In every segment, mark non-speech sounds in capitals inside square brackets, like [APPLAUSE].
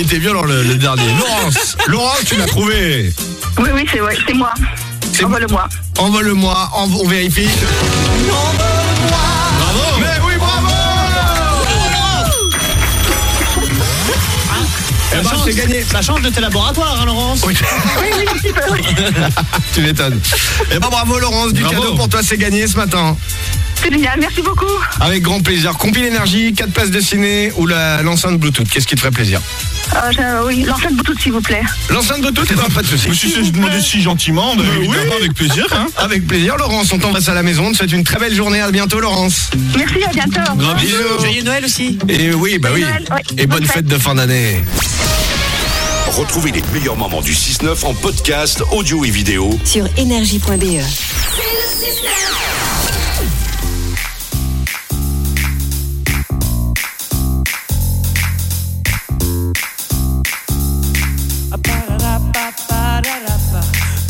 était violent le, le dernier. Laurence, Laurence, tu l'as trouvé. Oui, oui, c'est ouais, c'est moi. C'est Envole-moi. Envole-moi, env- on vérifie. Bravo Mais oui, bravo Eh ben, c'est gagné. Ça change de tes laboratoires, hein, Laurence Oui. Oui, oui, un petit peu, oui. [LAUGHS] tu m'étonnes. Eh ben bravo Laurence, du Bravo. cadeau pour toi c'est gagné ce matin. C'est génial, merci beaucoup. Avec grand plaisir. Compile énergie, 4 places de ciné ou la- l'enceinte Bluetooth. Qu'est-ce qui te ferait plaisir? Euh, je- oui, l'enceinte Bluetooth, s'il vous plaît. L'enceinte Bluetooth, eh ben, pas de soucis. Si c'est demandé si gentiment, bah, évidemment, oui. avec plaisir. Hein. [LAUGHS] Avec plaisir Laurence, on t'embrasse à la maison. On te souhaite une très belle journée. À bientôt Laurence. Merci, à bientôt. Bisous. Joyeux Noël aussi Et oui, bah oui. Joyeux Noël, ouais. Et bonne Bonne fête fête. de fin d'année. Retrouvez les meilleurs moments du 6-9 en podcast audio et vidéo sur énergie.be.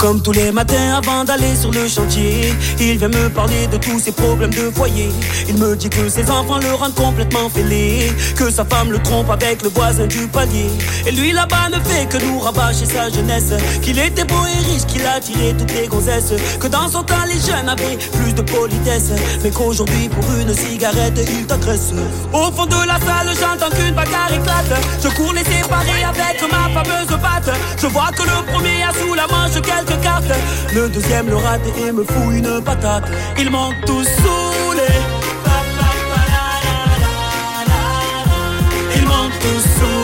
Comme tous les matins avant d'aller sur le chantier, il vient me parler de tous ses problèmes de foyer. Il me dit que ses enfants le rendent complètement fêlé, que sa femme le trompe avec le voisin du palier. Et lui là-bas ne fait que nous rabâcher sa jeunesse, qu'il était beau et riche, qu'il a tiré toutes les gonzesses, que dans son temps les jeunes avaient plus de politesse, mais qu'aujourd'hui pour une cigarette il t'agresse. Au fond de la salle j'entends qu'une bagarre éclate, je cours les séparer avec ma fameuse batte. Je vois que le premier a sous la manche quelques le deuxième le rate et me fout une patate. Ils m'ont tous saoulé. Ils m'ont tous saoulé.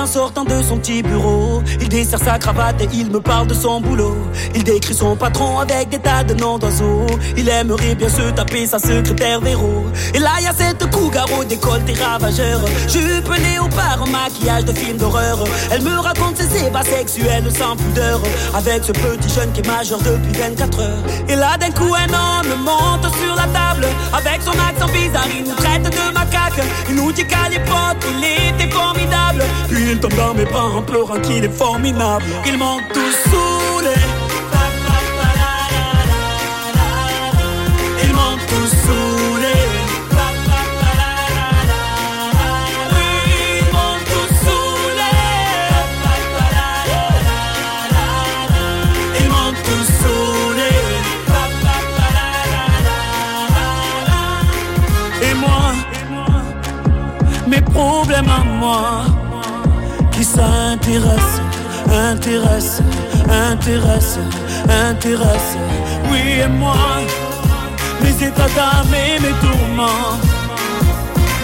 En sortant de son petit bureau, il dessert sa cravate et il me parle de son boulot. Il décrit son patron avec des tas de noms d'oiseaux. Il aimerait bien se taper sa secrétaire Véro. Et là, y a cette cougar au décolleté ravageur. Jupe léopard, maquillage de film d'horreur. Elle me raconte ses ébats sexuels sans pudeur. Avec ce petit jeune qui est majeur depuis 24 heures. Et là, d'un coup, un homme monte sur la table. Avec son accent bizarre, il nous traite de macaque. Il nous dit qu'à l'époque, il était formidable. Il tombe dans mes bras en pleurant qu'il est formidable. Ils m'ont tous saoulé. Ils m'ont tous saoulé. Oui, ils m'ont tous saoulé. Ils m'ont tous saoulé. Et moi, mes problèmes à moi, qui s'intéressent, intéressent, intéressent, intéressent. Oui, et moi, mes états d'âme et mes tourments.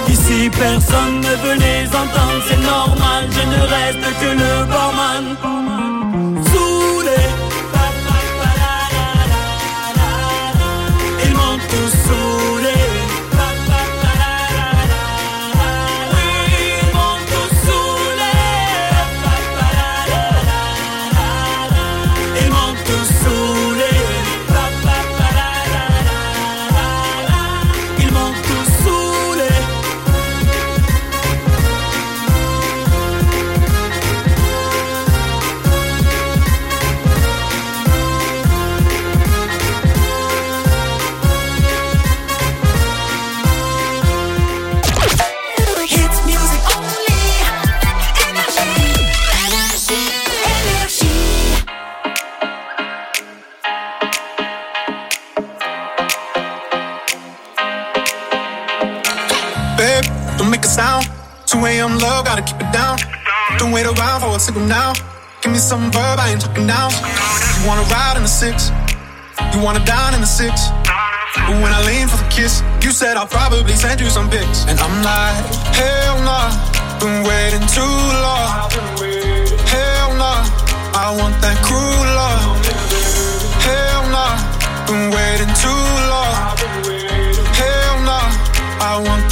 Ici personne ne veut les entendre, c'est normal, je ne reste que le barman. Saoulé. Ils m'ont tous 2 a.m. love, gotta keep it down. Don't wait around for a signal now. Give me some verb, I ain't talking down. You wanna ride in the six? You wanna dine in the six? But when I lean for the kiss, you said I'll probably send you some pics. And I'm like, hell nah, been waiting too long. Hell nah, I want that cruel love. Hell nah, been waiting too long. Hell nah, I want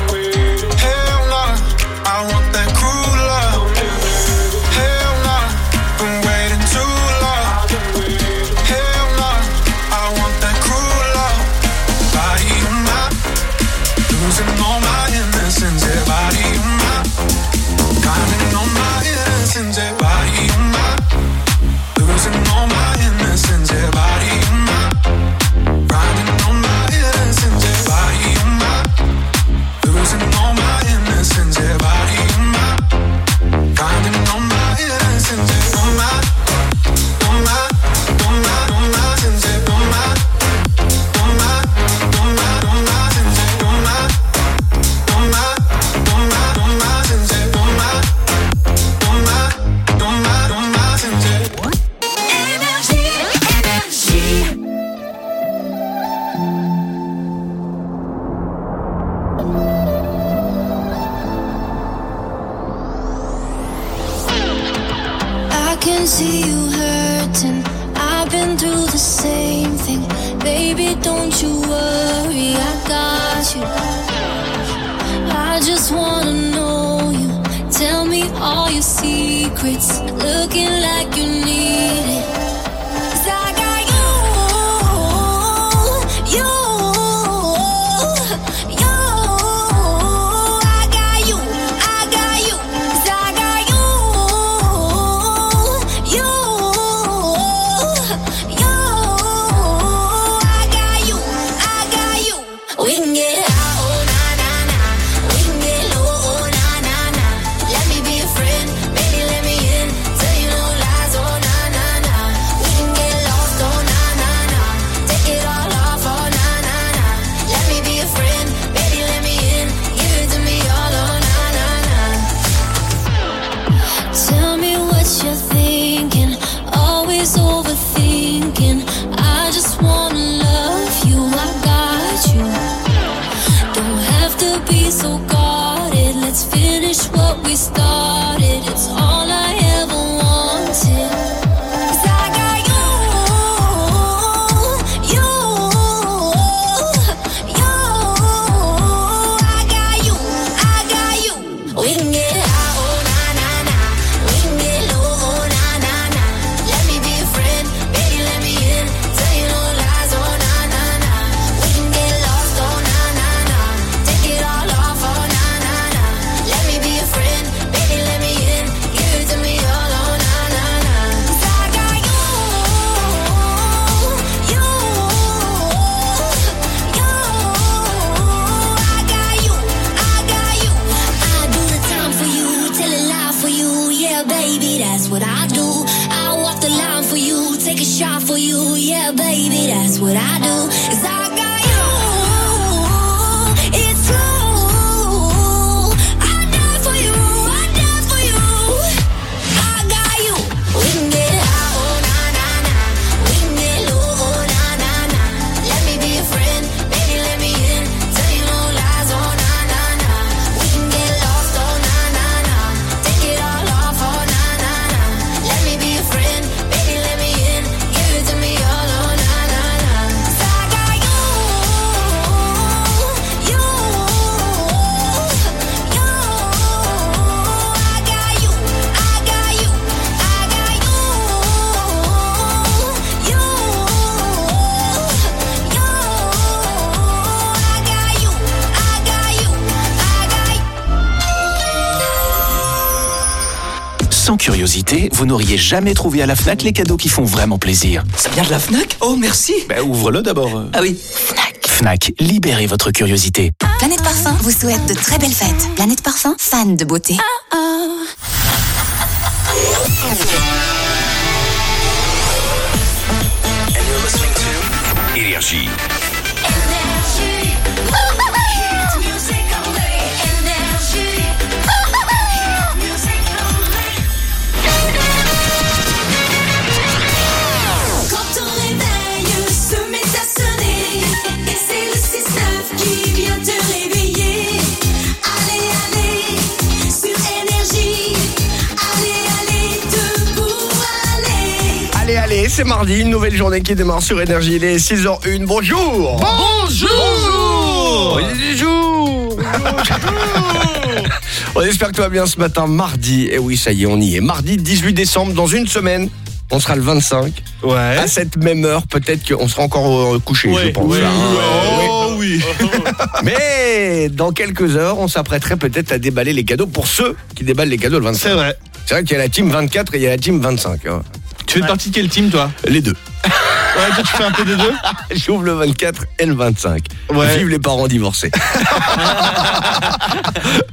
vous n'auriez jamais trouvé à la FNAC les cadeaux qui font vraiment plaisir. Ça vient de la FNAC? Oh merci Bah ouvre-le d'abord. Ah oui. FNAC. FNAC, libérez votre curiosité. Planète Parfum vous souhaite de très belles fêtes. Planète Parfum, fan de beauté. Ah. Mardi, une nouvelle journée qui démarre sur Énergie. Il est 6h01. Bonjour Bonjour Bonjour On espère que tout va bien ce matin, mardi. Et oui, ça y est, on y est. Mardi 18 décembre, dans une semaine. On sera le 25. Ouais. À cette même heure, peut-être qu'on sera encore euh, couché, je pense. Ouais, Hein, Oh oui. [LAUGHS] Mais dans quelques heures, on s'apprêterait peut-être à déballer les cadeaux pour ceux qui déballent les cadeaux le 25. C'est vrai. C'est vrai qu'il y a la team 24 et il y a la team 25. hein. Tu fais partie de quel team toi? Les deux. [LAUGHS] Ouais, toi tu fais un peu des deux? [LAUGHS] J'ouvre le 24 et le 25. Ouais. Vive les parents divorcés. [LAUGHS]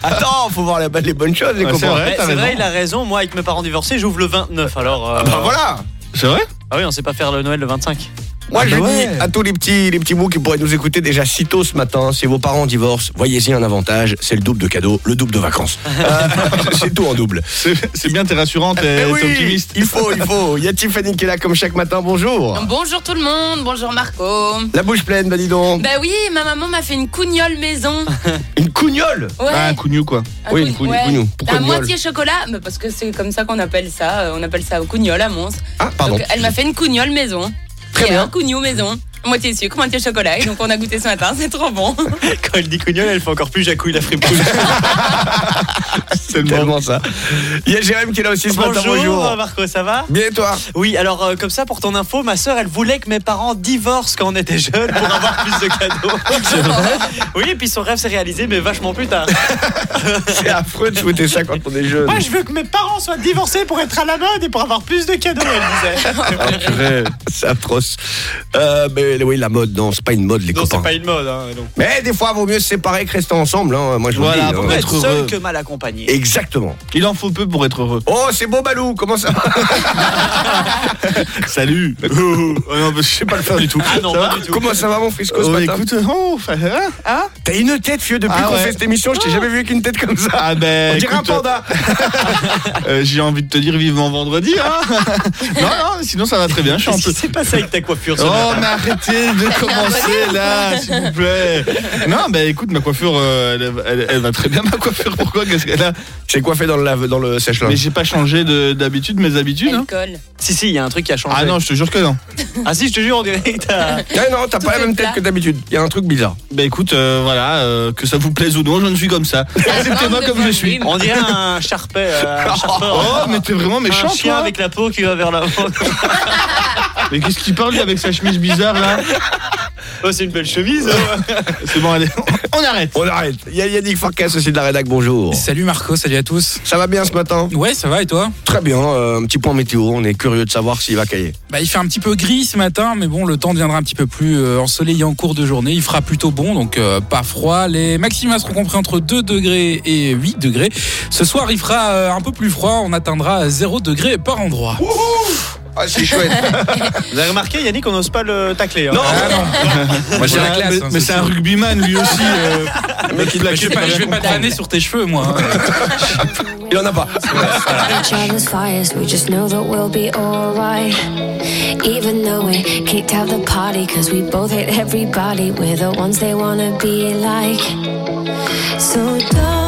Attends, faut voir les bonnes choses, les Ouais, copains. c'est vrai. C'est il a raison. Moi, avec mes parents divorcés, j'ouvre le 29. Alors. euh, Bah voilà. C'est vrai? Ah oui, on sait pas faire le Noël le 25. Moi, Ah je bah dis à tous les petits, les petits bouts qui pourraient nous écouter déjà si tôt ce matin, si vos parents divorcent, voyez-y un avantage, c'est le double de cadeaux, le double de vacances. [LAUGHS] Euh, [LAUGHS] c'est tout en double. C'est bien, t'es rassurant, t'es Eh oui, t'es optimiste. il faut, il faut. Il y a Tiffany qui est là comme chaque matin, bonjour. Bonjour tout le monde, bonjour Marco. La bouche pleine, bah dis donc. Bah oui, ma maman m'a fait une cougnole maison. [LAUGHS] Une cougnole? Ouais. Ah, un cougnou quoi. Un oui, une cougnou, ouais. Pourquoi À moitié chocolat, bah parce que c'est comme ça qu'on appelle ça. euh, On appelle ça cougnole à Mons. Ah, pardon. Donc elle m'a fait une cougnole maison. Très bien. Un cougnou maison. Moitié sucre, moitié chocolat. Et donc on a goûté ce matin, c'est trop bon. [LAUGHS] Quand elle dit cougnole, elle fait encore plus jacouille la fripouille. C'est [LAUGHS] tellement ça. Il y a Jérém qui est là aussi ce matin, bonjour, bonjour. Marco, ça va? Bien et toi? Oui, alors euh, comme ça, pour ton info, ma soeur, elle voulait que mes parents divorcent quand on était jeunes pour avoir plus de cadeaux. Oui, et puis son rêve s'est réalisé, mais vachement plus tard. [LAUGHS] C'est affreux de souhaiter ça quand on est jeune. Moi, je veux que mes parents soient divorcés pour être à la mode et pour avoir plus de cadeaux, elle disait. Ah, C'est atroce. Euh, mais oui, la mode, non, c'est pas une mode, les Non, copains. c'est pas une mode. Hein, donc. Mais des fois, vaut mieux se séparer que rester ensemble. Hein. Moi, je vous Voilà, le dis. faut hein. pas Être seul heureux. que mal accompagné. Exactement. Il en faut peu pour être heureux. Oh, c'est beau, Balou. Comment ça va [LAUGHS] Salut [LAUGHS] oh, non, Je sais pas le faire du tout. Ah non, Ça pas va du tout. Comment ça va, mon frisco, ce Oh, matin écoute, oh, hein, hein T'as une tête, vieux, depuis Ah qu'on ouais. fait cette émission. Je t'ai jamais vu avec une tête comme ça. Ah ben, On dirait un écoute, panda. [LAUGHS] euh, j'ai envie de te dire vivement vendredi. Hein non, non, sinon ça va très bien. Je suis un Qu'est-ce peu. qui s'est passé avec ta coiffure Oh, mais arrêtez de [LAUGHS] commencer là, s'il vous plaît? Non, bah écoute, ma coiffure, euh, elle, elle- elle va très bien, ma coiffure. Pourquoi? Qu'est-ce qu'elle a? J'ai coiffé dans le, lave- dans le sèche-linge. Mais j'ai pas changé de- d'habitude, mes habitudes. hein. colle. Si, si, il y a un truc qui a changé. Ah non, je te jure que non. Ah si, je te jure, on dirait que t'as. [LAUGHS] Ah non, t'as Tout pas la est même tête que d'habitude. Il y a un truc bizarre. Bah écoute, euh, voilà, euh, que ça vous plaise ou non, je ne suis comme ça. [LAUGHS] Acceptez-moi comme je suis. On dirait un charpet. euh, un charpeur. Oh, mais t'es vraiment méchant, un chien toi. avec la peau qui va vers l'avant. Mais qu'est-ce qu'il parle lui avec sa chemise bizarre là Oh, c'est une belle chemise. hein. [LAUGHS] C'est bon, allez, on arrête. On arrête. Il y a Yannick Farkas aussi de la rédac. Bonjour. Salut Marco, salut à tous. Ça va bien ce matin Ouais, ça va et toi? Très bien. euh, un petit point météo. On est curieux de savoir s'il va cailler. Bah, il fait un petit peu gris ce matin, mais bon, le temps deviendra un petit peu plus euh, ensoleillé en cours de journée. Il fera plutôt bon, donc euh, pas froid. Les maxima seront compris entre 2 degrés et 8 degrés. Ce soir, il fera euh, un peu plus froid. On atteindra 0 degré par endroit. Ah, c'est chouette. [LAUGHS] Vous avez remarqué, Yannick, on n'ose pas le tacler. hein. Non. Ah non, moi j'ai la classe. mais hein, mais c'est un rugbyman lui aussi. euh, le mec, il Mais je vais pas, je vais pas te vanner sur tes cheveux, moi. hein. Il en a pas. Each other's fires, we just know that we'll be alright. Even though we kicked out the party, cause we both hate everybody, we're the ones they wanna be like. So don't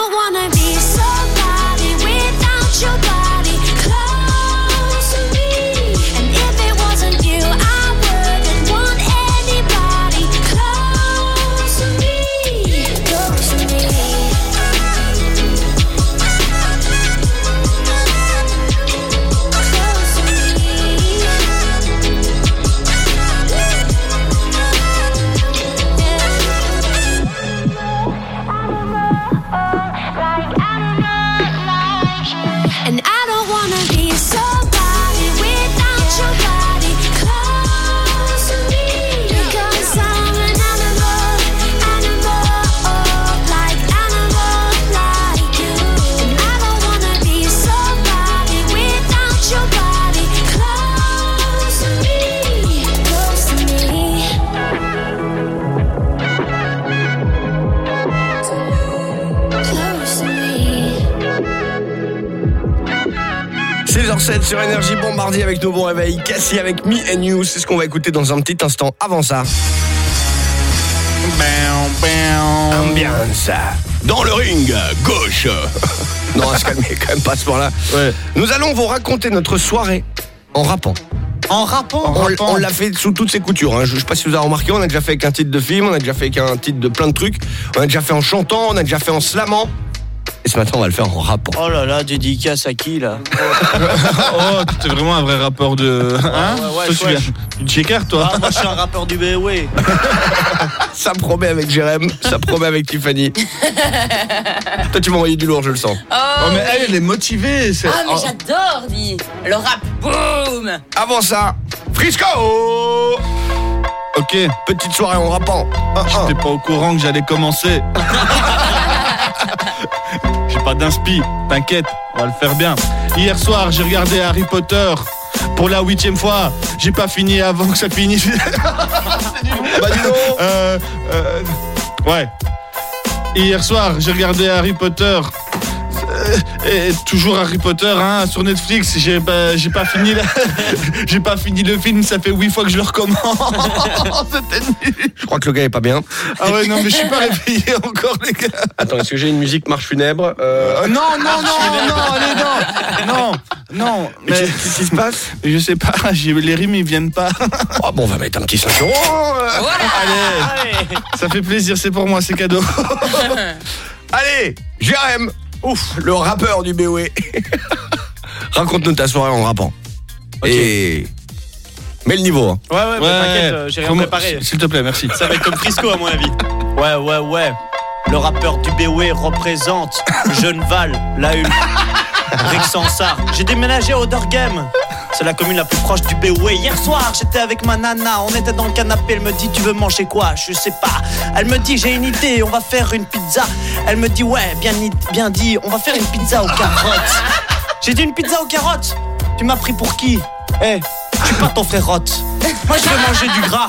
16h07 sur Énergie Bombardier avec nos bons réveils. Cassie avec Me and You, c'est ce qu'on va écouter dans un petit instant. Avant ça, ambiance. Dans le ring, gauche. [LAUGHS] non, on va se calmer quand même pas à ce point-là. Nous allons vous raconter notre soirée en rappant. En rappant On, on l'a fait sous toutes ses coutures. hein. Je, je sais pas si vous avez remarqué, on a déjà fait avec un titre de film, on a déjà fait avec un titre de plein de trucs, on a déjà fait en chantant, on a déjà fait en slamant. Et ce matin, on va le faire en rappant. Oh là là, dédicace à qui là [LAUGHS] oh, t'es vraiment un vrai rappeur de. Hein ouais, ouais, Toi, ouais. Checker, toi Ah, Moi je suis un rappeur du BOE. [LAUGHS] Ça promet avec Jérém, ça promet avec Tiffany. Toi, tu m'as envoyé du lourd, je le sens. Oh, mais elle, oui. elle est motivée. c'est- Ah, mais oh. j'adore, dis. Le rap, boum Avant ça, Frisco Ok, Petite soirée en rappant. Un, un. j'étais pas au courant que j'allais commencer. [LAUGHS] Pas d'inspi, t'inquiète, on va le faire bien. Hier soir, j'ai regardé Harry Potter. Pour la huitième fois, j'ai pas fini avant que ça finisse. [LAUGHS] Bah, dis donc. Euh, euh, ouais. Hier soir, j'ai regardé Harry Potter. Euh, Et toujours Harry Potter hein, sur Netflix. J'ai pas, j'ai pas fini, la- [LAUGHS] j'ai pas fini le film. Ça fait huit fois que je le recommande. [LAUGHS] C'était nul. Je crois que le gars est pas bien. Ah ouais non mais je suis pas réveillé encore les gars. Attends, est-ce que j'ai une musique marche funèbre euh... Euh, non non non [LAUGHS] non allez non non non. Mais Mais qu'est-ce qui se passe? je sais pas. Les rimes ils viennent pas. Oh, bon, on va mettre un petit 5 euros. euh. Allez, Allez ça fait plaisir. C'est pour moi, c'est cadeau. Allez, Jérém Ouf, le rappeur du BOE. [LAUGHS] Raconte-nous ta soirée en rappant. Et. Mets le niveau. hein. Ouais, ouais, bah, t'inquiète, euh, j'ai rien Comment- préparé. S'il te plaît, merci. Ça va être comme Frisco à mon avis. Ouais, ouais, ouais. Le rappeur du BOE représente [LAUGHS] Jeune Val, la une. Rick Sansard. J'ai déménagé au Dorgame. C'est la commune la plus proche du BOE. Hier soir, j'étais avec ma nana. On était dans le canapé. Elle me dit Tu veux manger quoi? Je sais pas. Elle me dit J'ai une idée. On va faire une pizza. Elle me dit Ouais, bien, dit. On va faire une pizza aux carottes. [LAUGHS] J'ai dit Une pizza aux carottes? Tu m'as pris pour qui? Eh, je suis pas ton frérotte. Moi, je veux manger du gras.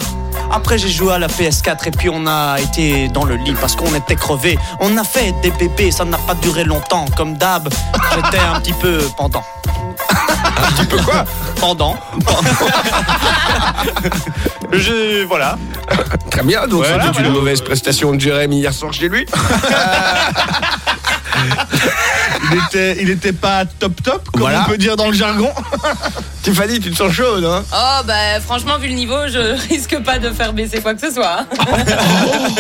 Après j'ai joué à la PS4 et puis on a été dans le lit parce qu'on était crevés. On a fait des bébés, ça n'a pas duré longtemps. Comme d'hab, j'étais un petit peu pendant. Un petit peu quoi Pendant. [LAUGHS] Je voilà. Très bien, donc Voilà, c'était voilà. une mauvaise prestation de Jérémy hier soir chez lui. [LAUGHS] Il était, il était pas top top, comme Voilà. on peut dire dans le jargon. [LAUGHS] Tiffany, tu te sens chaude, hein? Oh, bah, franchement, vu le niveau, je [LAUGHS] risque pas de faire baisser quoi que ce soit. hein. [LAUGHS]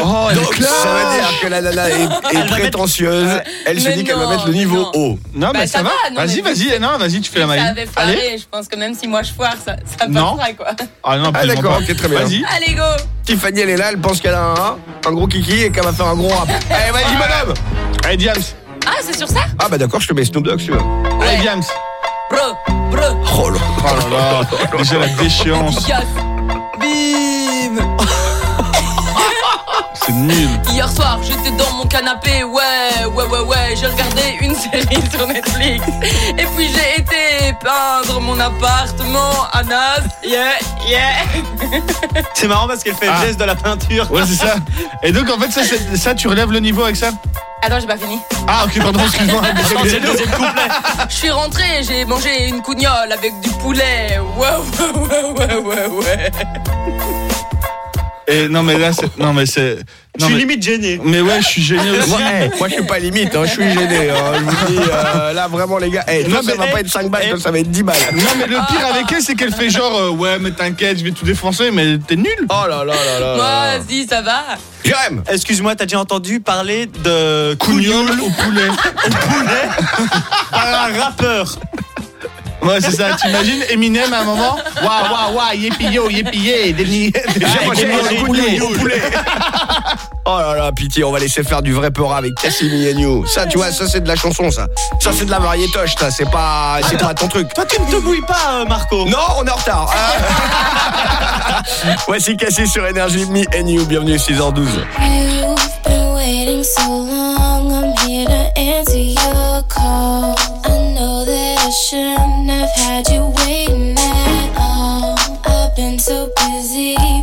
Oh, elle Donc ça veut dire que la nana est, est prétentieuse. Elle se Mais dit qu'elle va mettre le niveau non. haut. Non, Bah, mais ça ça, va. Vas-y, vas-y, non, vas-y, tu fais la Ça maille. avait foiré, Allez. je pense que même si moi je foire, ça, ça Non. passera quoi. Ah non, Ah d'accord, ok, très bien. Vas-y. Allez, go Tiffany, elle est là, elle pense qu'elle a un, un gros kiki et qu'elle va faire un gros rap. Allez, vas-y, madame Allez, Diams. Ah, c'est sur ça Ah bah d'accord, je te mets Snoop Dogg, tu veux. Allez, Diams. Bro, bro, Oh là Oh là là, déjà la déchéance. C'est nul. Hier soir, j'étais dans mon canapé, ouais, ouais, ouais, ouais, j'ai regardé une [LAUGHS] série sur Netflix. Et puis j'ai été peindre mon appartement à Nas, yeah, yeah. [LAUGHS] C'est marrant parce qu'elle fait le Ah. geste de la peinture. Ouais, c'est ça. [LAUGHS] Et donc, en fait, ça, c'est- ça, tu relèves le niveau avec ça Attends, j'ai pas fini. Ah, ok, pardon, excuse-moi. Attends, c'est le deuxième couplet. Je suis rentrée, j'ai mangé une cougnole avec du poulet, ouais, ouais, ouais, ouais, ouais, ouais. Et non, mais là, c'est. Non, mais c'est. Je suis mais- limite gêné. Mais ouais, je suis gêné aussi. Moi, eh, moi, je suis pas limite, hein, je suis gêné. hein, je vous dis, euh, là vraiment les gars, eh, toi, Non, ça mais, va eh, pas être 5 balles, toi, ça va être 10 balles. Non, mais le pire avec elle, c'est qu'elle fait genre, euh, ouais, mais t'inquiète, je vais tout défoncer, mais t'es nul. Oh là là là là. Moi, là. si, ça va. Jérém Excuse-moi, t'as déjà entendu parler de Cougnole au poulet. [LAUGHS] poulet? Par un rappeur Ouais, c'est ça. T'imagines Eminem à un moment? Waouh, waouh, waouh, yippee yo, des- au poulet. [LAUGHS] Oh là là, pitié, on va laisser faire du vrai peura avec Cassini et New. Ça, tu vois, ça c'est de la chanson, ça. Ça c'est de la variétoche, ça. C'est pas, c'est pas ton truc. Toi, tu ne te mouilles pas, euh, Marco. Non, on est en retard. Ah. [LAUGHS] Voici Cassis sur Énergie, Me and You. Bienvenue 6h12.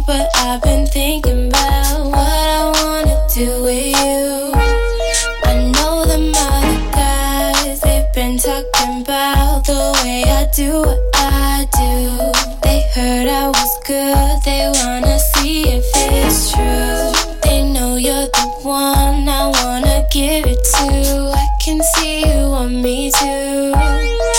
But I've been thinking about what I wanna do with you. I know them other guys, they've been talking about the way I do what I do. They heard I was good, they wanna see if it's true. They know you're the one I wanna give it to. I can see you want me too.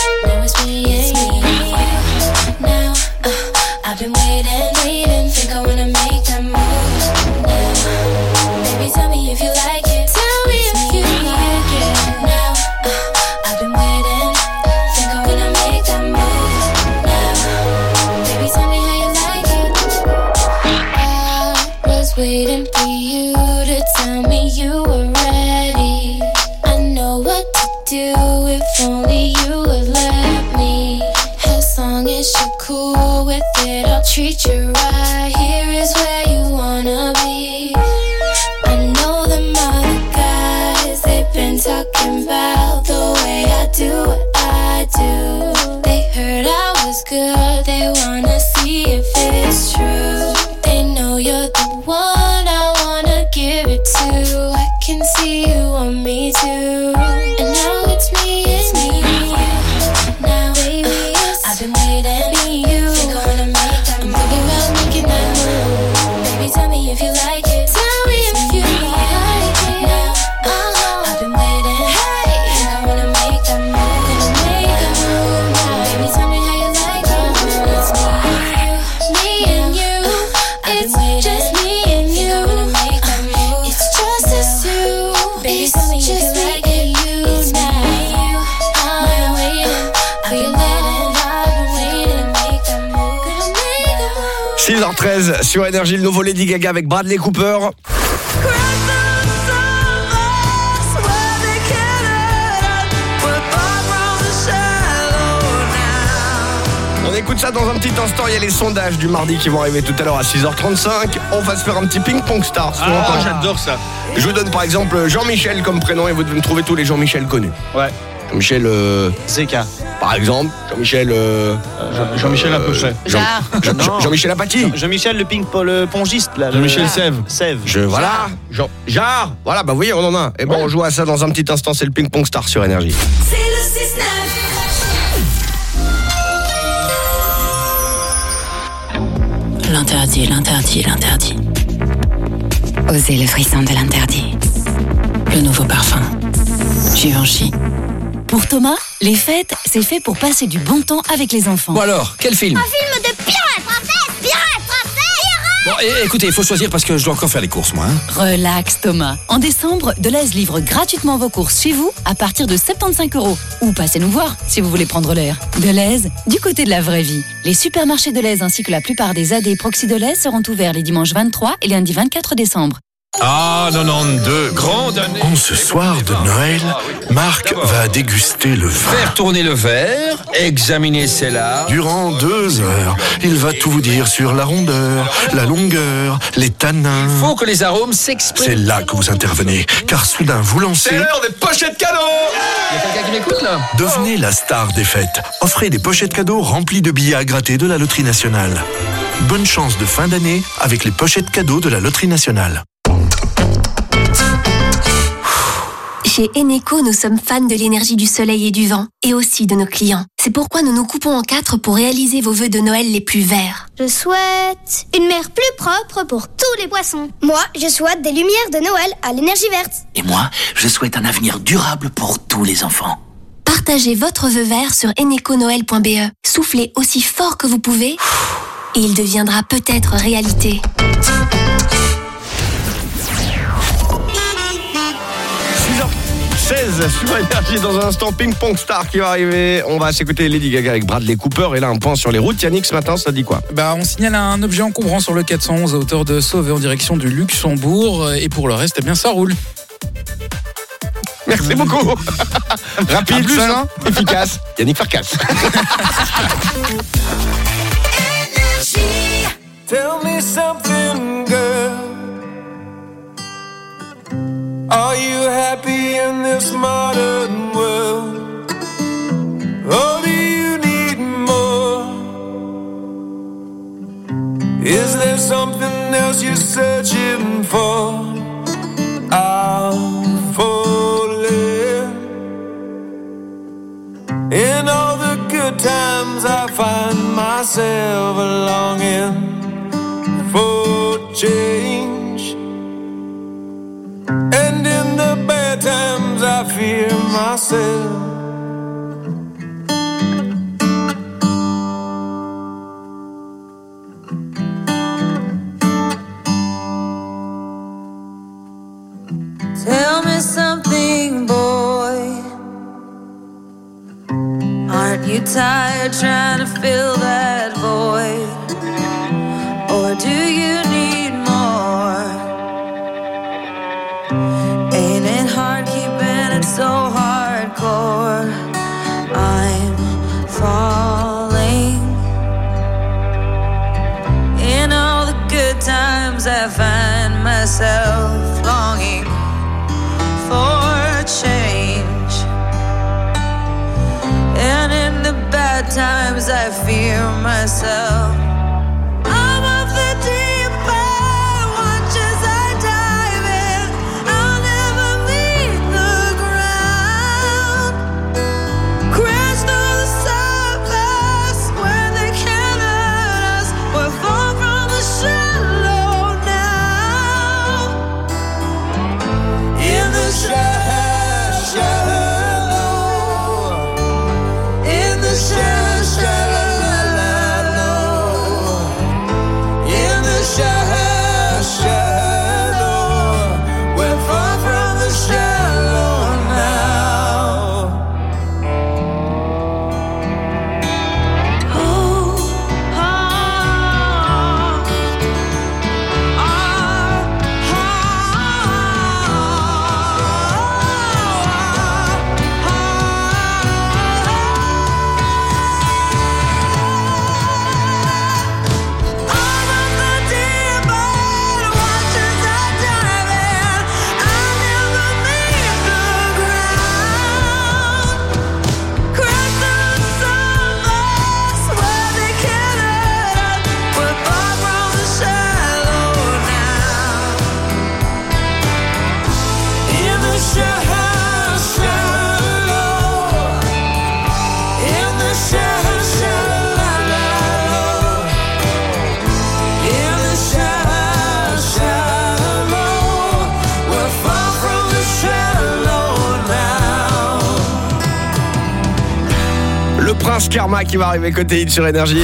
Waiting for you to tell me you were ready. I know what to do if only you would let me. As long as you're cool with it, I'll treat you right. Here is where you wanna be. I know them other guys, they've been talking about the way I do what I do. They heard I was good, they wanna see if it's true. They know I can see you want me too. 6h13 sur Énergie, le nouveau Lady Gaga avec Bradley Cooper. On écoute ça dans un petit instant. Il y a les sondages du mardi qui vont arriver tout à l'heure à 6h35. On va se faire un petit ping-pong star. Ah, j'adore ça. Je vous donne par exemple Jean-Michel comme prénom et vous devez me trouver tous les Jean-Michel connus. Ouais. Jean-Michel. Euh, Zeka. Par exemple. Jean-Michel. euh, Jean-Michel à peu près. Jean- Jarre. Jean- Non. Jean-Michel Apathy. Jean- Jean-Michel le ping le pongiste là. le- Jean-Michel Sève. Sève. Je, voilà. Jean, Jarre. Voilà, bah vous voyez, on en a un. Et bon, on joue à ça dans un petit instant. C'est le ping-pong star sur Énergie. C'est le 6-9. L'interdit, l'interdit, l'interdit. Osez le frisson de l'interdit. Le nouveau parfum. Givenchy. Pour Thomas, les fêtes, c'est fait pour passer du bon temps avec les enfants. Bon alors, quel film Un film de pirates, princesse, pirates, princesse, Bon, eh, écoutez, il faut choisir parce que je dois encore faire les courses, moi. hein. Relax Thomas. En décembre, Deleuze livre gratuitement vos courses chez vous à partir de 75 euros. Ou passez nous voir si vous voulez prendre l'air. Deleuze, du côté de la vraie vie. Les supermarchés Deleuze ainsi que la plupart des AD Proxy Deleuze seront ouverts les dimanches 23 et lundi 24 décembre. Ah, 92, grande année. En ce soir de Noël, Marc va déguster le vin. Faire tourner le verre, examiner ses larmes. Durant deux heures, il va tout vous dire sur la rondeur, la longueur, les tanins. Faut que les arômes s'expriment. C'est là que vous intervenez, car soudain vous lancez. C'est l'heure des pochettes cadeaux Il y a quelqu'un qui m'écoute là? Devenez la star des fêtes. Offrez des pochettes cadeaux remplies de billets à gratter de la Loterie Nationale. Bonne chance de fin d'année avec les pochettes cadeaux de la Loterie Nationale. Chez Eneco, nous sommes fans de l'énergie du soleil et du vent, et aussi de nos clients. C'est pourquoi nous nous coupons en quatre pour réaliser vos vœux de Noël les plus verts. Je souhaite une mer plus propre pour tous les poissons. Moi, je souhaite des lumières de Noël à l'énergie verte. Et moi, je souhaite un avenir durable pour tous les enfants. Partagez votre vœu vert sur eneconoel.be. Soufflez aussi fort que vous pouvez, et il deviendra peut-être réalité. 6h16 sur Énergie dans un instant. Ping-pong star qui va arriver. On va s'écouter Lady Gaga avec Bradley Cooper. Et là, un point sur les routes. Yannick, ce matin, ça dit quoi? Bah, on signale un objet encombrant sur le 411 à hauteur de Sauve en direction du Luxembourg. Et pour le reste, eh bien, ça roule. Merci beaucoup. [LAUGHS] Rapide, À plus, simple, hein. efficace. Yannick Farkas. [LAUGHS] Tell me something, girl. Are you happy in this modern world? Or do you need more? Is there something else you're searching for? I'm falling. In all the good times, I find myself longing for change. And fear myself. Tell me something, boy. Aren't you tired trying to fill that I find myself longing for change. And in the bad times, I fear myself. Karma qui va arriver côté hit sur énergie.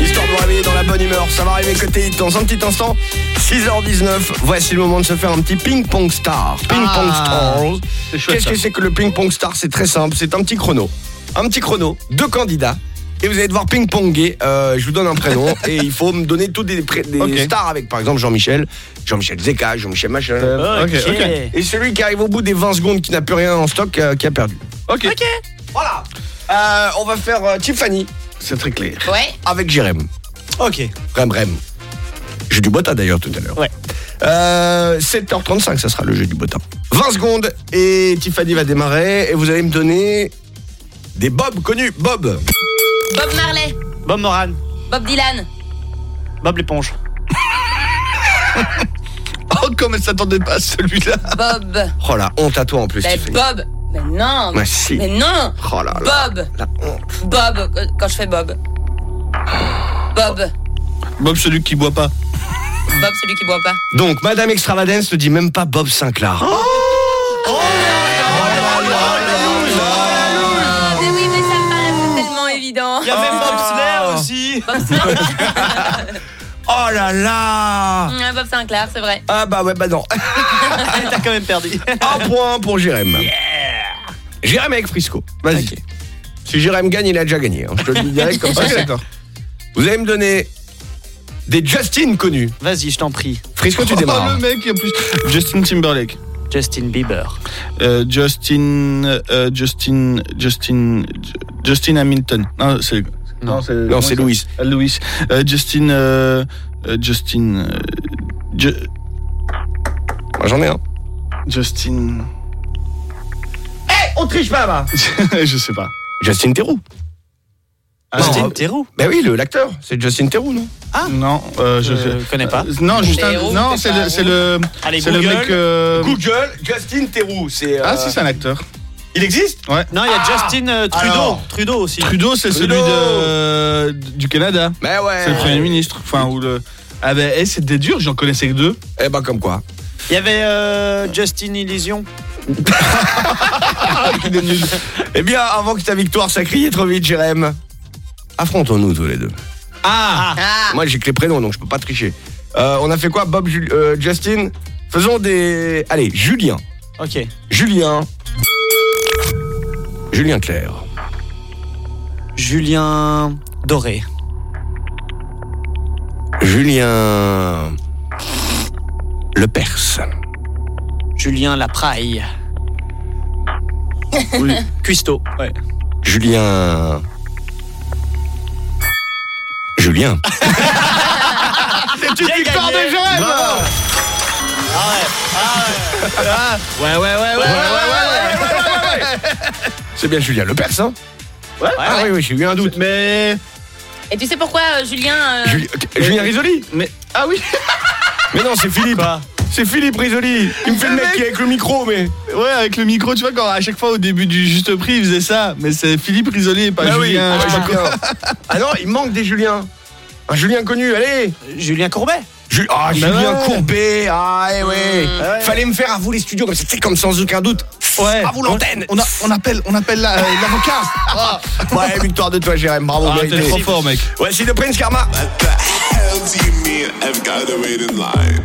Histoire de vous réveiller dans la bonne humeur, ça va arriver côté hit dans un petit instant. 6h19, voici le moment de se faire un petit ping-pong star. Ping-pong Ah, stars. Qu'est-ce que c'est que le ping-pong star? C'est très simple, c'est un petit chrono. Un petit chrono, deux candidats. Et vous allez devoir ping-ponger. Euh, je vous donne un prénom [LAUGHS] et il faut me donner tous des, stars avec, par exemple, Jean-Michel, Jean-Michel Zeka, Jean-Michel Machin. Ok, ok. Et celui qui arrive au bout des 20 secondes qui n'a plus rien en stock, euh, qui a perdu. Ok. Voilà. Euh, on va faire euh, Tiffany, c'est très clair. Ouais. Avec Jérém. Ok. Rem Rem. Jeu du botin d'ailleurs tout à l'heure. Ouais. Euh, 7h35, ça sera le jeu du botin. 20 secondes et Tiffany va démarrer et vous allez me donner des Bob connus. Bob. Bob Marley, Bob Moran. Bob Dylan, Bob l'éponge. [LAUGHS] Oh, comme elle s'attendait pas à celui-là. Bob. Oh la honte à toi en plus, Mais Tiffany. Bob. Mais non. Mais si. Mais non. Oh là là. Bob. La honte. Bob. Quand je fais Bob. Bob. Bob, celui qui boit pas. Bob, celui qui boit pas. Donc, Madame Extravagance ne dit même pas Bob Sinclair. Mais [LAUGHS] Oh là là Ouais, Bob Sinclair, c'est vrai. Ah bah ouais, bah non. [LAUGHS] T'as quand même perdu. [LAUGHS] Un point pour Jérém. Jérém avec Frisco. Vas-y. Si Jérém gagne, il a déjà gagné. hein. Je te le dis direct comme ça. D'accord. Vous allez me donner des Justin connus. Vas-y, je t'en prie. Frisco, tu Oh, démarres. le mec, en plus. Justin Timberlake. Justin Bieber. Euh, Justin, euh, Justin, Justin, Ju- Justin Hamilton. Non, c'est non, c'est Non, c'est Louis. Euh, Louis. Euh, Justin, euh, euh, Justin, euh, Moi, j'en ai un. Justin. Eh, on triche pas [LAUGHS] là je sais pas. Justin Theroux. Justin Non, Theroux. Ben oui, le l'acteur, c'est Justin Theroux, non? Ah Non, euh, je, Je sais. connais pas. Euh, non, Théo, non, c'est le, c'est le, Allez, c'est le mec. euh, Google, Justin Theroux. C'est. Ah, euh, si, c'est un acteur. Il existe Ouais. Non, il y a Ah Justin euh, Trudeau. Alors. Trudeau aussi. Trudeau, c'est celui de, du Canada. Mais ouais. C'est le Premier ministre. Enfin, ou le. Ah, ben, eh, c'était dur, j'en connaissais que deux. Eh ben, comme quoi. Il y avait euh, Justin Illusion. [LAUGHS] Eh bien, avant que ta victoire s'accrie trop vite, Jérém, affrontons-nous tous les deux. Ah, Moi, j'ai que les prénoms, donc je peux pas tricher. Euh, on a fait quoi, Bob, Jul- euh, Justin? Faisons des. Allez, Julien. Ok. Julien. Julien Clerc. Julien Doré. Julien. Le Perse. Julien Lapraille. Oui. Cuisto. Ouais. Julien. Julien. C'est une victoire de Jérém Ah ouais, ouais, ouais, ouais, ouais, ouais, C'est bien Julien Le Perse, hein ouais. Ah oui, oui, j'ai eu un doute. Mais. Et tu sais pourquoi euh, Julien euh, Juli- Julien Risoli Mais. Ah oui [LAUGHS] Mais non, c'est Philippe. C'est Philippe Risoli. Il me fait le mec qui est avec le micro, mais. Ouais, avec le micro, tu vois, quand à chaque fois au début du juste prix, il faisait ça. Mais c'est Philippe Risoli et pas oui, Julien. ah, je sais pas Julien. quoi. Ah non, il manque des Juliens. Un Julien connu, allez Julien Courbet. Ju- ah, Bah Julien ouais. Courbet, ah eh ouais. ouais. Fallait me faire à vous les studios, comme ça, c'est comme sans aucun doute. Ouais. À vous l'antenne. On, a- on appelle, on appelle la- euh, l'avocat. [LAUGHS] Ah. Ouais, victoire de toi, Jérém, bravo. Ah, t'es trop fort, mec. Ouais, c'est de Prince Karma. the hell do you mean I've got to wait in line?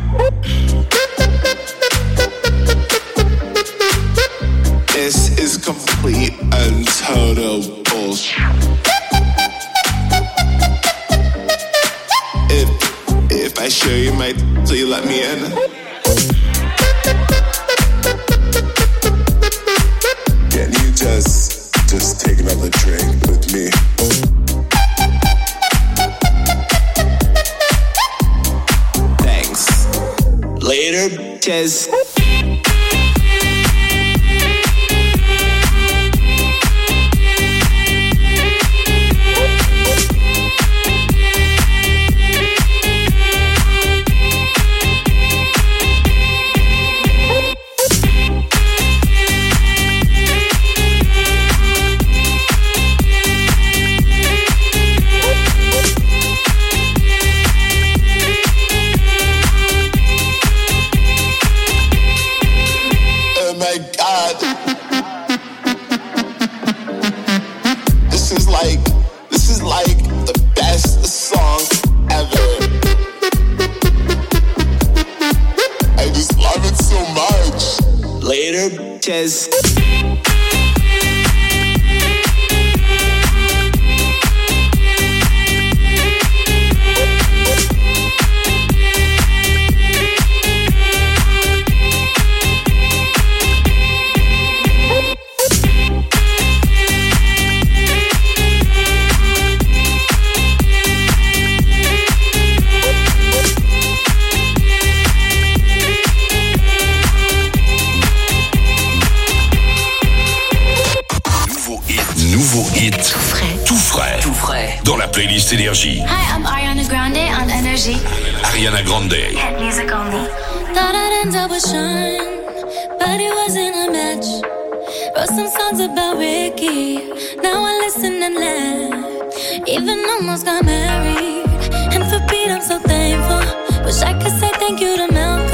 This is complete and total bullshit. If if I show you my, so you let me in? Just take another drink with me? Thanks. Later, Tez. Sanchez. Playlist Énergie. Hi, I'm Ariana Grande on Energy. Ariana Grande. Hit music only. Thought I'd end up with Sean, but it wasn't a match. Wrote some songs about Ricky, now I listen and laugh. Even almost got married, and for Pete I'm so thankful. Wish I could say thank you to Malcolm,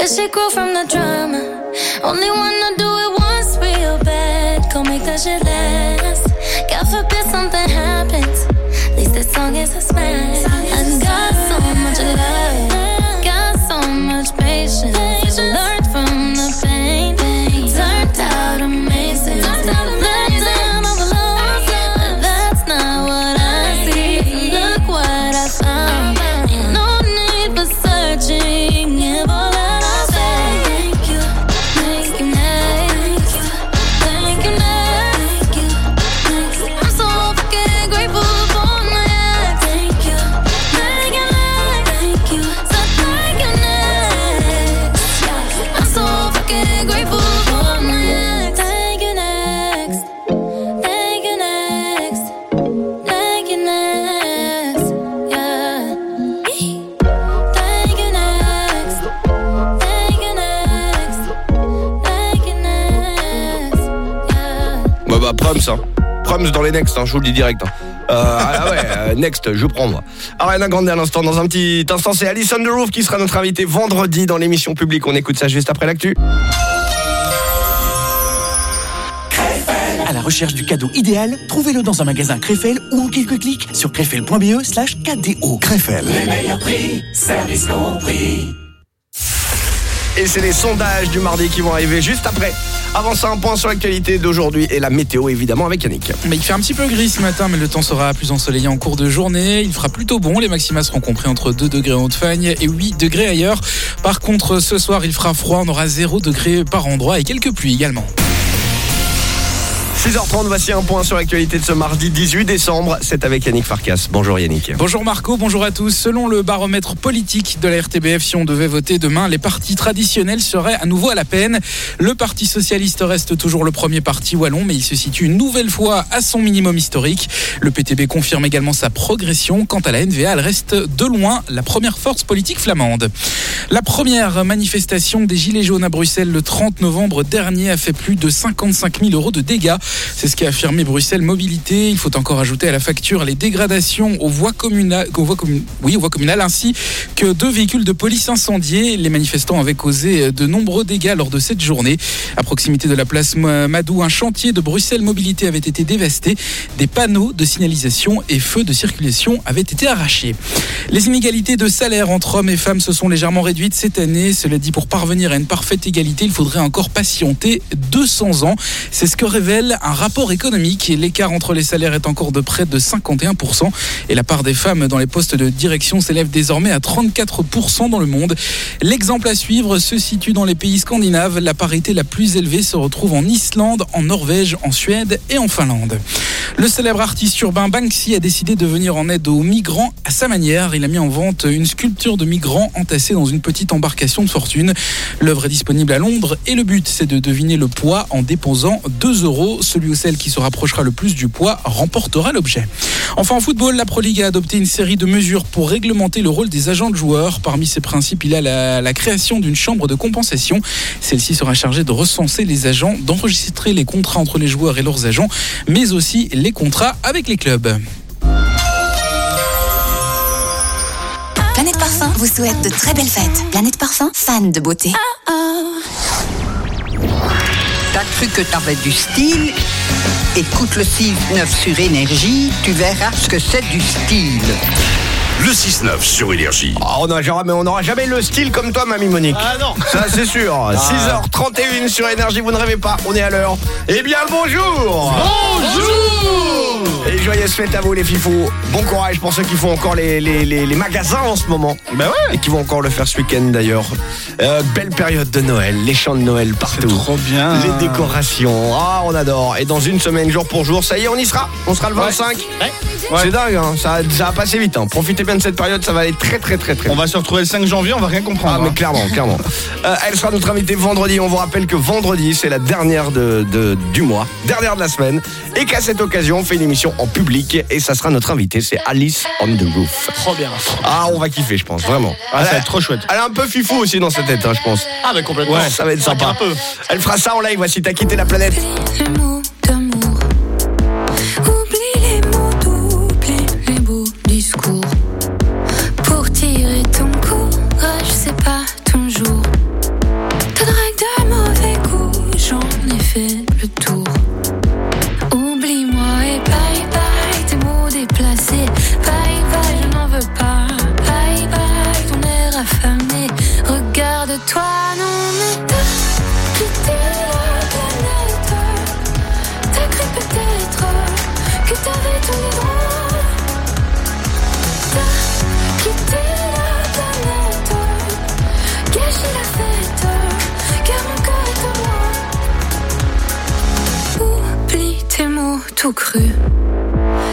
Cause she grew from the drama. Only wanna Dans les next, hein, je vous le dis direct. hein. Euh, ah ouais, euh, [LAUGHS] next, je prends moi. Ariana Grande à l'instant, dans un petit instant, c'est Alice on the Roof qui sera notre invité vendredi dans l'émission publique. On écoute ça juste après l'actu. À la recherche du cadeau idéal, trouvez-le dans un magasin Krefel ou en quelques clics sur krefel.be slash KDO. Krefel. Les meilleurs prix, service compris. Et c'est les sondages du mardi qui vont arriver juste après. Avant un point sur l'actualité d'aujourd'hui et la météo évidemment avec Yannick. Il fait un petit peu gris ce matin, mais le temps sera plus ensoleillé en cours de journée. Il fera plutôt bon. Les maxima seront compris entre 2 degrés en Haute-Fagne et 8 degrés ailleurs. Par contre, ce soir, il fera froid. On aura 0 degré par endroit et quelques pluies également. 6h30, voici un point sur l'actualité de ce mardi 18 décembre. C'est avec Yannick Farkas. Bonjour Yannick. Bonjour Marco, bonjour à tous. Selon le baromètre politique de la RTBF, si on devait voter demain, les partis traditionnels seraient à nouveau à la peine. Le Parti Socialiste reste toujours le premier parti wallon, mais il se situe une nouvelle fois à son minimum historique. Le PTB confirme également sa progression. Quant à la NVA, elle reste de loin la première force politique flamande. La première manifestation des Gilets jaunes à Bruxelles le 30 novembre dernier a fait plus de 55 000 euros de dégâts. C'est ce qu'a affirmé Bruxelles Mobilité. Il faut encore ajouter à la facture les dégradations aux voies communales, aux voies oui, aux voies communales ainsi que deux véhicules de police incendiés. Les manifestants avaient causé de nombreux dégâts lors de cette journée. À proximité de la place Ma- Madou, un chantier de Bruxelles Mobilité avait été dévasté. Des panneaux de signalisation et feux de circulation avaient été arrachés. Les inégalités de salaire entre hommes et femmes se sont légèrement réduites cette année. Cela dit, pour parvenir à une parfaite égalité, il faudrait encore patienter 200 ans. C'est ce que révèle un rapport économique. L'écart entre les salaires est encore de près de 51% et la part des femmes dans les postes de direction s'élève désormais à 34% dans le monde. L'exemple à suivre se situe dans les pays scandinaves. La parité la plus élevée se retrouve en Islande, en Norvège, en Suède et en Finlande. Le célèbre artiste urbain Banksy a décidé de venir en aide aux migrants à sa manière. Il a mis en vente une sculpture de migrants entassée dans une petite embarcation de fortune. L'œuvre est disponible à Londres et le but c'est de deviner le poids en déposant 2 euros. Celui ou celle qui se rapprochera le plus du poids remportera l'objet. Enfin en football, la Pro League a adopté une série de mesures pour réglementer le rôle des agents de joueurs. Parmi ces principes, il y a la, la création d'une chambre de compensation. Celle-ci sera chargée de recenser les agents, d'enregistrer les contrats entre les joueurs et leurs agents, mais aussi les contrats avec les clubs. Planète Parfum vous souhaite de très belles fêtes. Planète Parfum, fan de beauté. T'as cru que t'avais du style? Écoute le 6-9 sur Énergie, tu verras ce que c'est du style. Le 6-9 sur Énergie. Ah, on n'aura jamais, on n'aura jamais le style comme toi, mamie Monique. Ah non. Ça, c'est sûr. 6h31 sur Énergie, vous ne rêvez pas, on est à l'heure. Eh bien, le bonjour Bonjour Et joyeuses fêtes à vous, les fifous. Bon courage pour ceux qui font encore les, les, les- les magasins en ce moment. Bah ouais Et qui vont encore le faire ce week-end d'ailleurs. Euh, belle période de Noël, les chants de Noël partout. trop bien. Les décorations. Ah, on adore. Et dans une semaine, jour pour jour, ça y est, on y sera. On sera le 25. C'est dingue, hein. ça, ça va passer vite. hein. Profitez bien de cette période, ça va aller très très très très On va se retrouver le 5 janvier, on va rien comprendre. ah mais hein. clairement, clairement. [LAUGHS] Euh, elle sera notre invitée vendredi. On vous rappelle que vendredi, c'est la dernière de, de- du mois, dernière de la semaine, et qu'à cette occasion, on fait une émission en public et ça sera notre invitée, c'est Alice on the Roof. Trop bien. Ah, on va kiffer, je pense, vraiment. Ah, ça va Elle- être trop chouette. Elle est un peu fifou aussi dans sa tête, hein, je pense. Ah, mais complètement. Ouais, ça va être sympa. Un peu. Elle fera ça en live. Voici, t'as quitté la planète. Tout crus.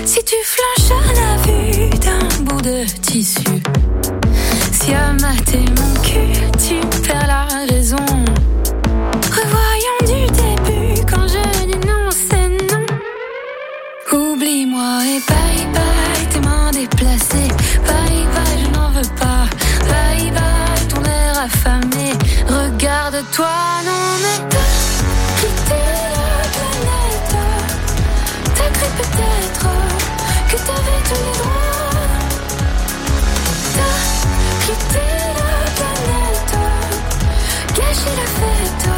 Si tu flanches à la vue d'un bout de tissu, si à mater mon cul, tu perds la raison. Revoyons du début quand je dis non, c'est non. Oublie-moi et bye bye, tes mains déplacées. Bye bye, je n'en veux pas. Bye bye, ton air affamé. Regarde-toi, non, mais perfecto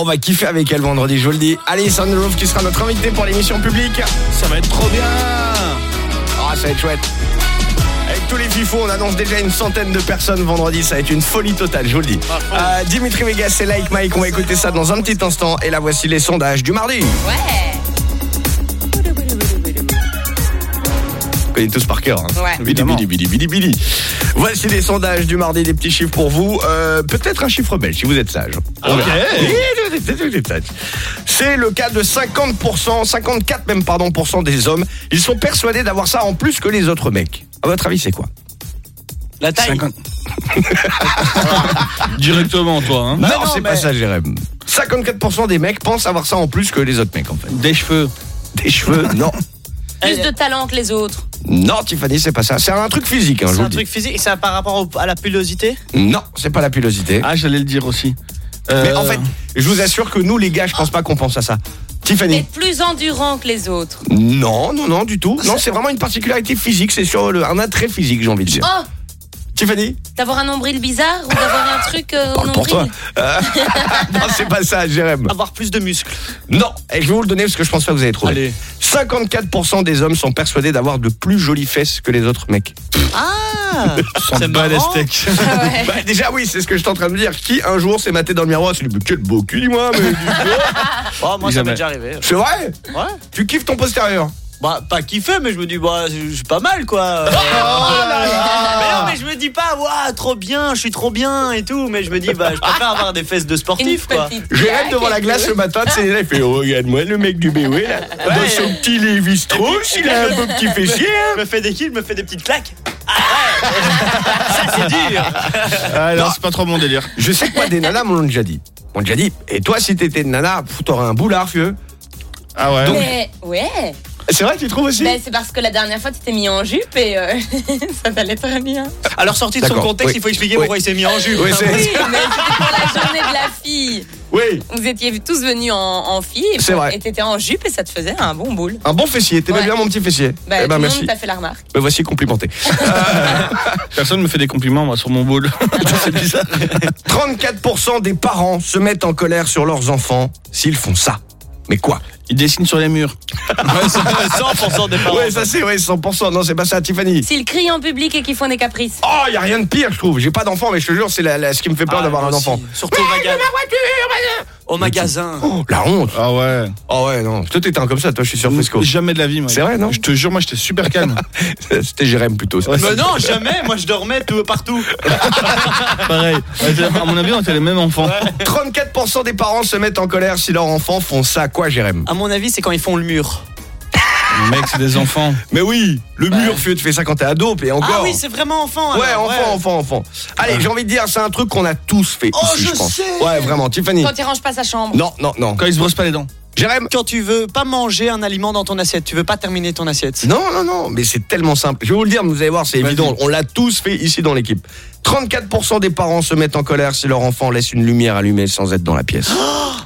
on va kiffer avec elle vendredi, je vous le dis. Alison Roof qui sera notre invité pour l'émission publique. Ça va être trop bien. Ah, ça va être chouette. Avec tous les fifos, on annonce déjà une centaine de personnes vendredi. Ça va être une folie totale, je vous le dis. Euh, Dimitri Vegas et Like Mike, on va écouter ça dans un petit instant. Et là, voici les sondages du mardi. Ouais. Vous connaissez tous par cœur. Hein. Ouais. Bidi, bidi, bidi, bidi. Voici les sondages du mardi, des petits chiffres pour vous. Euh, Peut-être un chiffre belge si vous êtes sage. Ok. C'est le cas de 50%, 54 même pardon, pour cent des hommes. Ils sont persuadés d'avoir ça en plus que les autres mecs. À votre avis, c'est quoi La taille. [LAUGHS] Directement, toi. Hein. Non, non, c'est mais- pas ça, Jérém. 54% des mecs pensent avoir ça en plus que les autres mecs, en fait. Des cheveux. Des cheveux, [LAUGHS] non. Plus de talent que les autres. Non, Tiffany, c'est pas ça. C'est un truc physique, hein, je C'est un dis. truc physique et c'est par rapport au- à la pilosité? Non, c'est pas la pilosité. Ah, j'allais le dire aussi. Mais Euh, en fait, je vous assure que nous, les gars, je pense pas qu'on pense à ça. Tiffany Être plus endurant que les autres. Non, non, non, du tout. Non, c'est vraiment une particularité physique. C'est sur le, un attrait physique, j'ai envie de dire. Oh Tiffany D'avoir un nombril bizarre ou d'avoir un truc euh, au Parle pour toi. nombril Euh, [LAUGHS] non, c'est pas ça, Jérém. Avoir plus de muscles. Non, et je vais vous le donner parce que je pense pas que vous allez trouver. Allez. 54% des hommes sont persuadés d'avoir de plus jolies fesses que les autres mecs. Ah [LAUGHS] c'est marrant. bas les steaks. Bah, déjà, oui, c'est ce que je suis en train de dire. Qui un jour s'est maté dans le miroir, s'est dit, mais quel beau cul, dis-moi. mais. [LAUGHS] Oh, moi, ça m'est déjà arrivé. C'est vrai? Ouais. Tu kiffes ton postérieur? Bah, pas kiffé, mais je me dis, bah, je suis pas mal, quoi. [LAUGHS] Euh, mais non, mais je me dis pas, waouh, trop bien, je suis trop bien et tout. Mais je me dis, bah, je préfère avoir des fesses de sportif, quoi. Jérém devant la glace ce matin, tu sais, là, il fait Oh, regarde-moi le mec du BW, là, dans son petit Lévi Strauss, il a un beau petit fessier. hein. Je me fais des kills, me fais des petites claques. Ah ouais Ça, c'est dur. [LAUGHS] Ah, non, Non. c'est pas trop mon délire. Je sais que moi, des nanas m'ont déjà dit. M'ont déjà dit. Et toi, si t'étais une nana, t'aurais un boulard, vieux. Ah ouais. Mais ouais. C'est vrai, tu trouves aussi Ben, c'est parce que la dernière fois tu t'es mis en jupe et euh, [LAUGHS] ça t'allait très bien. Alors, sorti de son contexte, oui. il faut expliquer Oui. pourquoi il s'est mis en jupe. Oui, c'est- Oui, mais c'était pour la journée de la fille. Oui. Vous étiez tous venus en, en fille et C'est vrai. et t'étais en jupe et ça te faisait un bon boule. Un bon fessier, t'aimais Ouais. bien mon petit fessier. Bah, eh ben, merci. monde fait la remarque. Me voici complimenté. [LAUGHS] Personne me fait des compliments, moi, sur mon boule. [LAUGHS] c'est bizarre. 34% des parents se mettent en colère sur leurs enfants s'ils font ça. Mais quoi? Il dessine sur les murs. [LAUGHS] 100% [LAUGHS] des parents. Ouais, ça c'est ouais, 100%. Non, c'est pas ça, Tiffany. S'ils crient en public et qu'ils font des caprices. Oh, y a rien de pire, je trouve. J'ai pas d'enfant, mais je te jure, c'est la- la- ce qui me fait peur Ah, d'avoir moi un aussi. enfant. Surtout au magasin. Au magasin. Oh, la honte. Ah ouais. Oh ouais, non. Toi, t'étais un comme ça, toi, je suis sur Frisco. Jamais de la vie, moi. C'est vrai, non Je te jure, moi, j'étais super calme. [LAUGHS] C'était Jérém plutôt. ça. Mais non, jamais. Moi, je dormais tout, partout. Pareil. À mon avis, on était les mêmes enfants. 34% des parents se mettent en colère si leurs enfants font ça. Quoi, Jérém? À mon avis, c'est quand ils font le mur. Mec, c'est des enfants. [LAUGHS] Mais oui, le mur, tu fais ça quand t'es ado, et encore. Ah oui, c'est vraiment enfant. Ouais, alors, enfant, enfant, enfant. Allez, j'ai envie de dire, c'est un truc qu'on a tous fait Oh, ici, je je pense. sais. Ouais, vraiment, Tiffany. Quand il range pas sa chambre. Non, non, non. Quand ils se brossent pas les dents. Jérém Quand tu veux pas manger un aliment dans ton assiette, tu veux pas terminer ton assiette. Non, non, non, mais c'est tellement simple. Je vais vous le dire, vous allez voir, c'est évident. On l'a tous fait ici dans l'équipe. 34% des parents se mettent en colère si leur enfant laisse une lumière allumée sans être dans la pièce.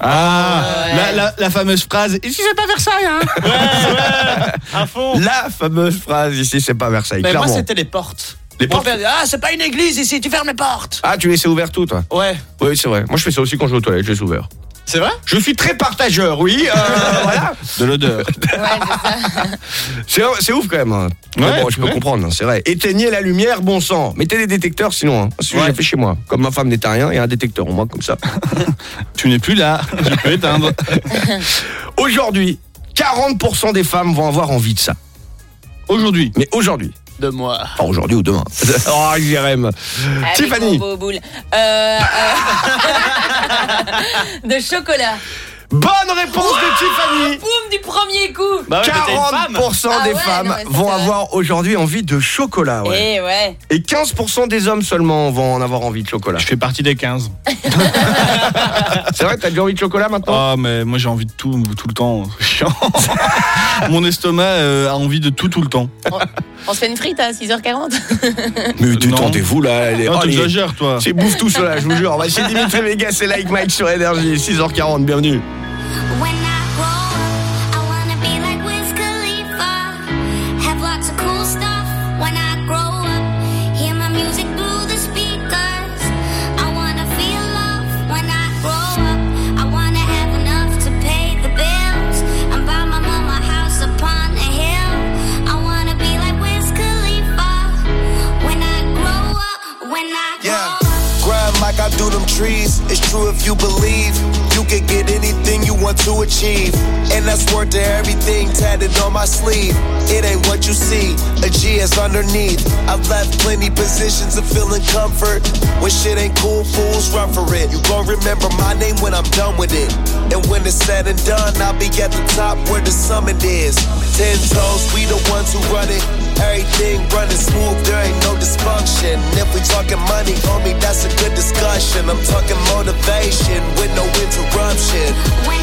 Ah, la, la, la fameuse phrase. Ici, c'est pas Versailles, hein Ouais, ouais. À fond. La fameuse phrase ici, c'est pas Versailles, Mais moi, c'était les portes. Les portes Ah, c'est pas une église ici, tu fermes les portes. Ah, tu laissais ouvert tout, toi? Ouais. Oui, c'est vrai. Moi, je fais ça aussi quand je vais aux toilettes, je laisse ouvert. C'est vrai? Je suis très partageur, oui. euh, [LAUGHS] voilà. De l'odeur. [LAUGHS] C'est ouf quand même. hein. Mais Ouais, bon, je peux ouais. comprendre, hein, c'est vrai. Éteignez la lumière, bon sang. Mettez des détecteurs sinon. Hein. C'est ce que Ouais. j'ai fait chez moi. Comme ma femme n'était rien, il y a un détecteur en moi comme ça. [LAUGHS] Tu n'es plus là. Je peux éteindre. Aujourd'hui, 40% des femmes vont avoir envie de ça. Aujourd'hui. Mais aujourd'hui. De moi. Enfin, aujourd'hui ou demain. [LAUGHS] oh, Jérém. Tiffany. Euh, euh, [LAUGHS] de chocolat. Bonne réponse de Tiffany. Boum du premier coup. Bah ouais, mais t'es une femme. 40% Ah des ouais, femmes non, vont avoir aujourd'hui envie de chocolat. Ouais. Eh ouais. Et 15% des hommes seulement vont en avoir envie de chocolat. Je fais partie des 15. [LAUGHS] C'est vrai, t'as déjà envie de chocolat maintenant? Ah, mais moi, j'ai envie de tout, tout le temps. [LAUGHS] C'est chiant. [LAUGHS] Mon estomac euh, a envie de tout, tout le temps. On se fait une frite à 6h40. Mais détendez-vous là. les- Non, oh, toi. C'est bouffe tout cela, je vous jure. Bah, c'est Dimitri Vegas et Like Mike sur Énergie, 6h40, bienvenue. When I to achieve. And that's worth to everything tatted on my sleeve. It ain't what you see, a G is underneath. I've left plenty positions of feeling comfort. When shit ain't cool, fools run for it. You gon' remember my name when I'm done with it. And when it's said and done, I'll be at the top where the summit is. Ten toes, we the ones who run it. Everything running smooth, there ain't no dysfunction. If we talking money, homie, that's a good discussion. I'm talking motivation with no interruption. When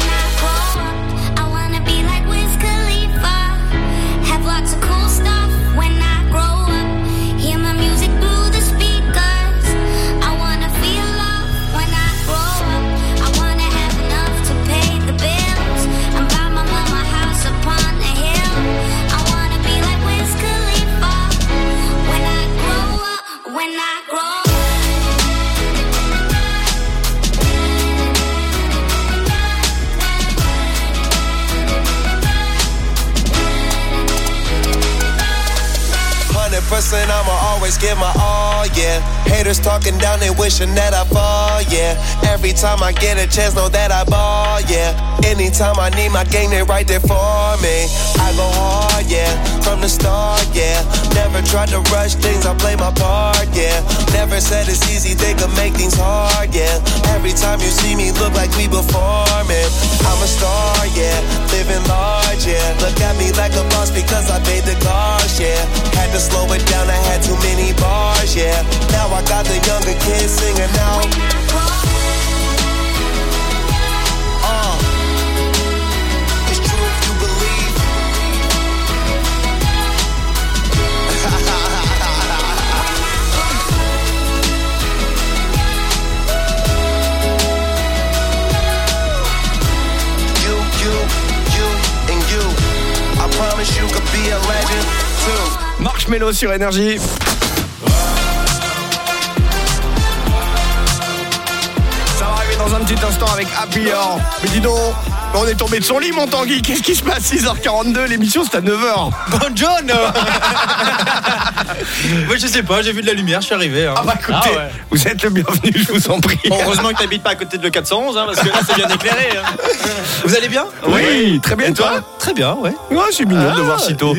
100%, I'ma always give my all, yeah. Haters talking down, they wishing that I fall, yeah. Every time I get a chance, know that I ball, yeah. Anytime I need my gang, they right there for me. I go hard, yeah, from the start, yeah. Never tried to rush things, I play my part, yeah. Never said it's easy, they could make things hard, yeah. Every time you see me, look like we performing. I'm a star, yeah, living large, yeah. Look at me like a boss because I paid the cost, yeah. Had to slow it down, I had too many bars, yeah. Now I got the younger kids singing out. Promise you could be a legend too. Marshmello sur Énergie. Un petit instant avec Happy Hour. Mais dis donc, on est tombé de son lit, mon Tanguy. Qu'est-ce qui se passe? 6h42, l'émission c'est à 9h. [LAUGHS] Bon John [LAUGHS] Moi je sais pas, j'ai vu de la lumière, je suis arrivé. hein. Ah bah écoutez, vous êtes le bienvenu, je vous en prie. Bon, heureusement que t'habites pas à côté de le 411, hein, parce que là c'est bien éclairé. hein. Vous allez bien? Oui, très bien, Et toi? Très bien, ouais. Ouais, c'est mignon de Ah, voir si tôt.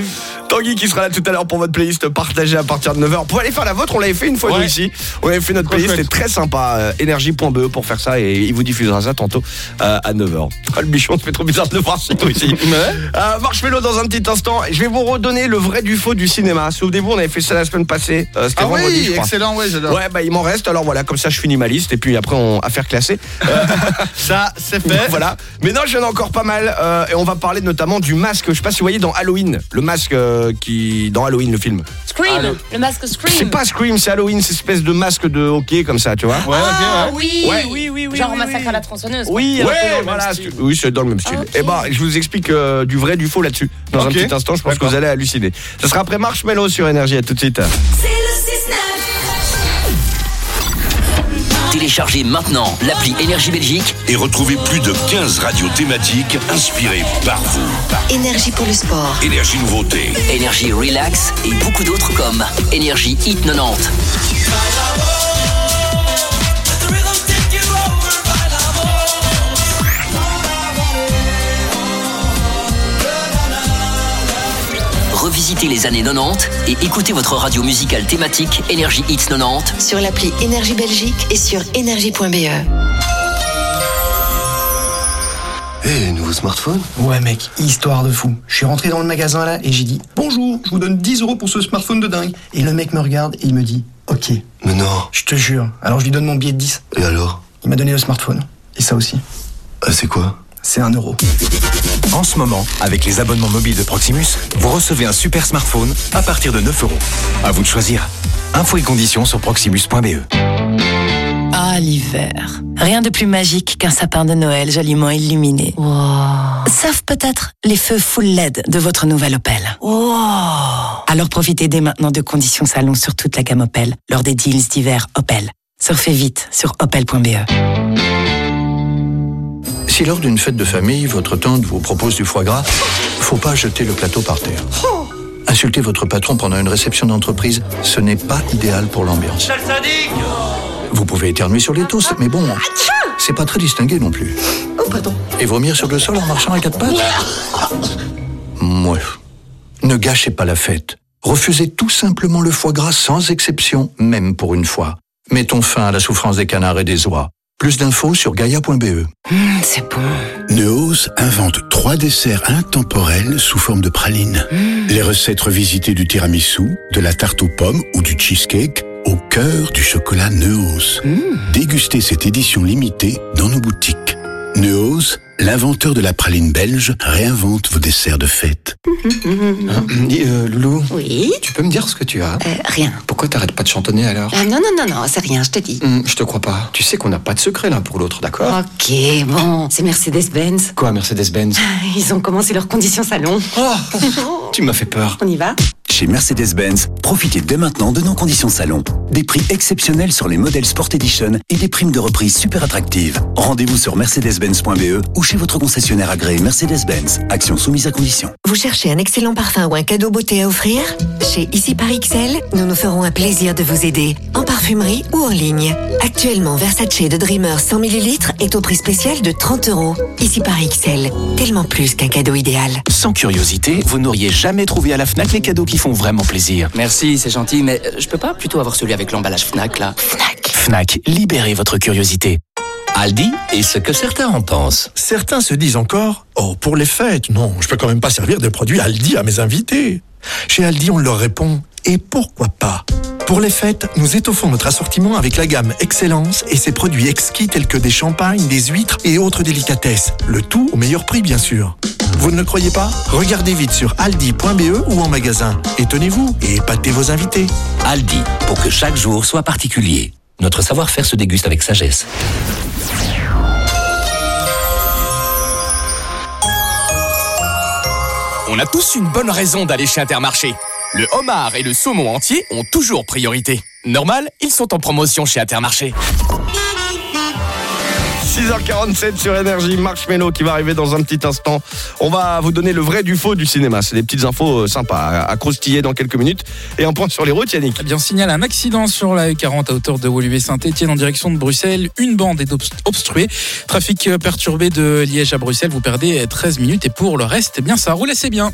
Tanguy qui sera là tout à l'heure pour votre playlist partagée à partir de 9h. Vous pouvez aller faire la vôtre, on l'avait fait une fois Ouais. ici. On avait fait notre playlist, c'était très sympa. Euh, Énergie.be pour faire ça et il vous diffusera ça tantôt euh, à 9h. [LAUGHS] Ah, le bichon, ça fait trop bizarre de le voir si tôt ici. Euh, Marshmello dans un petit instant. Je vais vous redonner le vrai du faux du cinéma. Souvenez-vous, on avait fait ça la semaine passée. Euh, Ah oui, vendredi, je crois. excellent, ouais, j'adore. Ouais, bah il m'en reste. Alors voilà, comme ça je finis ma liste et puis après on à faire classer. [LAUGHS] Ça, c'est fait. voilà. Mais non, j'en ai encore pas mal. euh, et on va parler notamment du masque. Je sais pas si vous voyez dans Halloween. Le masque euh, qui. Dans Halloween, le film. Scream, le masque Scream. C'est pas Scream, c'est Halloween, c'est espèce de masque de hockey comme ça, tu vois. Ouais, Ah ok, ouais. oui, Ouais. oui, oui, oui. Genre massacre à la tronçonneuse. quoi. Oui, Ouais, voilà. Oui, c'est dans le même style. Et bah, je vous explique euh, du vrai, du faux là-dessus. Dans un petit instant, je pense que vous allez halluciner. Ce sera après Marshmello sur Énergie. À tout de suite. C'est le 6-9. Téléchargez maintenant l'appli Énergie Belgique Et retrouvez plus de 15 radios thématiques inspirées par vous. Énergie pour le sport, Énergie nouveauté. Énergie Relax et beaucoup d'autres comme Énergie Hit 90. Revisitez les années 90 et écoutez votre radio musicale thématique Énergie Hits 90 sur l'appli Énergie Belgique et sur énergie.be. Eh, nouveau smartphone Ouais mec, histoire de fou. Je suis rentré dans le magasin là et j'ai dit Bonjour, je vous donne 10 euros pour ce smartphone de dingue. Et le mec me regarde et il me dit Ok. Mais non. Je te jure. Alors je lui donne mon billet de 10. Et alors? Il m'a donné le smartphone. Et ça aussi. Ah, C'est quoi? C'est un euro. En ce moment, avec les abonnements mobiles de Proximus, vous recevez un super smartphone à partir de 9 euros. À vous de choisir. Infos et conditions sur proximus.be. Ah, l'hiver. Rien de plus magique qu'un sapin de Noël joliment illuminé. Sauf peut-être les feux full LED de votre nouvelle Opel. Alors profitez dès maintenant de conditions salon sur toute la gamme Opel lors des deals d'hiver Opel. Surfez vite sur opel.be. Si lors d'une fête de famille, votre tante vous propose du foie gras, faut pas jeter le plateau par terre. Insulter votre patron pendant une réception d'entreprise, ce n'est pas idéal pour l'ambiance. Vous pouvez éternuer sur les toasts, mais bon, c'est pas très distingué non plus. Oh pardon. Et vomir sur le sol en marchant à quatre pattes Mouais. Ne gâchez pas la fête. Refusez tout simplement le foie gras sans exception, même pour une fois. Mettons fin à la souffrance des canards et des oies. Plus d'infos sur gaia.be. c'est bon. Neos invente trois desserts intemporels sous forme de praline. Les recettes revisitées du tiramisu, de la tarte aux pommes ou du cheesecake au cœur du chocolat Neos. Dégustez cette édition limitée dans nos boutiques. Neos, l'inventeur de la praline belge, réinvente vos desserts de fête. Dis, euh, Loulou. Oui Tu peux me dire ce que tu as? Rien. Pourquoi t'arrêtes pas de chantonner alors? Ah, non, non, non, non, c'est rien, je te dis. Hum, Je te crois pas. Tu sais qu'on n'a pas de secret l'un pour l'autre, d'accord? Ok, bon, c'est Mercedes-Benz. Quoi, Mercedes-Benz? Ils ont commencé leur condition salon. [LAUGHS] Tu m'as fait peur. On y va? Chez Mercedes-Benz, profitez dès maintenant de nos conditions salon. Des prix exceptionnels sur les modèles Sport Edition et des primes de reprise super attractives. Rendez-vous sur mercedes-benz.be ou chez votre concessionnaire agréé Mercedes-Benz. Action soumise à condition. Vous cherchez un excellent parfum ou un cadeau beauté à offrir? Chez Ici par XL, nous nous ferons un plaisir de vous aider, en parfumerie ou en ligne. Actuellement, Versace de Dreamer 100 ml est au prix spécial de 30 euros. Ici par XL, tellement plus qu'un cadeau idéal. Sans curiosité, vous n'auriez jamais trouvé à la FNAC les cadeaux qui font vraiment plaisir. Merci, c'est gentil, mais je peux pas plutôt avoir celui avec l'emballage Fnac là FNAC, libérez votre curiosité. Aldi et ce que certains en pensent. Certains se disent encore Oh, pour les fêtes, non, je peux quand même pas servir des produits Aldi à mes invités. Chez Aldi, on leur répond Et pourquoi pas? Pour les fêtes, nous étoffons notre assortiment avec la gamme Excellence et ses produits exquis tels que des champagnes, des huîtres et autres délicatesses. Le tout au meilleur prix, bien sûr. Vous ne le croyez pas? Regardez vite sur aldi.be ou en magasin. Étonnez-vous et épatez vos invités. Aldi, pour que chaque jour soit particulier. Notre savoir-faire se déguste avec sagesse. On a tous une bonne raison d'aller chez Intermarché. Le homard et le saumon entier ont toujours priorité. Normal, ils sont en promotion chez Intermarché. 6h47 sur Énergie, Marshmello qui va arriver dans un petit instant. On va vous donner le vrai du faux du cinéma. C'est des petites infos euh, sympas à, croustiller dans quelques minutes. Et un point sur les routes, Yannick. Eh bien, signale un accident sur la E40 à hauteur de Woluwe Saint-Etienne en direction de Bruxelles. Une bande est obst- obstruée. Trafic euh, perturbé de Liège à Bruxelles. Vous perdez 13 minutes et pour le reste, eh bien, ça roule assez bien.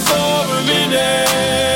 for a minute.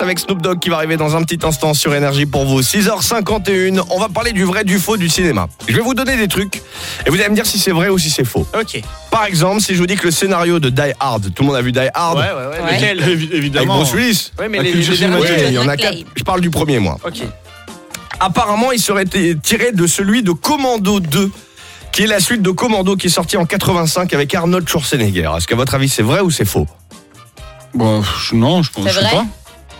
avec Snoop Dogg qui va arriver dans un petit instant sur Énergie pour vous. 6h51, on va parler du vrai, du faux du cinéma. Je vais vous donner des trucs et vous allez me dire si c'est vrai ou si c'est faux. Ok. Par exemple, si je vous dis que le scénario de Die Hard, tout le monde a vu Die Hard? Ouais, ouais, ouais. Lequel Évi- Évidemment. Avec Bruce Willis Ouais, mais les, les derniers- Ouais, il y en a quatre. Je parle du premier, moi. Ok. Apparemment, il serait tiré de celui de Commando 2, qui est la suite de Commando qui est sorti en 85 avec Arnold Schwarzenegger. Est-ce qu'à votre avis, c'est vrai ou c'est faux? Bon, non, je pense pas.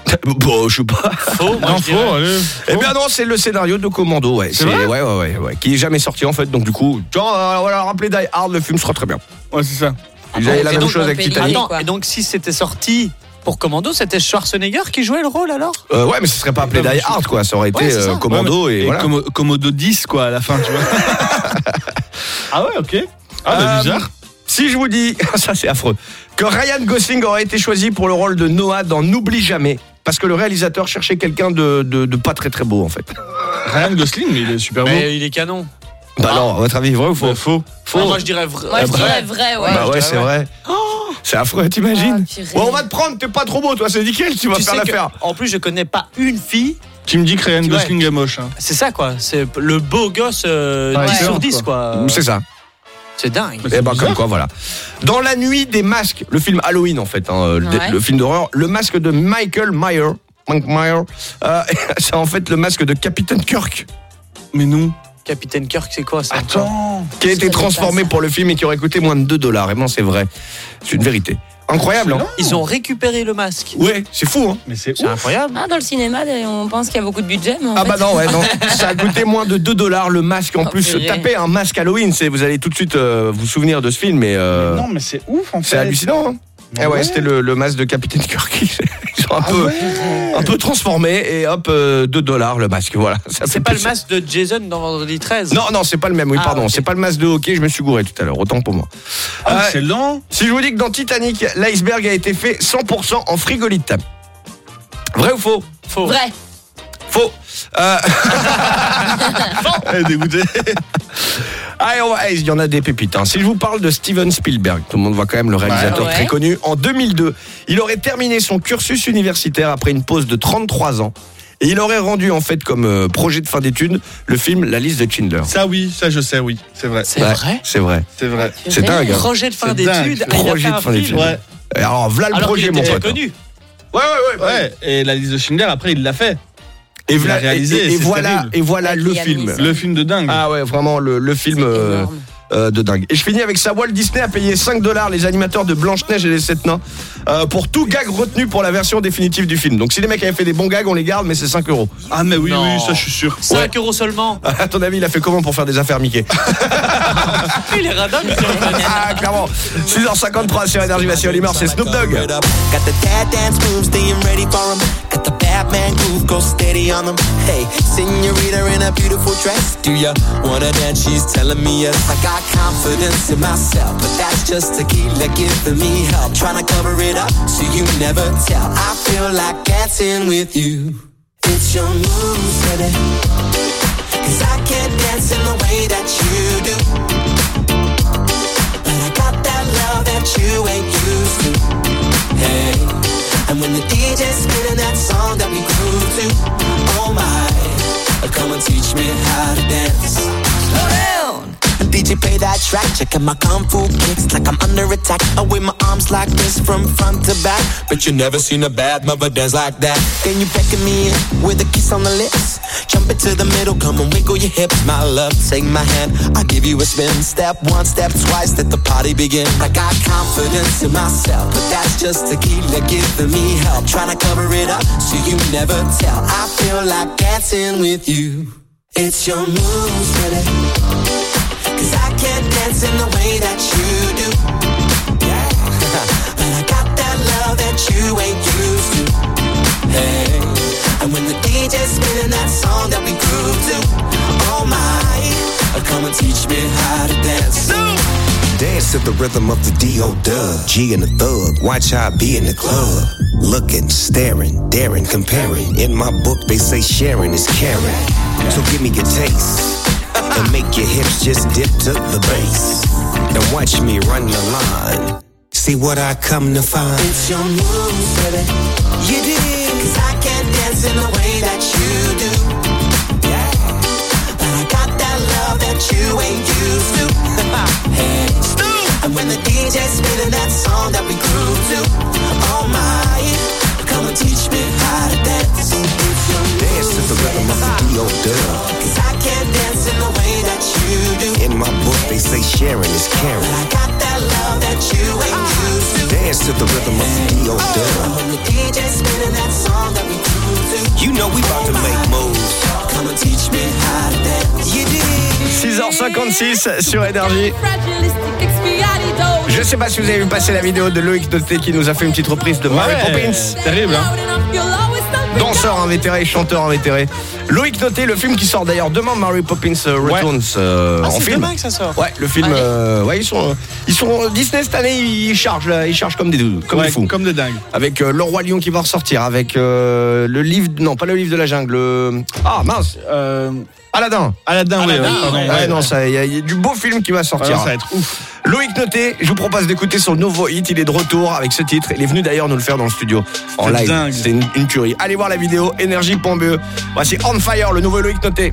[LAUGHS] Bon, je sais pas. Faux, moi Non, faux, allez. Eh bien non, c'est le scénario de Commando, ouais. C'est vrai ouais, ouais, ouais, ouais, qui est jamais sorti en fait. Donc du coup, tiens, euh, voilà, rappelez Die Hard, le film sera très bien. Ouais, c'est ça. Vous avez la même chose avec Titanic. Attends, et donc si c'était sorti pour Commando, c'était Schwarzenegger qui jouait le rôle alors? Euh, ouais, mais ce serait pas appelé Die Hard, quoi. Ça aurait été Ouais, euh, ça. Commando et, Et voilà. Commodo 10, quoi, à la fin, tu vois. [LAUGHS] ah ouais, ok. Ah, bah, Euh, bizarre. Si je vous dis, [LAUGHS] ça c'est affreux, que Ryan Gosling aurait été choisi pour le rôle de Noah dans N'oublie jamais, parce que le réalisateur cherchait quelqu'un de, de, de pas très très beau en fait. Ryan Gosling, mais il est super beau. Mais il est canon. Bah non, à votre avis, vrai ou faux? Bah, faux. Faux. Ah, moi je dirais vrai. Moi, je bah, dirais vrai, ouais. Bah ouais, c'est vrai. C'est affreux, t'imagines? Ah. Bon, on va te prendre, t'es pas trop beau, toi, c'est nickel, tu vas Tu faire l'affaire. en plus, je connais pas une fille. Tu me dis que Ryan Ouais. Gosling est moche. Hein. C'est ça quoi. C'est le beau gosse euh, Ouais. 10 sur Ouais. 10 quoi. C'est ça. C'est dingue. Et bah comme quoi, voilà. Dans la nuit des masques, le film Halloween en fait, hein, le, Ouais. le film d'horreur, le masque de Michael Myers, Mike Myers, euh, [LAUGHS] c'est en fait le masque de Captain Kirk. Mais non. Capitaine Kirk, c'est quoi ça Attends. qui a été transformé pour le film et qui aurait coûté moins de 2 dollars. Vraiment, c'est vrai. C'est une vérité. Incroyable, hein Ils ont récupéré le masque. Ouais, c'est fou, hein Mais c'est incroyable. Ah, dans le cinéma, on pense qu'il y a beaucoup de budget, mais en Ah fait- bah non, ouais, non. [LAUGHS] Ça a coûté moins de 2 dollars le masque. En Oh, plus, purée. tapez un masque Halloween, c'est vous allez tout de suite euh, vous souvenir de ce film. Mais, euh, Non, mais c'est ouf en fait. c'est hallucinant. Hein eh ouais, ouais. c'était le, le masque de Capitaine Kirk. [LAUGHS] Ils [LAUGHS] sont un Ah peu, ouais. un peu transformés et hop, euh, 2 dollars le masque. Voilà. C'est pas le masque de Jason dans Vendredi 13 Non, non, c'est pas le même. Oui, Ah, pardon. C'est pas le masque de hockey. Je me suis gouré tout à l'heure. Autant pour moi. Ah, Euh, c'est lent. si je vous dis que dans Titanic, l'iceberg a été fait 100% en frigolite. Vrai ou faux? Faux. Vrai. Faux. Euh, [LAUGHS] [LAUGHS] Elle est dégoûtée. Allez, on va- eh, il y en a des pépites. hein. Si je vous parle de Steven Spielberg, tout le monde voit quand même le réalisateur Ouais. très connu. En 2002, il aurait terminé son cursus universitaire après une pause de 33 ans. Et il aurait rendu en fait comme euh, projet de fin d'études le film La liste de Schindler. Ça oui, ça je sais, oui, c'est vrai. C'est Ouais, vrai C'est vrai. C'est vrai. C'est dingue. hein. Projet de fin d'études. Projet de fin d'études. Ouais. Et Alors, voilà le Alors projet, mon était pote. connu. Ouais, ouais, ouais. Ouais, et la liste de Schindler, après, il l'a fait. Et, Il voilà- réalisé, et- et et c'est voilà, terrible. et voilà Avec le film. Le film de dingue. Ah ouais, vraiment le, le film euh, euh, de dingue. Et je finis avec ça. Walt Disney a payé 5 dollars les animateurs de Blanche-Neige et les 7 nains euh, pour tout gag retenu pour la version définitive du film. Donc si les mecs avaient fait des bons gags, on les garde, mais c'est 5 euros. Ah, mais oui, Non. oui, ça je suis sûr. 5 euros seulement. [LAUGHS] À ton avis, il a fait comment pour faire des affaires Mickey? [LAUGHS] Il est radin, mais c'est vrai. Ah, clairement. 6h53 sur Énergie Massive Olimar, c'est Snoop Dogg. Got the Batman groove, go steady on them. Hey, senorita in a beautiful dress. Do ya wanna dance? She's telling me yes. I got confidence in myself, but that's just tequila giving me help. Trying to cover it up so you never tell. I feel like dancing with you. It's your moves, baby. Cause I can't dance in the way that you do. But I got that love that you ain't used to. Hey, and when the DJ's spinning that song that we grew to, oh my, come and teach me how to dance. Slow down. DJ play that track, checking my kung fu kicks like I'm under attack. I wave my arms like this from front to back. But you never seen a bad mother dance like that. Then you beckon me in with a kiss on the lips. Jump into the middle, come and wiggle your hips, my love. Take my hand, I'll give you a spin. Step one, step twice, let the party begin. I got confidence in myself, but that's just tequila giving me help. Trying to cover it up so you never tell. I feel like dancing with you. It's your moves, baby. Cause I can't dance in the way that you do. Yeah. [LAUGHS] but I got that love that you ain't used to. Hey. And when the DJ's spinning that song that we grew to, oh my, come and teach me how to dance. Dance to the rhythm of the D.O. Dub. G and the thug. Watch how I be in the club. Looking, staring, daring, comparing. In my book, they say sharing is caring. So give me your taste. And make your hips just dip to the bass. And watch me run the line. See what I come to find. It's your moves, baby. You did. Cause I can't dance in the way that you do. Yeah. But I got that love that you ain't used to. [LAUGHS] And when the DJ's spinning that song that we grew to, oh my, come and teach me how to dance. It's your Dance to the rhythm of the D.O. Dub. Cause I can't dance in the way that you do. In my book, they say sharing is caring. I got that love that you ain't used to. Dance to the rhythm of the D.O. Dub. When the DJ's spinning that song that we grew to, You know we about to make moves. come and teach me how to dance. You did. 6h56 sur Énergie. Je sais pas si vous avez vu passer la vidéo de Loïc Noté qui nous a fait une petite reprise de Mary Poppins. Terrible, hein Danseur invétéré et chanteur invétéré. Loïc Noté, le film qui sort d'ailleurs demain, Mary Poppins euh, Returns euh, Ah, en c'est film. demain que ça sort. Ouais, le film. Allez. euh, ouais, ils sont, ils sont Disney cette année, ils chargent, là, ils chargent comme des comme Ouais, des fous. Comme de dingue. Avec euh, le roi lion qui va ressortir, avec euh, le livre, non pas le livre de la jungle. le- Ah mince, Euh, Aladdin. Aladdin, oui, Aladdin, ouais, pardon. Ouais, ouais. non, ça, il y, a- il y a du beau film qui va sortir. ça va être ouf. Loïc Noté, je vous propose d'écouter son nouveau hit. Il est de retour avec ce titre. Il est venu d'ailleurs nous le faire dans le studio en C'est live. dingue. C'est une, une tuerie. Allez voir la vidéo énergie.be. Voici On Fire, le nouveau Loïc Noté.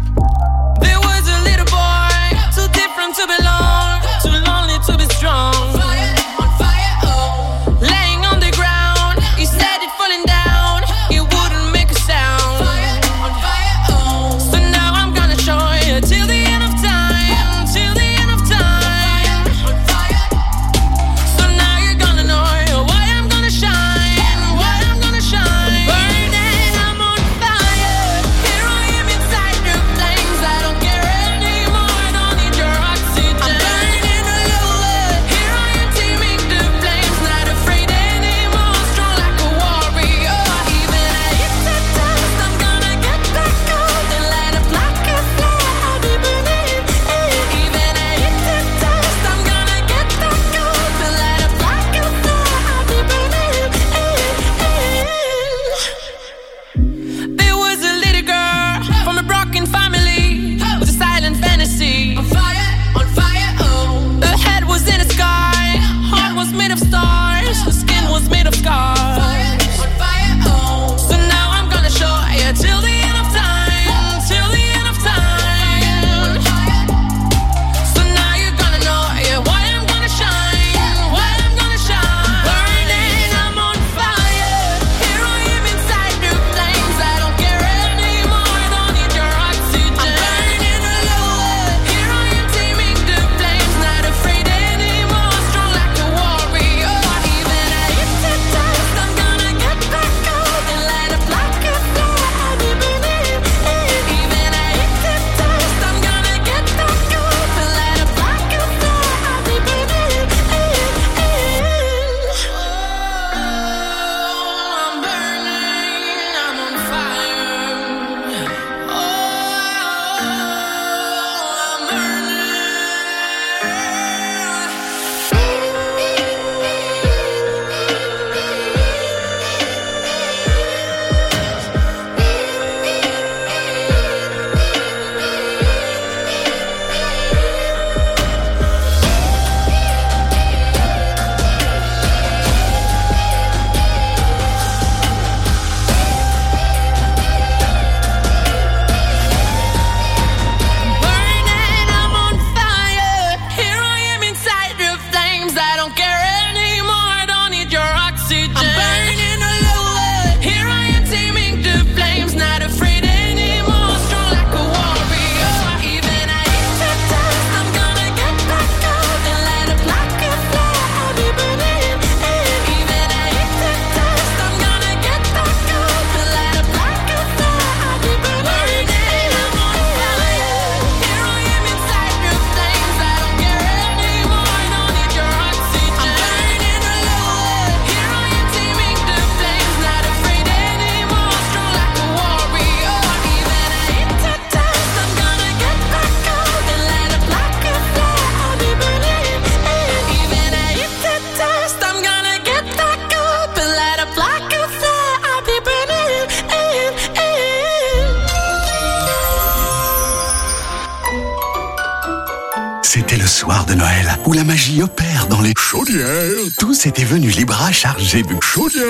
Chargés de chaudières.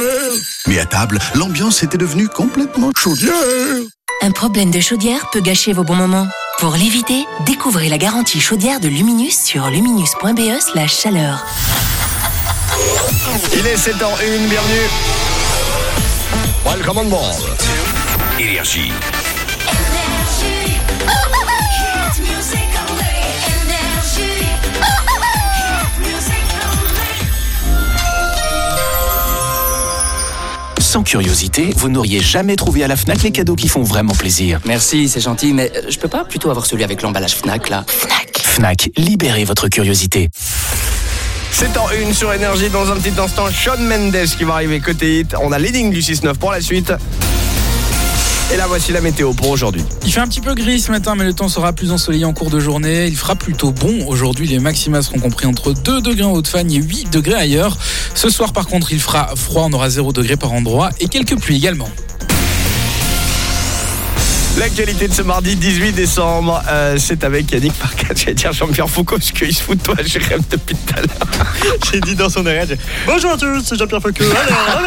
Mais à table, l'ambiance était devenue complètement chaudière. Un problème de chaudière peut gâcher vos bons moments. Pour l'éviter, découvrez la garantie chaudière de Luminus sur luminus.be slash chaleur. Il est 7h01, bienvenue. Welcome on board. Énergie. Sans curiosité, vous n'auriez jamais trouvé à la FNAC les cadeaux qui font vraiment plaisir. Merci, c'est gentil, mais euh, je peux pas plutôt avoir celui avec l'emballage Fnac là FNAC, libérez votre curiosité. 7h01 sur Énergie. Dans un petit instant, Sean Mendes qui va arriver côté hit. On a l'heading du 6-9 pour la suite. Et là, voici la météo pour aujourd'hui. Il fait un petit peu gris ce matin, mais le temps sera plus ensoleillé en cours de journée. Il fera plutôt bon. Aujourd'hui, les maxima seront compris entre 2 degrés en Haute-Fagne et 8 degrés ailleurs. Ce soir, par contre, il fera froid. On aura 0 degré par endroit et quelques pluies également. L'actualité de ce mardi 18 décembre, euh, c'est avec Yannick Parcat. J'allais dire Jean-Pierre Foucault, parce qu'il se fout de toi, je rêve depuis tout à l'heure. [LAUGHS] J'ai dit dans son j'ai- Bonjour à tous, c'est Jean-Pierre Foucault. Alors,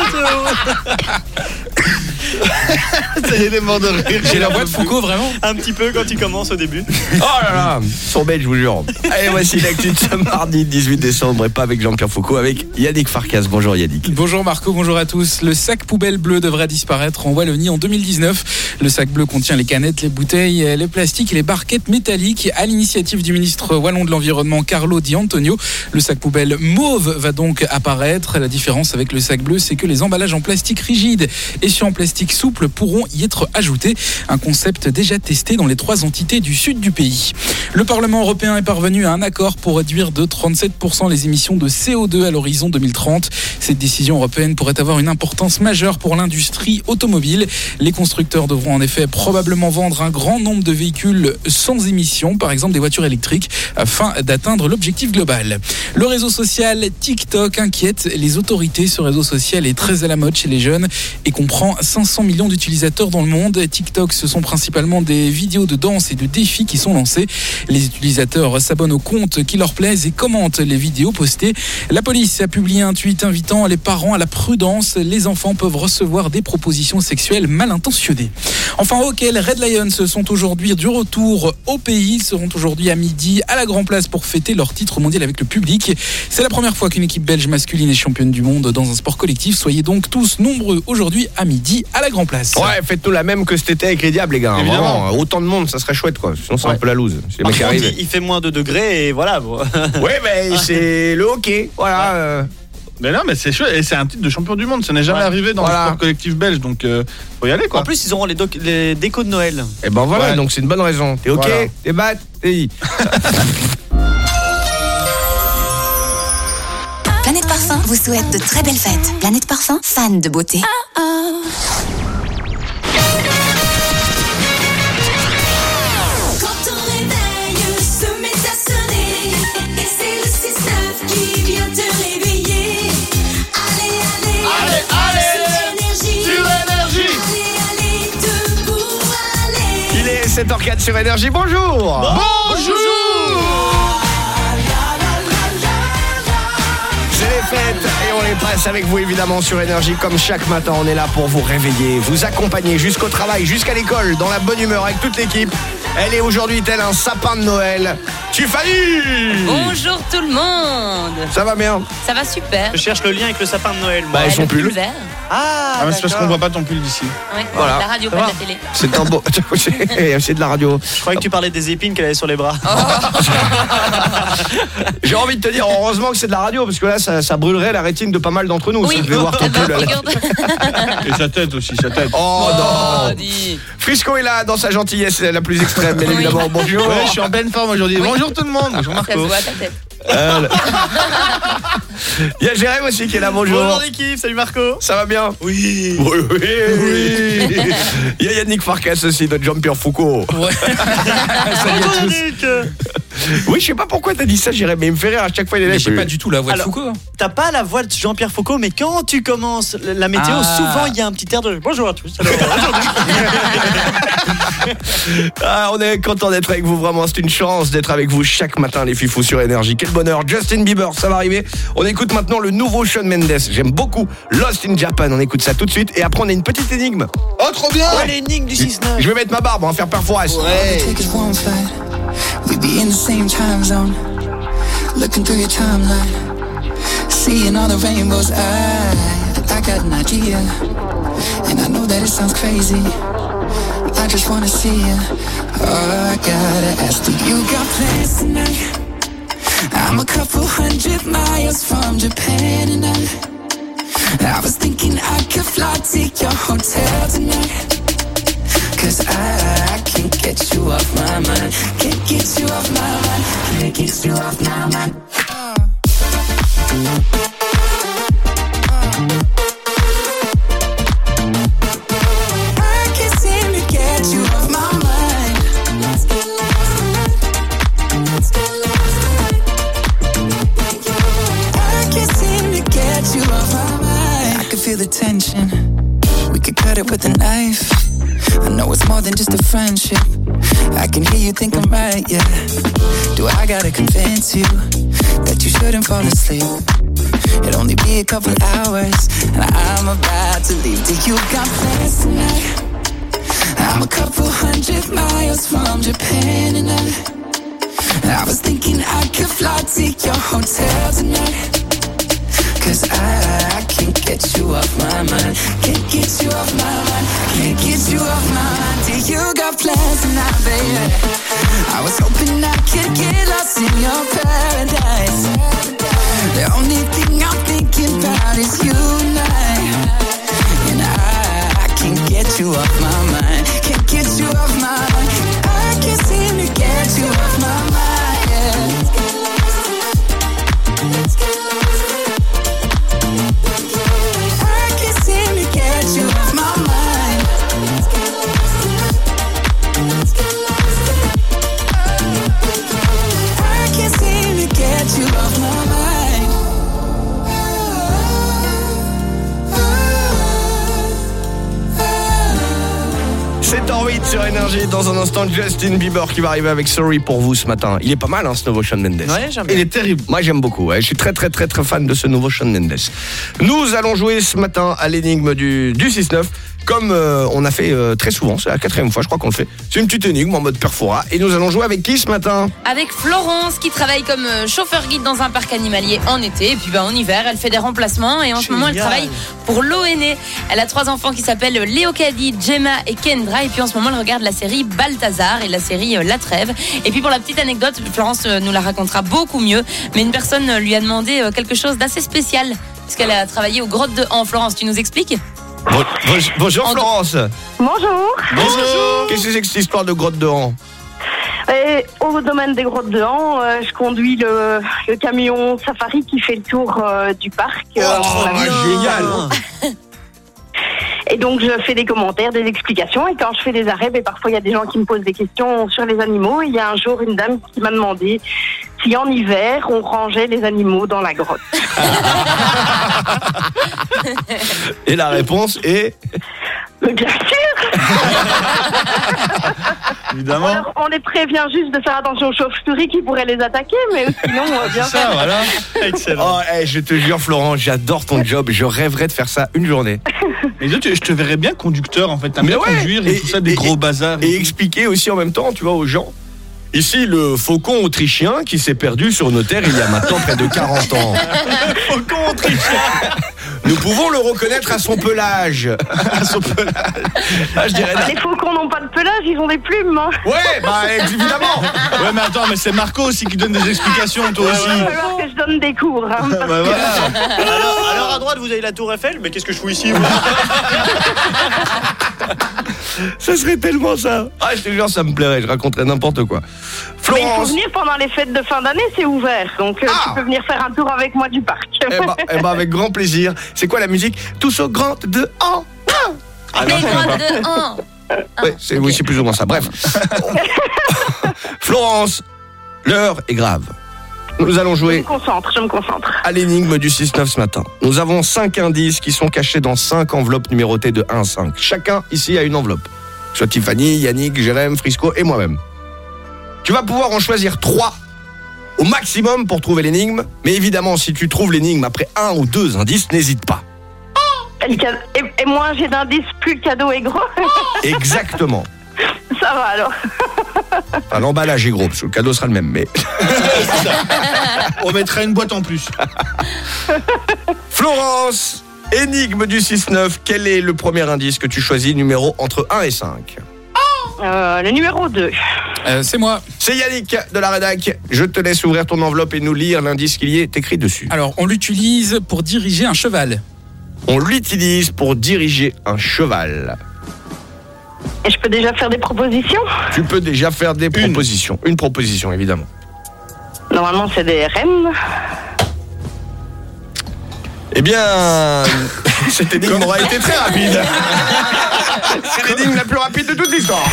[LAUGHS] C'est l'élément de rire. J'ai la voix de Foucault, vraiment Un petit peu quand il commence au début. Oh là là, son bête, je vous jure. Allez, voici l'actu de ce mardi 18 décembre, et pas avec Jean-Pierre Foucault, avec Yannick Farkas. Bonjour Yannick. Bonjour Marco, bonjour à tous. Le sac poubelle bleu devrait disparaître en Wallonie en 2019. Le sac bleu contient les canettes, les bouteilles, les plastiques et les barquettes métalliques. À l'initiative du ministre wallon de l'Environnement, Carlo Di Antonio, le sac poubelle mauve va donc apparaître. La différence avec le sac bleu, c'est que les emballages en plastique rigide et ceux en plastique souple pourront y être ajoutés. Un concept déjà testé dans les trois entités du sud du pays. Le Parlement européen est parvenu à un accord pour réduire de 37% les émissions de CO2 à l'horizon 2030. Cette décision européenne pourrait avoir une importance majeure pour l'industrie automobile. Les constructeurs devront en effet probablement vendre un grand nombre de véhicules sans émissions, par exemple des voitures électriques, afin d'atteindre l'objectif global. Le réseau social TikTok inquiète les autorités. Ce réseau social est très à la mode chez les jeunes et comprend 500 millions d'utilisateurs dans le monde. TikTok, ce sont principalement des vidéos de danse et de défis qui sont lancés. Les utilisateurs s'abonnent aux comptes qui leur plaisent et commentent les vidéos postées. La police a publié un tweet invitant les parents à la prudence. Les enfants peuvent recevoir des propositions sexuelles mal intentionnées. Enfin, hockey, les Red Lions sont aujourd'hui du retour au pays. Ils seront aujourd'hui à midi à la Grand Place pour fêter leur titre mondial avec le public. C'est la première fois qu'une équipe belge masculine est championne du monde dans un sport collectif. Soyez donc tous nombreux aujourd'hui à midi à la Grand Place. Ouais, faites-nous la même que cet été avec les diables, les gars. Évidemment. Vraiment, autant de monde, ça serait chouette, quoi. Sinon, c'est un peu la loose. Par contre, il, il fait moins de degrés et voilà. [LAUGHS] Ouais, mais c'est le hockey. Voilà. euh. Mais non, mais c'est chouette. Et c'est un titre de champion du monde. Ça n'est jamais Ouais. arrivé dans Voilà. le sport collectif belge. Donc, euh, faut y aller, quoi. En plus, ils auront les, les décos de Noël. Et ben voilà, Ouais. donc c'est une bonne raison. T'es ok Voilà. T'es bat T'es [LAUGHS] vous souhaite de très belles fêtes. Planète Parfum, fan de beauté. Quand ton réveil se met à sonner, et et on les passe avec vous évidemment sur Énergie. Comme chaque matin, on est là pour vous réveiller, vous accompagner jusqu'au travail, jusqu'à l'école, dans la bonne humeur avec toute l'équipe. Elle est aujourd'hui tel un sapin de Noël. Tiffany Bonjour tout le monde Ça va bien Ça va super Je cherche le lien avec le sapin de Noël. moi. Bah, ils Ouais, le pull vert. Ah, Ah, mais c'est parce qu'on voit pas ton pull d'ici. Ouais, Voilà. La radio, Ça pas de la télé. C'est un beau. [LAUGHS] [LAUGHS] c'est de la radio. Je croyais que tu parlais des épines qu'elle avait sur les bras. [LAUGHS] J'ai envie de te dire, heureusement que c'est de la radio, parce que là, ça, ça brûlerait la rétine de pas mal d'entre nous. Oui. Si vous devez voir ton ben, pull. la- Et sa tête aussi, sa tête. Oh non dis. Frisco est là dans sa gentillesse la plus extrême, bien Oui. évidemment. Bonjour. Ouais, je suis en pleine forme aujourd'hui. Bonjour tout le monde. Bonjour Ça se Marco. voit [LAUGHS] Euh, [LAUGHS] Il y a Jérém aussi qui est là, bonjour. Bonjour l'équipe, salut Marco. Ça va bien Oui. Oui, oui. [LAUGHS] Il y a Yannick Farkas aussi, notre Jean-Pierre Foucault. Ouais. [LAUGHS] Salut. Yannick. Oui, je sais pas pourquoi t'as dit ça, Jérémy, mais il me fait rire à chaque fois. Il est là. J'ai pas du tout la voix de Alors, Foucault. hein. T'as pas la voix de Jean-Pierre Foucault, mais quand tu commences la météo, Ah. souvent il y a un petit air de bonjour à tous. Alors, Ah, on est content d'être avec vous, vraiment. C'est une chance d'être avec vous chaque matin, les fifous sur énergie. Quel bonheur. Justin Bieber, ça va arriver. On écoute maintenant le nouveau Shawn Mendes. J'aime beaucoup Lost in Japan. On écoute ça tout de suite. Et après, on a une petite énigme. Oh, trop bien Ouais, l'énigme du 6-9. Je vais mettre ma barbe, on va faire perforce. Take it one flight. We be in the same time zone. Looking through your timeline. Seeing all the rainbows. I, I got an idea. And I know that it sounds crazy. I just wanna see you. Oh, I gotta ask, do you got plans tonight? I'm a couple hundred miles from Japan and I, I was thinking I could fly to your hotel tonight. Cause I, I can't get you off my mind. Can't get you off my mind. Can't get you off my mind. Feel the tension. We could cut it with a knife. I know it's more than just a friendship. I can hear you think I'm right, yeah. Do I gotta convince you that you shouldn't fall asleep? It'll only be a couple hours, and I'm about to leave. Do you got plans tonight? I'm a couple hundred miles from Japan, and I, I was thinking I could fly to your hotel tonight. Cause I, I can't get you off my mind. Can't get you off my mind. Can't get you off my mind. Do you got plans tonight, baby? I was hoping I could get lost in your paradise. The only thing I'm thinking about is you and I. And I, I can't get you off my mind. Sur énergie. Dans un instant, Justin Bieber qui va arriver avec Sorry pour vous ce matin. Il est pas mal, hein, ce nouveau Shawn Mendes. Ouais, j'aime bien. Il est terrible. Moi, j'aime beaucoup. Je suis très, très, très, très fan de ce nouveau Shawn Mendes. Nous allons jouer ce matin à l'énigme du, du 6-9. Comme euh, on a fait euh, très souvent, c'est la quatrième fois, je crois qu'on le fait. C'est une petite énigme en mode perfora. Et nous allons jouer avec qui ce matin? Avec Florence qui travaille comme euh, chauffeur guide dans un parc animalier en été et puis bah, en hiver elle fait des remplacements et en ce moment elle Génial. travaille pour l'ONE. Elle a trois enfants qui s'appellent Léo Caddy, Gemma et Kendra et puis en ce moment elle regarde la série Balthazar et la série La Trêve. Et puis pour la petite anecdote, Florence nous la racontera beaucoup mieux, mais une personne lui a demandé quelque chose d'assez spécial puisqu'elle a travaillé aux grottes de Han. Florence, tu nous expliques? Bon- bon- Bonjour En- Florence. Bonjour. Bonjour. Qu'est-ce que c'est que cette histoire de grotte de Han Et au domaine des grottes de Han, euh, je conduis le, le camion safari qui fait le tour euh, du parc. euh, Oh, génial. Et donc je fais des commentaires, des explications. Et quand je fais des arrêts, ben, parfois il y a des gens qui me posent des questions sur les animaux. Il y a un jour une dame qui m'a demandé si en hiver on rangeait les animaux dans la grotte. [LAUGHS] Et la réponse est bien sûr [LAUGHS] Évidemment. Alors, On les prévient juste de faire attention aux chauves-souris qui pourraient les attaquer, mais sinon, euh, bien Ça, faire. voilà. Excellent. Oh, eh, je te jure, Florent, j'adore ton [LAUGHS] job. Je rêverais de faire ça une journée. Mais toi, tu- je te verrais bien conducteur en fait. T'aimes bien ouais. conduire et, Et- tout ça, des et- gros bazars. Et expliquer aussi en même temps, tu vois, aux gens. Ici, le faucon autrichien qui s'est perdu sur nos terres il y a maintenant près de 40 ans. [LAUGHS] faucon autrichien. Nous pouvons le reconnaître à son pelage. à son pelage. Ah, je dirais. Les faucons n'ont pas de pelage, ils ont des plumes. Hein. Ouais, bah évidemment. Ouais, mais attends, mais c'est Marco aussi qui donne des explications, toi aussi. Il va falloir que je donne des cours. Hein, Bah, voilà. Alors, alors à droite, vous avez la tour Eiffel, mais qu'est-ce que je fous ici [LAUGHS] Ça serait tellement ça. Ah, je te jure, ça me plairait. Je raconterais n'importe quoi. Mais il faut Florence. venir pendant les fêtes de fin d'année, c'est ouvert. Donc euh, Ah. tu peux venir faire un tour avec moi du parc. Eh ben, eh ben, avec grand plaisir. C'est quoi la musique Tous au grand de Han. Les grottes de Han Ouais, c'est oui, c'est plus ou moins ça. Bref. [LAUGHS] Florence, L'heure est grave. Nous allons Je jouer me concentre, je me concentre. à l'énigme du 6-9 ce matin. Nous avons 5 indices qui sont cachés dans 5 enveloppes numérotées de 1 à 5. Chacun ici a une enveloppe. Soit Tiffany, Yannick, Jérém, Frisco et moi-même. Tu vas pouvoir en choisir 3 au maximum pour trouver l'énigme. Mais évidemment, si tu trouves l'énigme après un ou deux indices, n'hésite pas. Et, moins j'ai d'indices, plus le cadeau est gros. [LAUGHS] Exactement. Ça va alors. Enfin, L'emballage est gros, parce que le cadeau sera le même. Mais On mettra une boîte en plus. [LAUGHS] Florence, énigme du 6-9, quel est le premier indice que tu choisis, numéro entre 1 et 5 Euh, le numéro 2. Euh, c'est moi. C'est Yannick de la rédac. Je te laisse ouvrir ton enveloppe et nous lire l'indice qu'il y est écrit dessus. Alors, on l'utilise pour diriger un cheval. On l'utilise pour diriger un cheval. Et je peux déjà faire des propositions? Tu peux déjà faire des propositions. Une proposition, évidemment. Normalement, c'est des rennes. Eh bien, [LAUGHS] cette énigme aura été très rapide. [LAUGHS] C'est l'énigme la plus rapide de toute l'histoire.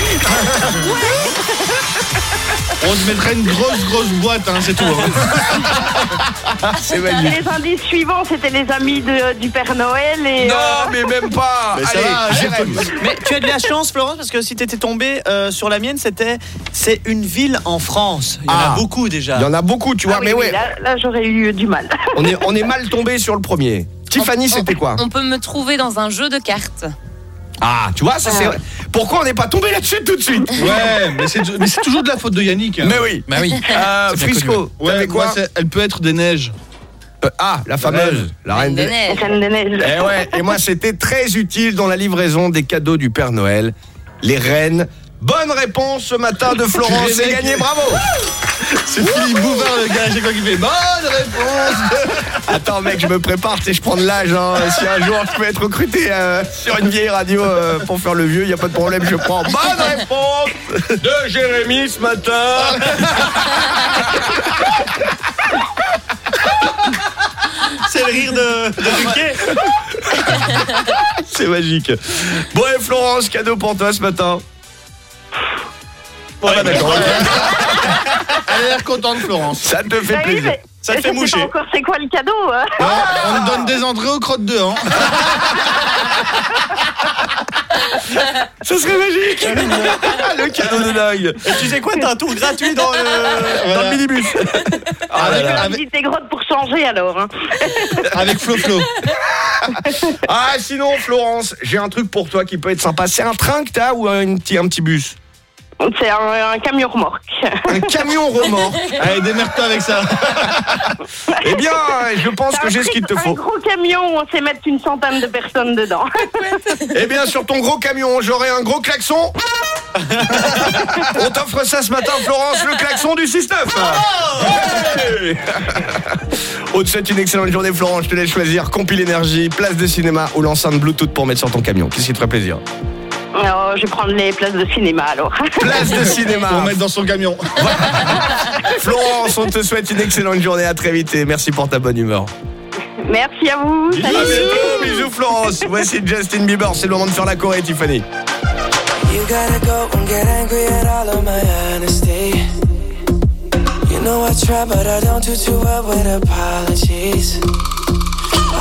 On se mettrait une grosse, grosse boîte, hein, c'est tout. hein. [LAUGHS] C'est Et magnifique. les indices suivants, c'était les amis de- du Père Noël et. Non, euh, mais même pas. [LAUGHS] Mais ça Allez, va, Jérém. Mais tu as de la chance, Florence, parce que si t'étais tombé euh, sur la mienne, c'était c'est une ville en France. Il y en Ah. a beaucoup déjà. Il y en a beaucoup, tu ah vois, oui, mais oui, ouais, Là, là, j'aurais eu du mal. on est, on est mal tombé sur le premier. Tiffany, c'était quoi On peut me trouver dans un jeu de cartes. Ah, tu vois, ça c'est. Pourquoi on n'est pas tombé là-dessus tout de suite Ouais, mais c'est mais c'est toujours de la faute de Yannick. hein. Mais oui. Bah oui. Euh, C'est bien Frisco, Ouais, t'avais moi, quoi c'est- Elle peut être des neiges. Euh, Ah, la fameuse, la reine des. Neiges. Reine des neiges. Eh ouais, et moi c'était très utile dans la livraison des cadeaux du Père Noël. Les reines. Bonne réponse ce matin de Florence, c'est gagné, bravo [LAUGHS] C'est Philippe Bouvard, le gars, j'ai quoi qui fait bonne réponse. Attends mec, je me prépare, tu sais, je prends de l'âge. Hein. Si un jour je peux être recruté euh, sur une vieille radio euh, pour faire le vieux, il y a pas de problème, je prends. Bonne réponse de Jérémy ce matin. C'est le rire de, de. C'est magique. Bon et Florence, cadeau pour toi ce matin. Ouais, bah, d'accord. Elle a l'air contente, Florence. Ça te fait Bah plaisir. mais- Ça te fait moucher. pas encore c'est quoi le cadeau hein. Ouais, on te donne des entrées aux crottes de hein. [LAUGHS] Ce serait magique [LAUGHS] Le cadeau de dingue Et tu sais quoi, t'as un tour gratuit dans le, Dans le minibus Ah là là. visiter grotte pour changer alors. hein. Avec Flo Flo. Ah sinon Florence, j'ai un truc pour toi qui peut être sympa. C'est un train que t'as ou un petit, un petit bus? C'est un, un camion remorque. Un camion remorque [LAUGHS] Allez, démerde-toi avec ça. [LAUGHS] Eh bien, je pense que j'ai ce qu'il te Un faut. gros camion où on sait mettre une centaine de personnes dedans. [LAUGHS] Eh bien, sur ton gros camion, j'aurai un gros klaxon. On t'offre ça ce matin, Florence, le klaxon du 6-9. Ouais. On te souhaite une excellente journée, Florence. Je te laisse choisir compile énergie, place de cinéma ou l'enceinte Bluetooth pour mettre sur ton camion. Qu'est-ce qui te ferait plaisir? Alors, je vais prendre les places de cinéma alors. [LAUGHS] Place de cinéma. Pour mettre dans son camion. [LAUGHS] Florence, on te souhaite une excellente journée. À très vite et merci pour ta bonne humeur. Merci à vous. À Salut. bientôt, bisous Florence. Voici Justin Bieber, c'est le moment de faire la Corée, Tiffany. You gotta go and get angry at all of my honesty. You know I try, but I don't do too well with apologies.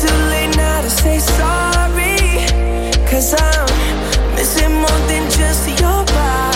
too late now to say sorry? Cause I'm missing more than just your body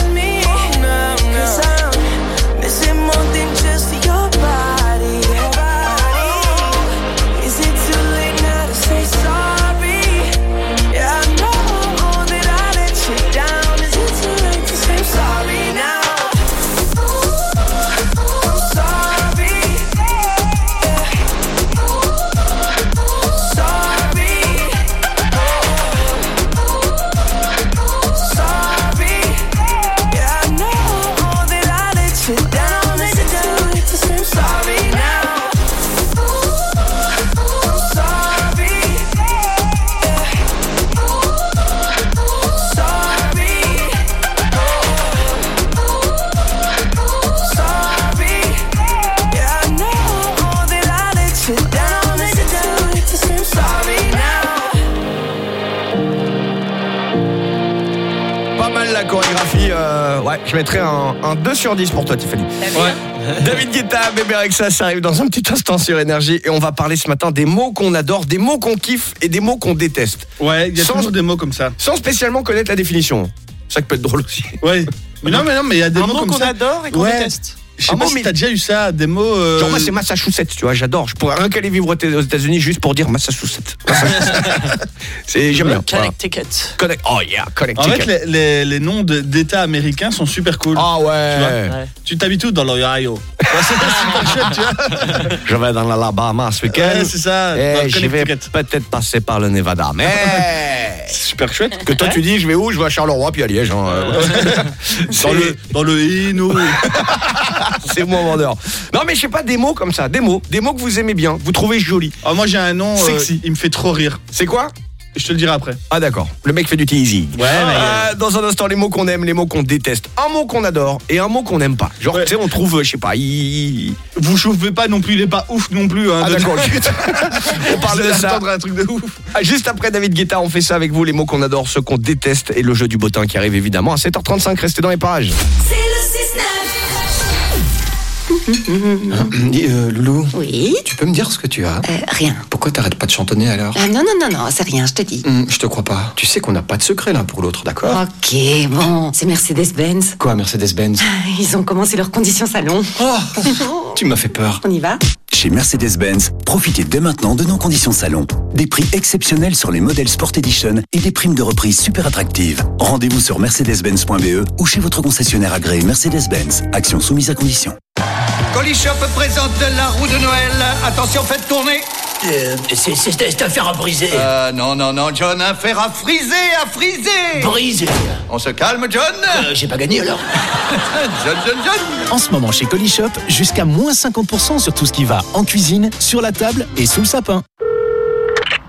ouais, je mettrais un, un 2 sur 10 pour toi, Tiffany. Ouais. David Guetta, Bébé Rexa, ça arrive dans un petit instant sur Énergie. Et on va parler ce matin des mots qu'on adore, des mots qu'on kiffe et des mots qu'on déteste. Ouais, il y a toujours des mots comme ça. Sans spécialement connaître la définition. Ça qui peut être drôle aussi. Ouais. Mais [LAUGHS] non, mais non, mais il y a des Un mots mot comme qu'on adore et qu'on Ouais. déteste. Je sais pas si mais- t'as déjà eu ça, des mots. euh, Genre moi c'est Massachusetts, tu vois, j'adore. Je pourrais rien qu'aller vivre aux Éta- aux États-Unis juste pour dire Massachusetts. [LAUGHS] c'est j'aime bien. voilà. Connecticut. Connect. Oh yeah, En Connecticut. fait, les, les- les noms d'États américains sont super cool. Ah ouais. Tu, vois tu t'habites où dans l'Ohio? Ouais, C'est super chouette, tu vois. [LAUGHS] Je vais dans l'Alabama ce week-end. Ouais, c'est ça, Et je vais peut-être passer par le Nevada. Mais [LAUGHS] C'est super chouette. que toi tu dis je vais où? Je vais à Charleroi puis à Liège. hein. [LAUGHS] Dans le, dans le Hino. c'est moi vendeur. Non mais je sais pas des mots comme ça, des mots, des mots que vous aimez bien, vous trouvez jolis. Ah, moi j'ai un nom, euh, Sexy. il me fait trop rire. C'est quoi? Je te le dirai après. Ah d'accord, le mec fait du teasing. Ouais, mais- Euh, dans un instant, les mots qu'on aime, les mots qu'on déteste. Un mot qu'on adore et un mot qu'on n'aime pas. Genre, tu sais, on trouve, euh, je sais pas, il... Vous chauffez pas non plus, il est pas ouf non plus. Hein, Ah de- d'accord, [LAUGHS] on parle de ça. un truc de ouf. Ah, Juste après David Guetta, on fait ça avec vous, les mots qu'on adore, ceux qu'on déteste et le jeu du bottin qui arrive évidemment à 7h35. Restez dans les parages. C'est le 6-9. Dis, euh, Loulou, Oui tu peux me dire ce que tu as Euh, Rien. Pourquoi t'arrêtes pas de chantonner alors Ah, non, non, non, non, c'est rien, je te dis. Hum, Je te crois pas. Tu sais qu'on n'a pas de secret l'un pour l'autre, d'accord Ok, bon, c'est Mercedes-Benz. Quoi, Mercedes-Benz Ils ont commencé leur condition salon. [LAUGHS] Tu m'as fait peur. On y va Chez Mercedes-Benz, profitez dès maintenant de nos conditions salon. Des prix exceptionnels sur les modèles Sport Edition et des primes de reprise super attractives. Rendez-vous sur mercedes-benz.be ou chez votre concessionnaire agréé Mercedes-Benz. Action soumise à condition. Colishop présente la roue de Noël. Attention, faites tourner. C'est un fer à briser. Euh, non, non, non, John, un fer à friser, à friser. Briser. On se calme, John. Euh, J'ai pas gagné alors. [LAUGHS] John, John, John. En ce moment chez Colishop, jusqu'à moins 50% sur tout ce qui va en cuisine, sur la table et sous le sapin.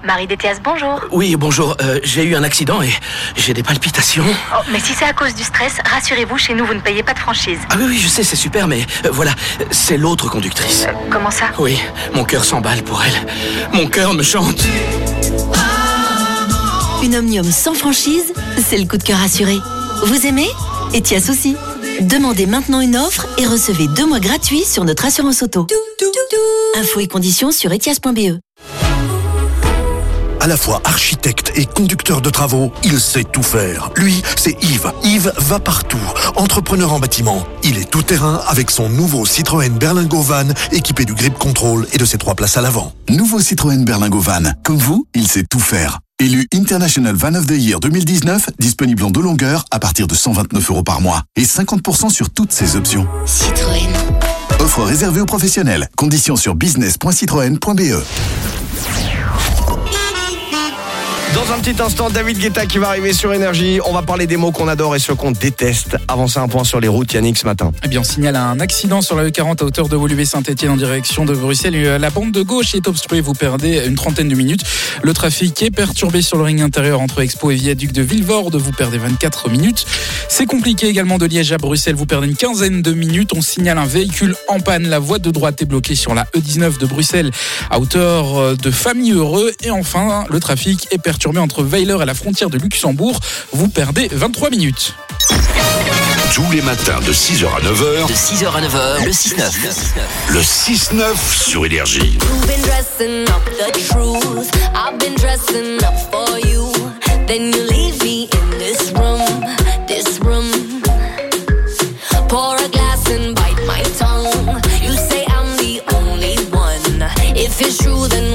Marie Détias, bonjour. Oui, bonjour. euh, j'ai eu un accident et j'ai des palpitations. Oh, mais si c'est à cause du stress, rassurez-vous, chez nous, vous ne payez pas de franchise. Ah oui, oui, je sais, c'est super, mais euh, voilà, c'est l'autre conductrice. Comment ça? Oui, mon cœur s'emballe pour elle. Mon cœur me chante. Une Omnium sans franchise, c'est le coup de cœur assuré. Vous aimez? Etias aussi. Demandez maintenant une offre et recevez deux mois gratuits sur notre assurance auto. Infos et conditions sur etias.be. À la fois architecte et conducteur de travaux, il sait tout faire. Lui, c'est Yves. Yves va partout. Entrepreneur en bâtiment. Il est tout terrain avec son nouveau Citroën Berlingo Van équipé du grip control et de ses trois places à l'avant. Nouveau Citroën Berlingo Van. Comme vous, il sait tout faire. Élu International Van of the Year 2019, disponible en deux longueurs à partir de 129 euros par mois et 50% sur toutes ses options. Citroën. Offre réservée aux professionnels. Conditions sur business.citroën.be. Dans un petit instant, David Guetta qui va arriver sur Énergie. On va parler des mots qu'on adore et ceux qu'on déteste. Avant ça, un point sur les routes, Yannick, ce matin. Eh bien, on signale un accident sur la E40 à hauteur de Woluwe-Saint-Etienne en direction de Bruxelles. Euh, La bande de gauche est obstruée, vous perdez une trentaine de minutes. Le trafic est perturbé sur le ring intérieur entre Expo et Viaduc de Villevorde, vous perdez 24 minutes. C'est compliqué également de Liège à Bruxelles, vous perdez une quinzaine de minutes. On signale un véhicule en panne, la voie de droite est bloquée sur la E19 de Bruxelles à hauteur euh, de Famille Heureux. Et enfin, le trafic est perturbé entre Weiler et la frontière de Luxembourg, vous perdez 23 minutes. Tous les matins de 6h à 9h. De 6h à 9h, le 6-9. Le 6-9 sur Énergie. You've been dressing up the truth. I've been dressing up for you. Then you leave me in this room, this room. Pour a glass and bite my tongue. You say I'm the only one. If it's true, then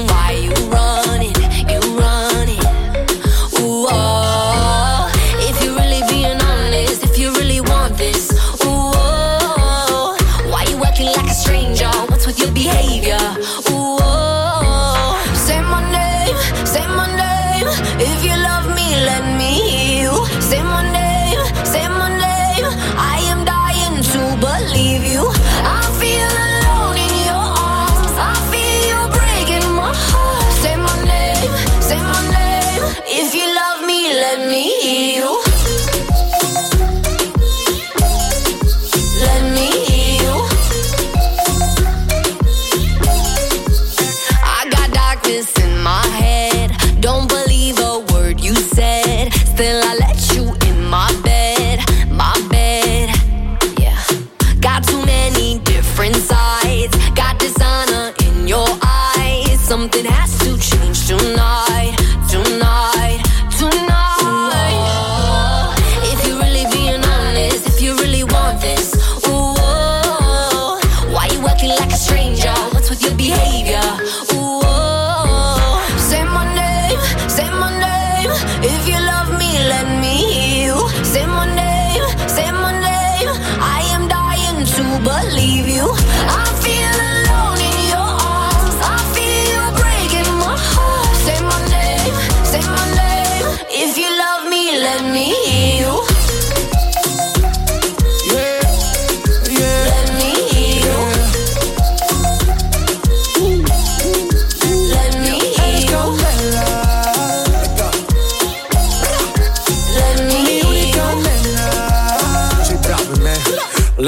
Something has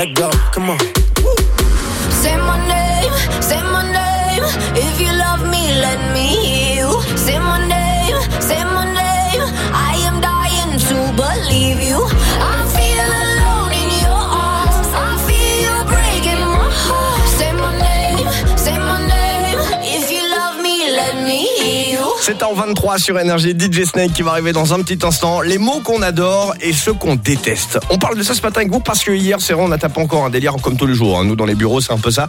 Let go, come on. 7h23 sur Énergie, DJ Snake qui va arriver dans un petit instant. Les mots qu'on adore et ceux qu'on déteste. On parle de ça ce matin avec parce que hier, c'est vrai, on a tapé encore un délire comme tous les jours. Hein. Nous, dans les bureaux, c'est un peu ça.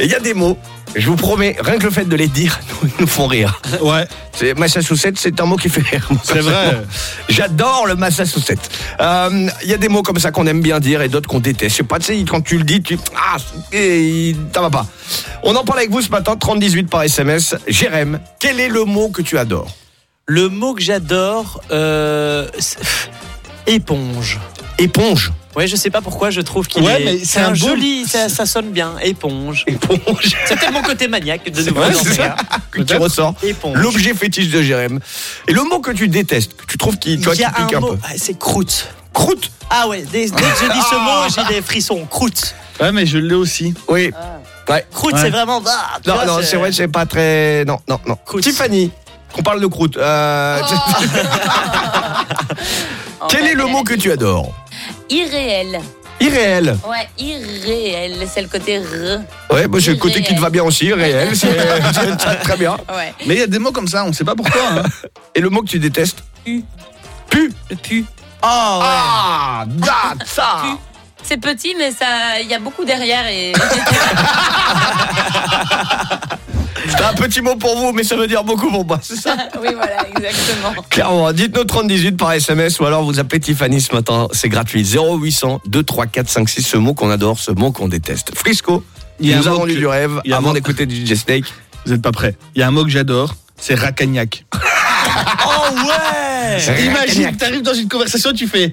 Et il y a des mots je vous promets, rien que le fait de les dire [LAUGHS] nous, nous font rire. Ouais. C'est Massachusetts, c'est un mot qui fait rire. C'est vrai. J'adore le Massachusetts. Euh, Il y a des mots comme ça qu'on aime bien dire et d'autres qu'on déteste. Je sais pas, tu sais, quand tu le dis, tu. Ah, et, ça va pas. On en parle avec vous ce matin, 3018 par SMS. Jérém, quel est le mot que tu adores? Le mot que j'adore, euh, éponge. Éponge Ouais, je sais pas pourquoi, je trouve qu'il Ouais, est. mais c'est un jeu. joli, ça, ça sonne bien. Éponge. Éponge. [LAUGHS] C'est peut-être mon côté maniaque de nouveau. [LAUGHS] Ressors. Éponge. L'objet fétiche de Jérém. Et le mot que tu détestes, que tu trouves qui, a qui pique un un mot, peu. ah, c'est croûte. Croûte Ah ouais, dès, dès que je dis ce mot, j'ai des frissons. Croûte. Ouais, mais je l'ai aussi. Oui. Ouais. Croûte, Ouais. c'est vraiment. ah, tu Non, vois, non, c'est vrai, c'est pas très. Non, non, non. Croûte. Tiffany, qu'on parle de croûte. Euh, [LAUGHS] Quel est le mot que tu adores? Irréel. Irréel. Ouais, irréel. C'est le côté r. Ouais, moi j'ai le côté qui te va bien aussi, réel. C'est [LAUGHS] c'est très bien. Ouais. Mais il y a des mots comme ça, on sait pas pourquoi. hein. Et le mot que tu détestes? Pu. Pu. Le pu. Oh, ouais. Ah, date, ça. [LAUGHS] C'est petit, mais ça, il y a beaucoup derrière et. [LAUGHS] C'est un petit mot pour vous, mais ça veut dire beaucoup pour moi, c'est ça [LAUGHS] oui, voilà, exactement. Clairement, dites-nous 3018 par SMS ou alors vous appelez Tiffany ce matin, c'est gratuit. 0800 234 56, ce mot qu'on adore, ce mot qu'on déteste. Frisco, Il y a nous un mot avons lu que- du rêve il y a un avant mot- d'écouter DJ Snake. Vous êtes pas prêts. Il y a un mot que j'adore, c'est racagnac. [LAUGHS] Oh ouais Imagine, t'arrives dans une conversation, tu fais.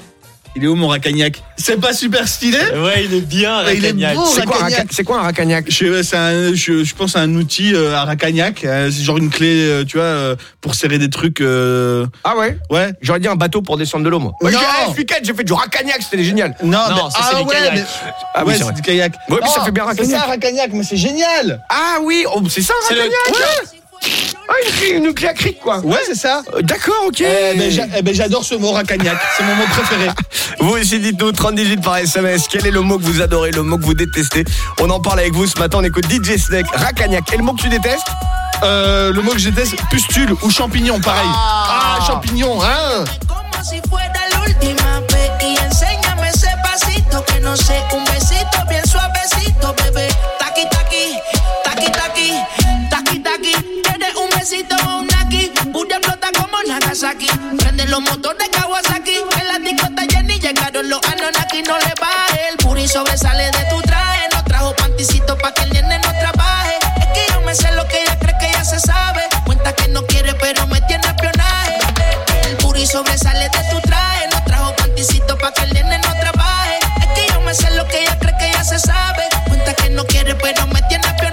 Il est où mon racagnac C'est pas super stylé Ouais, il est bien, Racagnac. C'est quoi, un racagnac. raca- c'est quoi un racagnac Je, c'est un- je, je pense à un outil euh, à racagnac. euh, C'est genre une clé, euh, tu vois, euh, pour serrer des trucs. euh, Ah ouais Ouais. J'aurais dit un bateau pour descendre de l'eau, moi. Non. Ouais, j'ai- j'ai fait du racagnac, c'était génial. Non, Non, mais, ça, c'est ah du ouais, kayak. mais- Ah oui, ouais, c'est c'est du kayak. Ouais, puis ça Oh, fait bien C'est racagnac. ça, racagnac, mais c'est génial. Ah oui, oh, c'est ça C'est racagnac Ah, une, une clé à cric, quoi. Ouais, c'est ça. Euh, D'accord, ok. Eh ben, j'a- eh ben, j'adore ce mot racagnac. C'est mon mot préféré. [LAUGHS] Vous aussi, dites-nous 30 digits par SMS. Quel est le mot que vous adorez, le mot que vous détestez? On en parle avec vous ce matin. On écoute DJ Snake, Racagnac. Et le mot que tu détestes? Euh, le mot que je déteste, pustule ou champignon, pareil. Ah, champignon, hein Como si fuera la última vez y enséñame ese pasito que no sé, un besito bien suavecito, bebé. Taqui ¿Quieres un aquí? Booty explota como Nagasaki. Prende los motores Kawasaki. En la discota Jenny llegaron los Anunnaki. No le baje, el puri sobresale de tu traje. No trajo panticito pa' que el nene no trabaje. Es que yo me sé lo que ella cree que ya se sabe. Cuenta que no quiere, pero me tiene espionaje. El puri sobresale de tu traje. No trajo panticito pa' que el nene no trabaje. Es que yo me sé lo que ella cree que ya se sabe. Cuenta que no quiere, pero me tiene espionaje.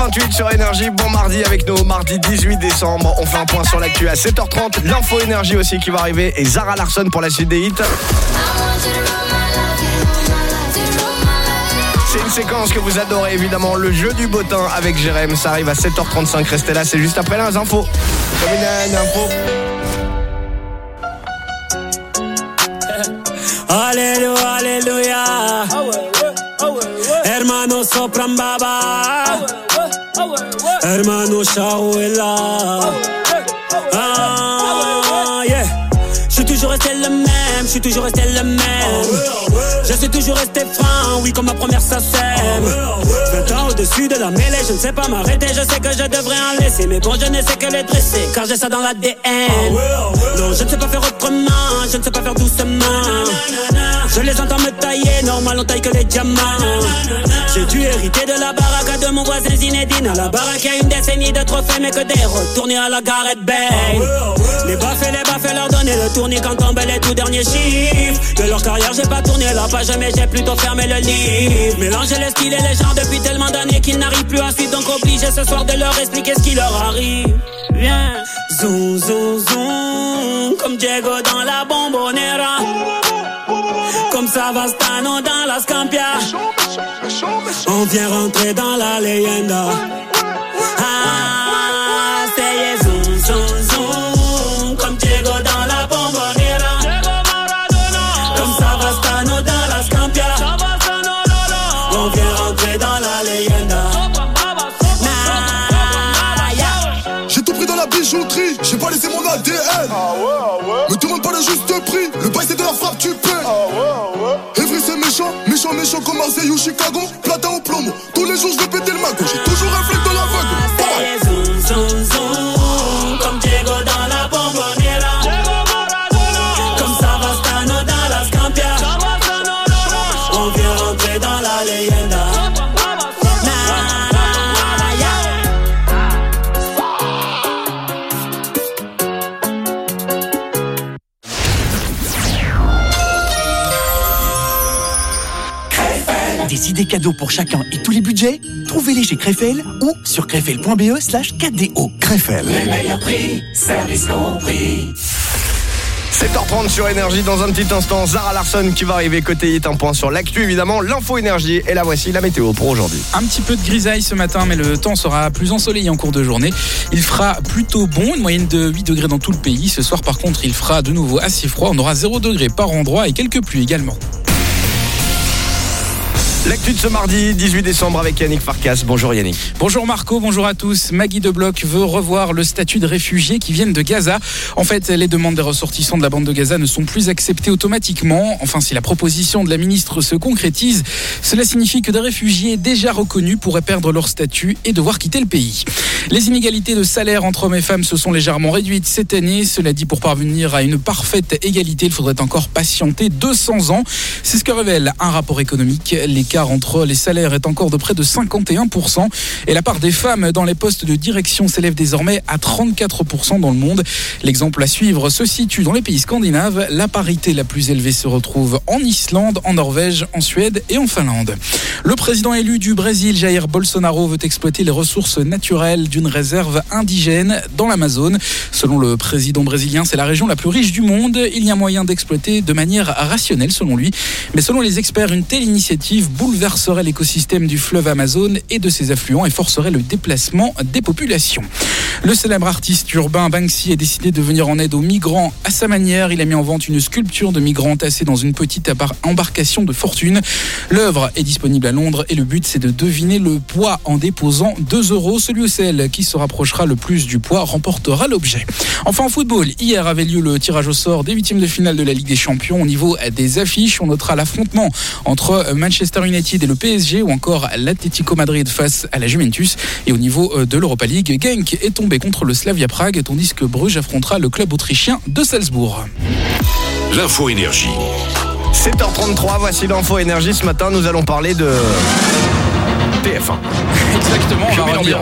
7h28 sur Énergie, bon mardi avec nous, mardi 18 décembre. On fait un point sur l'actu à 7h30. L'info Énergie aussi qui va arriver et Zara Larson pour la suite des hits. C'est une séquence que vous adorez évidemment, le jeu du bottin avec Jérém. Ça arrive à 7h35, restez là, c'est juste après les infos. Comme une, une info. Aleluya, aleluya. Hermano sopran baba. Hermano Shawela. Ah, yeah. Je suis toujours resté le même, je suis toujours resté le même. Je suis toujours resté franc, oui, comme ma première sème. 20 ans au-dessus de la mêlée, je ne sais pas m'arrêter, je sais que je devrais en laisser. Mais bon, je ne sais que les dresser, car j'ai ça dans l'ADN. Non, je ne sais pas faire autrement, je ne sais pas faire doucement. Je les entends me tailler, normal on taille que les diamants. J'ai dû hériter de la baraque de mon voisin Zinedine. À la baraque, y a une décennie de trophées, mais que des retournés à la Gareth Bay. Les baffes et les baffes, leur donner le tournis quand tombent les tout derniers chiffres. De leur carrière, j'ai pas tourné la page, mais j'ai plutôt fermé le livre. Mélanger les styles et les gens depuis tellement d'années qu'ils n'arrivent plus à suivre. Donc obligé ce soir de leur expliquer ce qui leur arrive. Viens, zoom, zoom, zoom, comme Diego dans la bombonera. Comme Savastano dans la Scampia. On vient rentrer dans la leyenda. Bijouterie, j'ai pas laissé mon ADN. Me demande pas le juste prix, le bail c'est de la frappe, tu paies. Evry c'est méchant, méchant, méchant comme Marseille ou Chicago. Cadeaux pour chacun et tous les budgets Trouvez-les chez Crefel ou sur crefel.be slash 4DO. Crefel. prix, service compris. 7h30 sur Énergie dans un petit instant. Zara Larson qui va arriver côté hit. Un point sur l'actu évidemment. L'info énergie. Et la voici la météo pour aujourd'hui. Un petit peu de grisaille ce matin, mais le temps sera plus ensoleillé en cours de journée. Il fera plutôt bon, une moyenne de 8 degrés dans tout le pays. Ce soir, par contre, il fera de nouveau assez froid. On aura 0 degré par endroit et quelques pluies également. L'actu de ce mardi 18 décembre avec Yannick Farkas. Bonjour Yannick. Bonjour Marco, bonjour à tous. Maggie de Bloch veut revoir le statut de réfugiés qui viennent de Gaza. En fait, les demandes des ressortissants de la bande de Gaza ne sont plus acceptées automatiquement. Enfin, si la proposition de la ministre se concrétise, cela signifie que des réfugiés déjà reconnus pourraient perdre leur statut et devoir quitter le pays. Les inégalités de salaire entre hommes et femmes se sont légèrement réduites cette année. Cela dit, pour parvenir à une parfaite égalité, il faudrait encore patienter 200 ans. C'est ce que révèle un rapport économique. L'écart entre les salaires est encore de près de 51% et la part des femmes dans les postes de direction s'élève désormais à 34% dans le monde. L'exemple à suivre se situe dans les pays scandinaves. La parité la plus élevée se retrouve en Islande, en Norvège, en Suède et en Finlande. Le président élu du Brésil, Jair Bolsonaro, veut exploiter les ressources naturelles d'une réserve indigène dans l'Amazone. Selon le président brésilien, c'est la région la plus riche du monde. Il y a moyen d'exploiter de manière rationnelle, selon lui. Mais selon les experts, une telle initiative bouleverserait l'écosystème du fleuve Amazon et de ses affluents et forcerait le déplacement des populations. Le célèbre artiste urbain Banksy a décidé de venir en aide aux migrants à sa manière. Il a mis en vente une sculpture de migrants tassés dans une petite embarcation de fortune. L'œuvre est disponible à Londres et le but c'est de deviner le poids en déposant 2 euros. Celui ou celle qui se rapprochera le plus du poids remportera l'objet. Enfin en football, hier avait lieu le tirage au sort des huitièmes de finale de la Ligue des Champions. Au niveau des affiches, on notera l'affrontement entre Manchester United et le PSG ou encore l'Atlético Madrid face à la Juventus. Et au niveau euh, de l'Europa League, Genk est tombé contre le Slavia Prague tandis que Bruges affrontera le club autrichien de Salzbourg. L'info énergie. 7h33, voici l'info énergie. Ce matin, nous allons parler de TF1. [LAUGHS] Exactement, on va, revenir,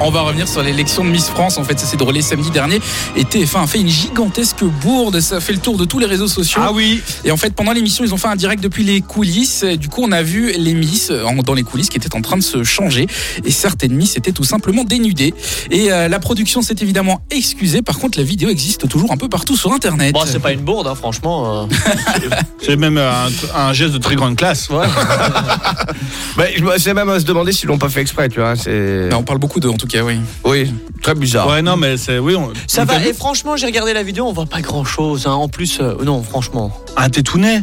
on va revenir sur l'élection de Miss France. En fait, ça s'est déroulé samedi dernier et TF1 a fait une gigantesque bourde. Ça a fait le tour de tous les réseaux sociaux. Ah oui. Et en fait, pendant l'émission, ils ont fait un direct depuis les coulisses. Du coup, on a vu les Miss euh, dans les coulisses qui étaient en train de se changer. Et certaines Miss étaient tout simplement dénudées. Et euh, la production s'est évidemment excusée. Par contre, la vidéo existe toujours un peu partout sur Internet. Bon, c'est pas une bourde, hein, franchement. euh. [LAUGHS] C'est même un, un geste de très grande classe. Bah, [LAUGHS] me- c'est même à se demander s'ils l'ont pas fait exprès, tu vois. C'est. on parle beaucoup d'eux en tout cas, oui. Oui, très bizarre. Ouais, non, mais c'est. Oui, on... Ça va, et franchement, j'ai regardé la vidéo, on voit pas grand chose. En plus, euh, non, franchement. Un tétounet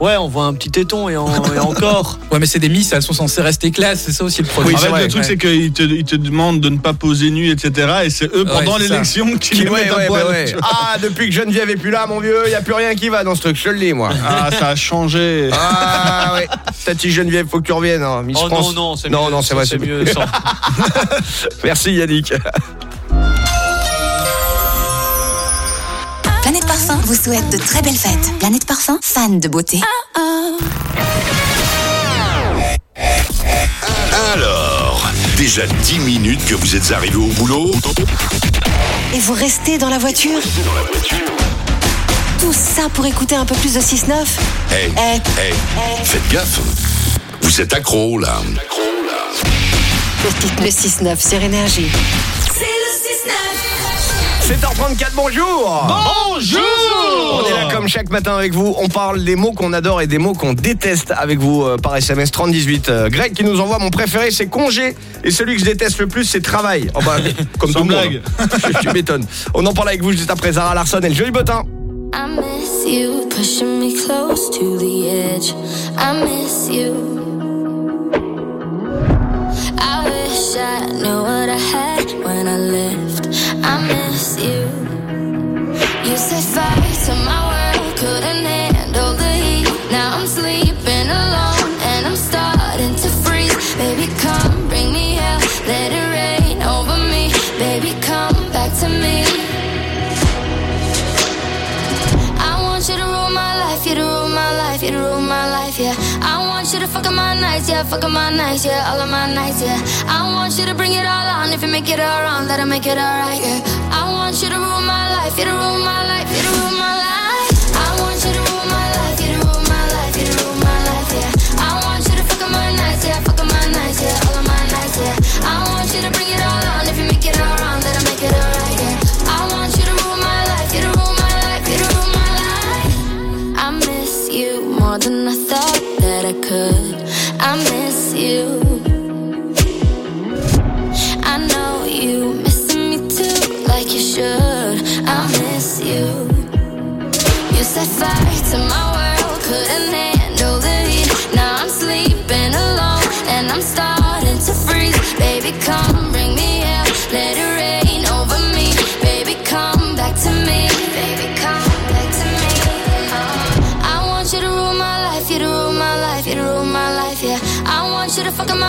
Ouais, on voit un petit téton et, en- [LAUGHS] et encore. Ouais, mais c'est des Miss, elles sont censées rester classe. C'est ça aussi le problème. en fait, le truc, c'est qu'ils te, ils te demandent de ne pas poser nu, etc. Et c'est eux, pendant Ouais, c'est ça. l'élection, qui, les ouais, mettent à ouais, poil. bah ouais. [LAUGHS] Ah, depuis que Geneviève est plus là, mon vieux, il y a plus rien qui va dans ce truc, je te le dis, moi. Ah, ça a changé. Ah, ouais. Tati Geneviève, faut que tu reviennes, hein, Miss Oh France. non, non, c'est Non, mieux, non, c'est c'est- vrai, c'est c'est mieux sans. [LAUGHS] Merci Yannick. Vous souhaite de très belles fêtes. Planète Parfum, fan de beauté. Alors, déjà 10 minutes que vous êtes arrivé au boulot Et vous restez dans la voiture? Tout ça pour écouter un peu plus de 6-9 Hey, Eh. hey, faites gaffe. Vous êtes accro là. Le 6-9 sur Énergie. C'est le 6-9. 7h34, bonjour Bonjour On est là comme chaque matin avec vous, on parle des mots qu'on adore et des mots qu'on déteste avec vous euh, par SMS 3018. Euh, Greg qui nous envoie mon préféré c'est congé et celui que je déteste le plus c'est travail. Oh bah, [LAUGHS] comme Sans tout le monde. [LAUGHS] tu m'étonnes. On en parle avec vous juste après Zara Larson et le joli botin. I miss you, pushing me close to the edge. I miss you. I wish I knew what I had when I left. I miss you. You set fire to my world, couldn't handle the heat. Now I'm sleeping alone and I'm starting to freeze. Baby, come bring me hell, let it rain over me. Baby, come back to me. I want you to rule my life, you to rule my life, you to rule my life, yeah. I want you to fuck up my nights, yeah, fuck up my nights, yeah, all of my nights, yeah. I want you to bring it all on, if you make it all wrong, that'll make it alright, yeah. You to rule my life, you to rule my life,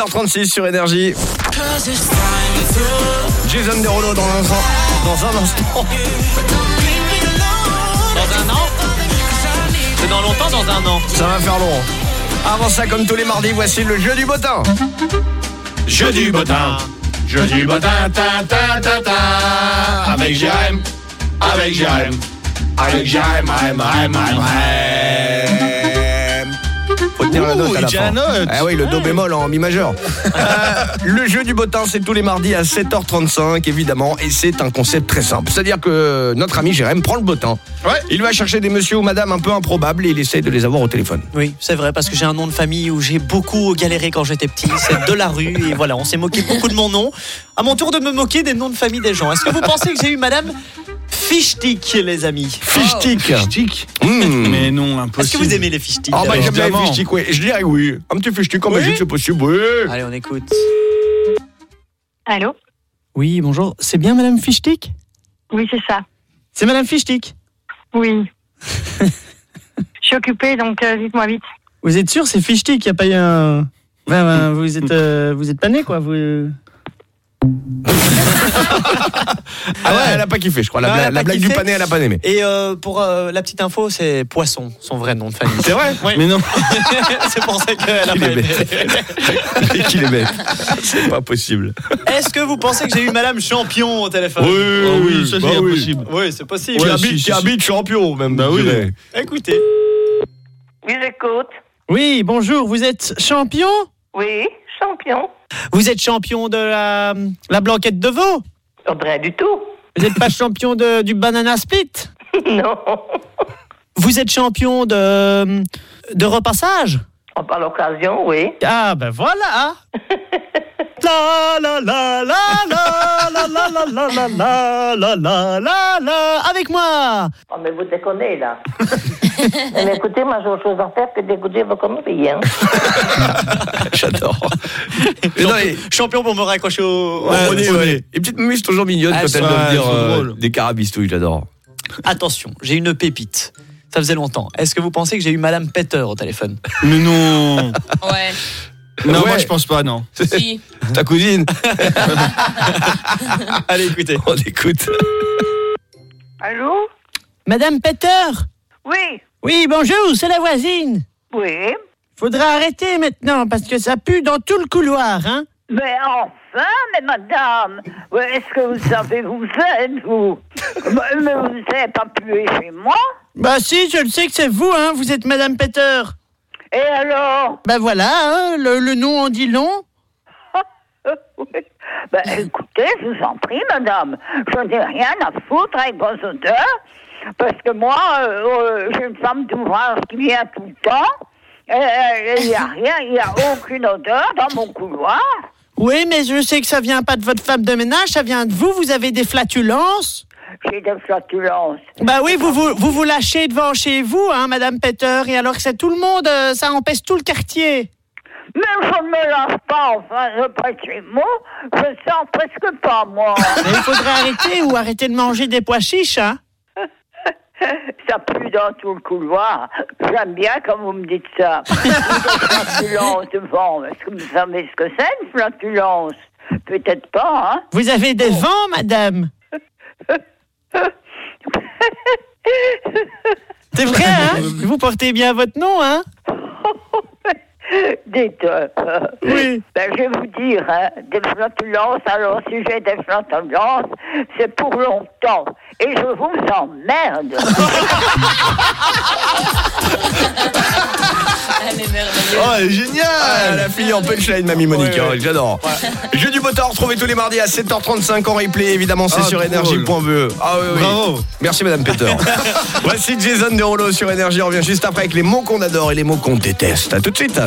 7h36 sur Énergie. Jason Derulo dans un instant. Dans un instant. Dans un an C'est dans longtemps, dans un an. Ça va faire long. Avant ça, comme tous les mardis, voici le jeu du bottin. Jeu du bottin. Jeu du bottin, ta ta ta ta. Avec Jérém. Avec Jérém. Avec Jérém, Jérém, Jérém, Jérém. Faut tenir la note à la fin. Ah oui, le do bémol en mi majeur. [LAUGHS] Euh, le jeu du bottin, c'est tous les mardis à 7h35, évidemment, et c'est un concept très simple. C'est-à-dire que notre ami Jérém prend le bottin. Il va chercher des messieurs ou madame un peu improbables et il essaie de les avoir au téléphone. Oui, c'est vrai, parce que j'ai un nom de famille où j'ai beaucoup galéré quand j'étais petit. C'est de la rue, et voilà, on s'est moqué beaucoup de mon nom. À mon tour de me moquer des noms de famille des gens. Est-ce que vous pensez que j'ai eu madame Fichtik, les amis Fichtik. Fichtik Mmh. Mais non, impossible. Est-ce que vous aimez les fichtiks Ah bah j'aime bien les fichtiks, oui. Je dirais oui. Un petit fichtik en Belgique, c'est possible, oui. Allez, on écoute. Allô? Oui, bonjour. C'est bien madame Fichtik Oui, c'est ça. C'est madame Fichtik Oui. Je suis occupée, donc euh, dites-moi vite. Vous êtes sûr, c'est Fichtik, il n'y a pas eu un... Ouais, ouais, vous êtes, euh, vous êtes pas né, quoi. Vous... Ah ouais, elle a pas kiffé, je crois. La, Ah, blague du pané, elle a pas aimé. Et euh, pour euh, la petite info, c'est Poisson, son vrai nom de famille. C'est vrai Oui. Mais non. [LAUGHS] c'est pour ça qu'elle a pas aimé. bête. [LAUGHS] Qu'il est bête. C'est pas possible. Est-ce que vous pensez que j'ai eu Madame Champion au téléphone Oui, Oh oui, ça bah c'est oui. impossible. Oui, c'est possible. Qui Ouais, habite, si, qui si, habite champion, même. Bah oui. Écoutez. Oui, j'écoute. Oui, bonjour, vous êtes champion? Oui, champion. Vous êtes champion de la, la blanquette de veau? Rien du tout. Vous n'êtes pas champion de, du banana split? [LAUGHS] Non. Vous êtes champion de, de repassage? Parle l'occasion, oui. Ah ben voilà La la la la la la la la la la la la la la la avec moi Oh, mais vous déconnez, là. mais écoutez, moi, j'ai autre chose à faire que d'écouter vos conneries, hein. J'adore. Mais non, les- Champion pour me raccrocher au... Ouais, on est- ouais. Les petites muses toujours mignonnes Ah, quand elles doivent dire euh, des carabistouilles, j'adore. Attention, j'ai une pépite. Ça faisait longtemps. Est-ce que vous pensez que j'ai eu Madame Peter au téléphone Mais non. [LAUGHS] Ouais. Non, Ouais. moi je pense pas, non. Si. [LAUGHS] Ta cousine [LAUGHS] Allez, écoutez. On écoute. Allô? Madame Peter Oui. Oui, bonjour, c'est la voisine. Oui. Faudra arrêter maintenant parce que ça pue dans tout le couloir, hein Mais enfin, mais madame, est-ce que vous savez où vous êtes, vous? Mais, vous n'avez pas pué chez moi? Bah si, je le sais que c'est vous, hein, vous êtes Madame Peter. Et alors? Bah voilà, hein, le, le nom en dit long. [LAUGHS] Oui. Ben, écoutez, je vous en prie, madame, je n'ai rien à foutre avec vos odeurs, parce que moi, euh, euh, j'ai une femme d'ouvrage qui vient tout le temps, et il n'y a rien, il n'y a aucune odeur dans mon couloir. Oui, mais je sais que ça vient pas de votre femme de ménage, ça vient de vous, vous avez des flatulences. J'ai des flatulences. Bah oui, vous vous, vous vous lâchez devant chez vous, hein, Madame Peter, et alors que c'est tout le monde, euh, ça empêche tout le quartier. Mais je ne me lave pas, enfin, je pas chez moi, je sens presque pas, moi. Mais il faudrait arrêter ou arrêter de manger des pois chiches, hein. [LAUGHS] Ça pue dans tout le couloir. J'aime bien quand vous me dites ça. [LAUGHS] Des flatulences devant. Est-ce que vous savez ce que c'est, une flatulence? Peut-être pas, hein. Vous avez des vents, madame [LAUGHS] C'est vrai, hein Vous portez bien votre nom, hein [LAUGHS] Dites, euh, Oui. ben, je vais vous dire, hein, des flatulences, alors au sujet des flatulences, c'est pour longtemps. Et je vous emmerde. [LAUGHS] Elle est merveilleuse. Oh, elle est géniale Ah, La fille en punchline, mamie Monique, hein, j'adore. Jeu du beau temps, retrouvez tous les mardis à 7h35 en replay, évidemment, c'est Ah, sur énergie.be. Ah oui, oui. Bravo. Merci Madame Peter. [LAUGHS] Voici Jason Derulo sur Énergie, on revient juste après avec les mots qu'on adore et les mots qu'on déteste. À tout de suite.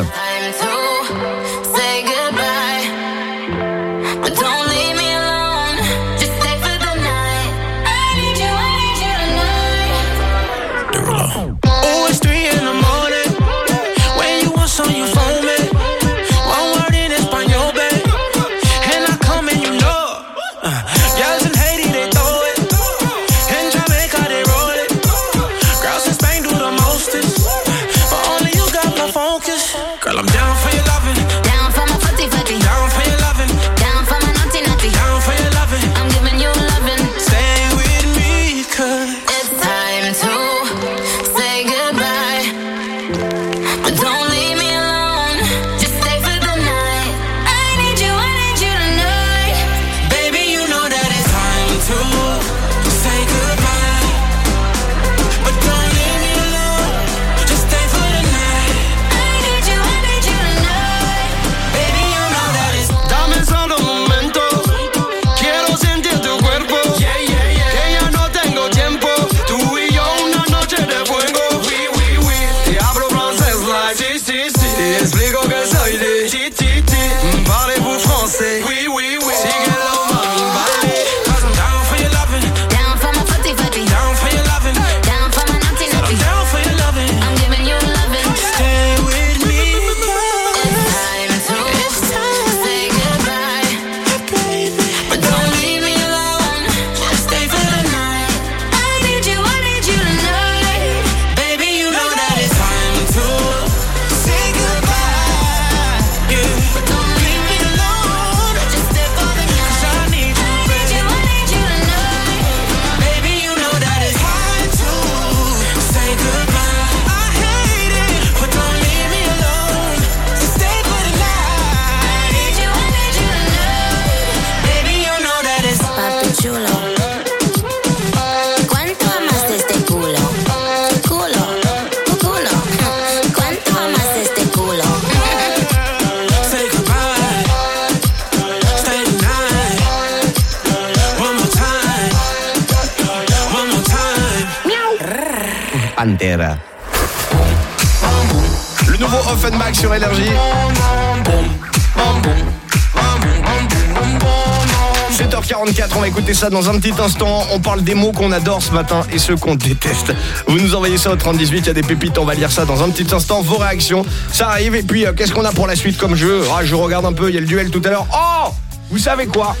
Écouter ça dans un petit instant. On parle des mots qu'on adore ce matin et ceux qu'on déteste. Vous nous envoyez ça au 3018, il y a des pépites, on va lire ça dans un petit instant. Vos réactions, ça arrive. Et puis, euh, qu'est-ce qu'on a pour la suite comme jeu? Ah, Je regarde un peu, il y a le duel tout à l'heure. Oh Vous savez quoi?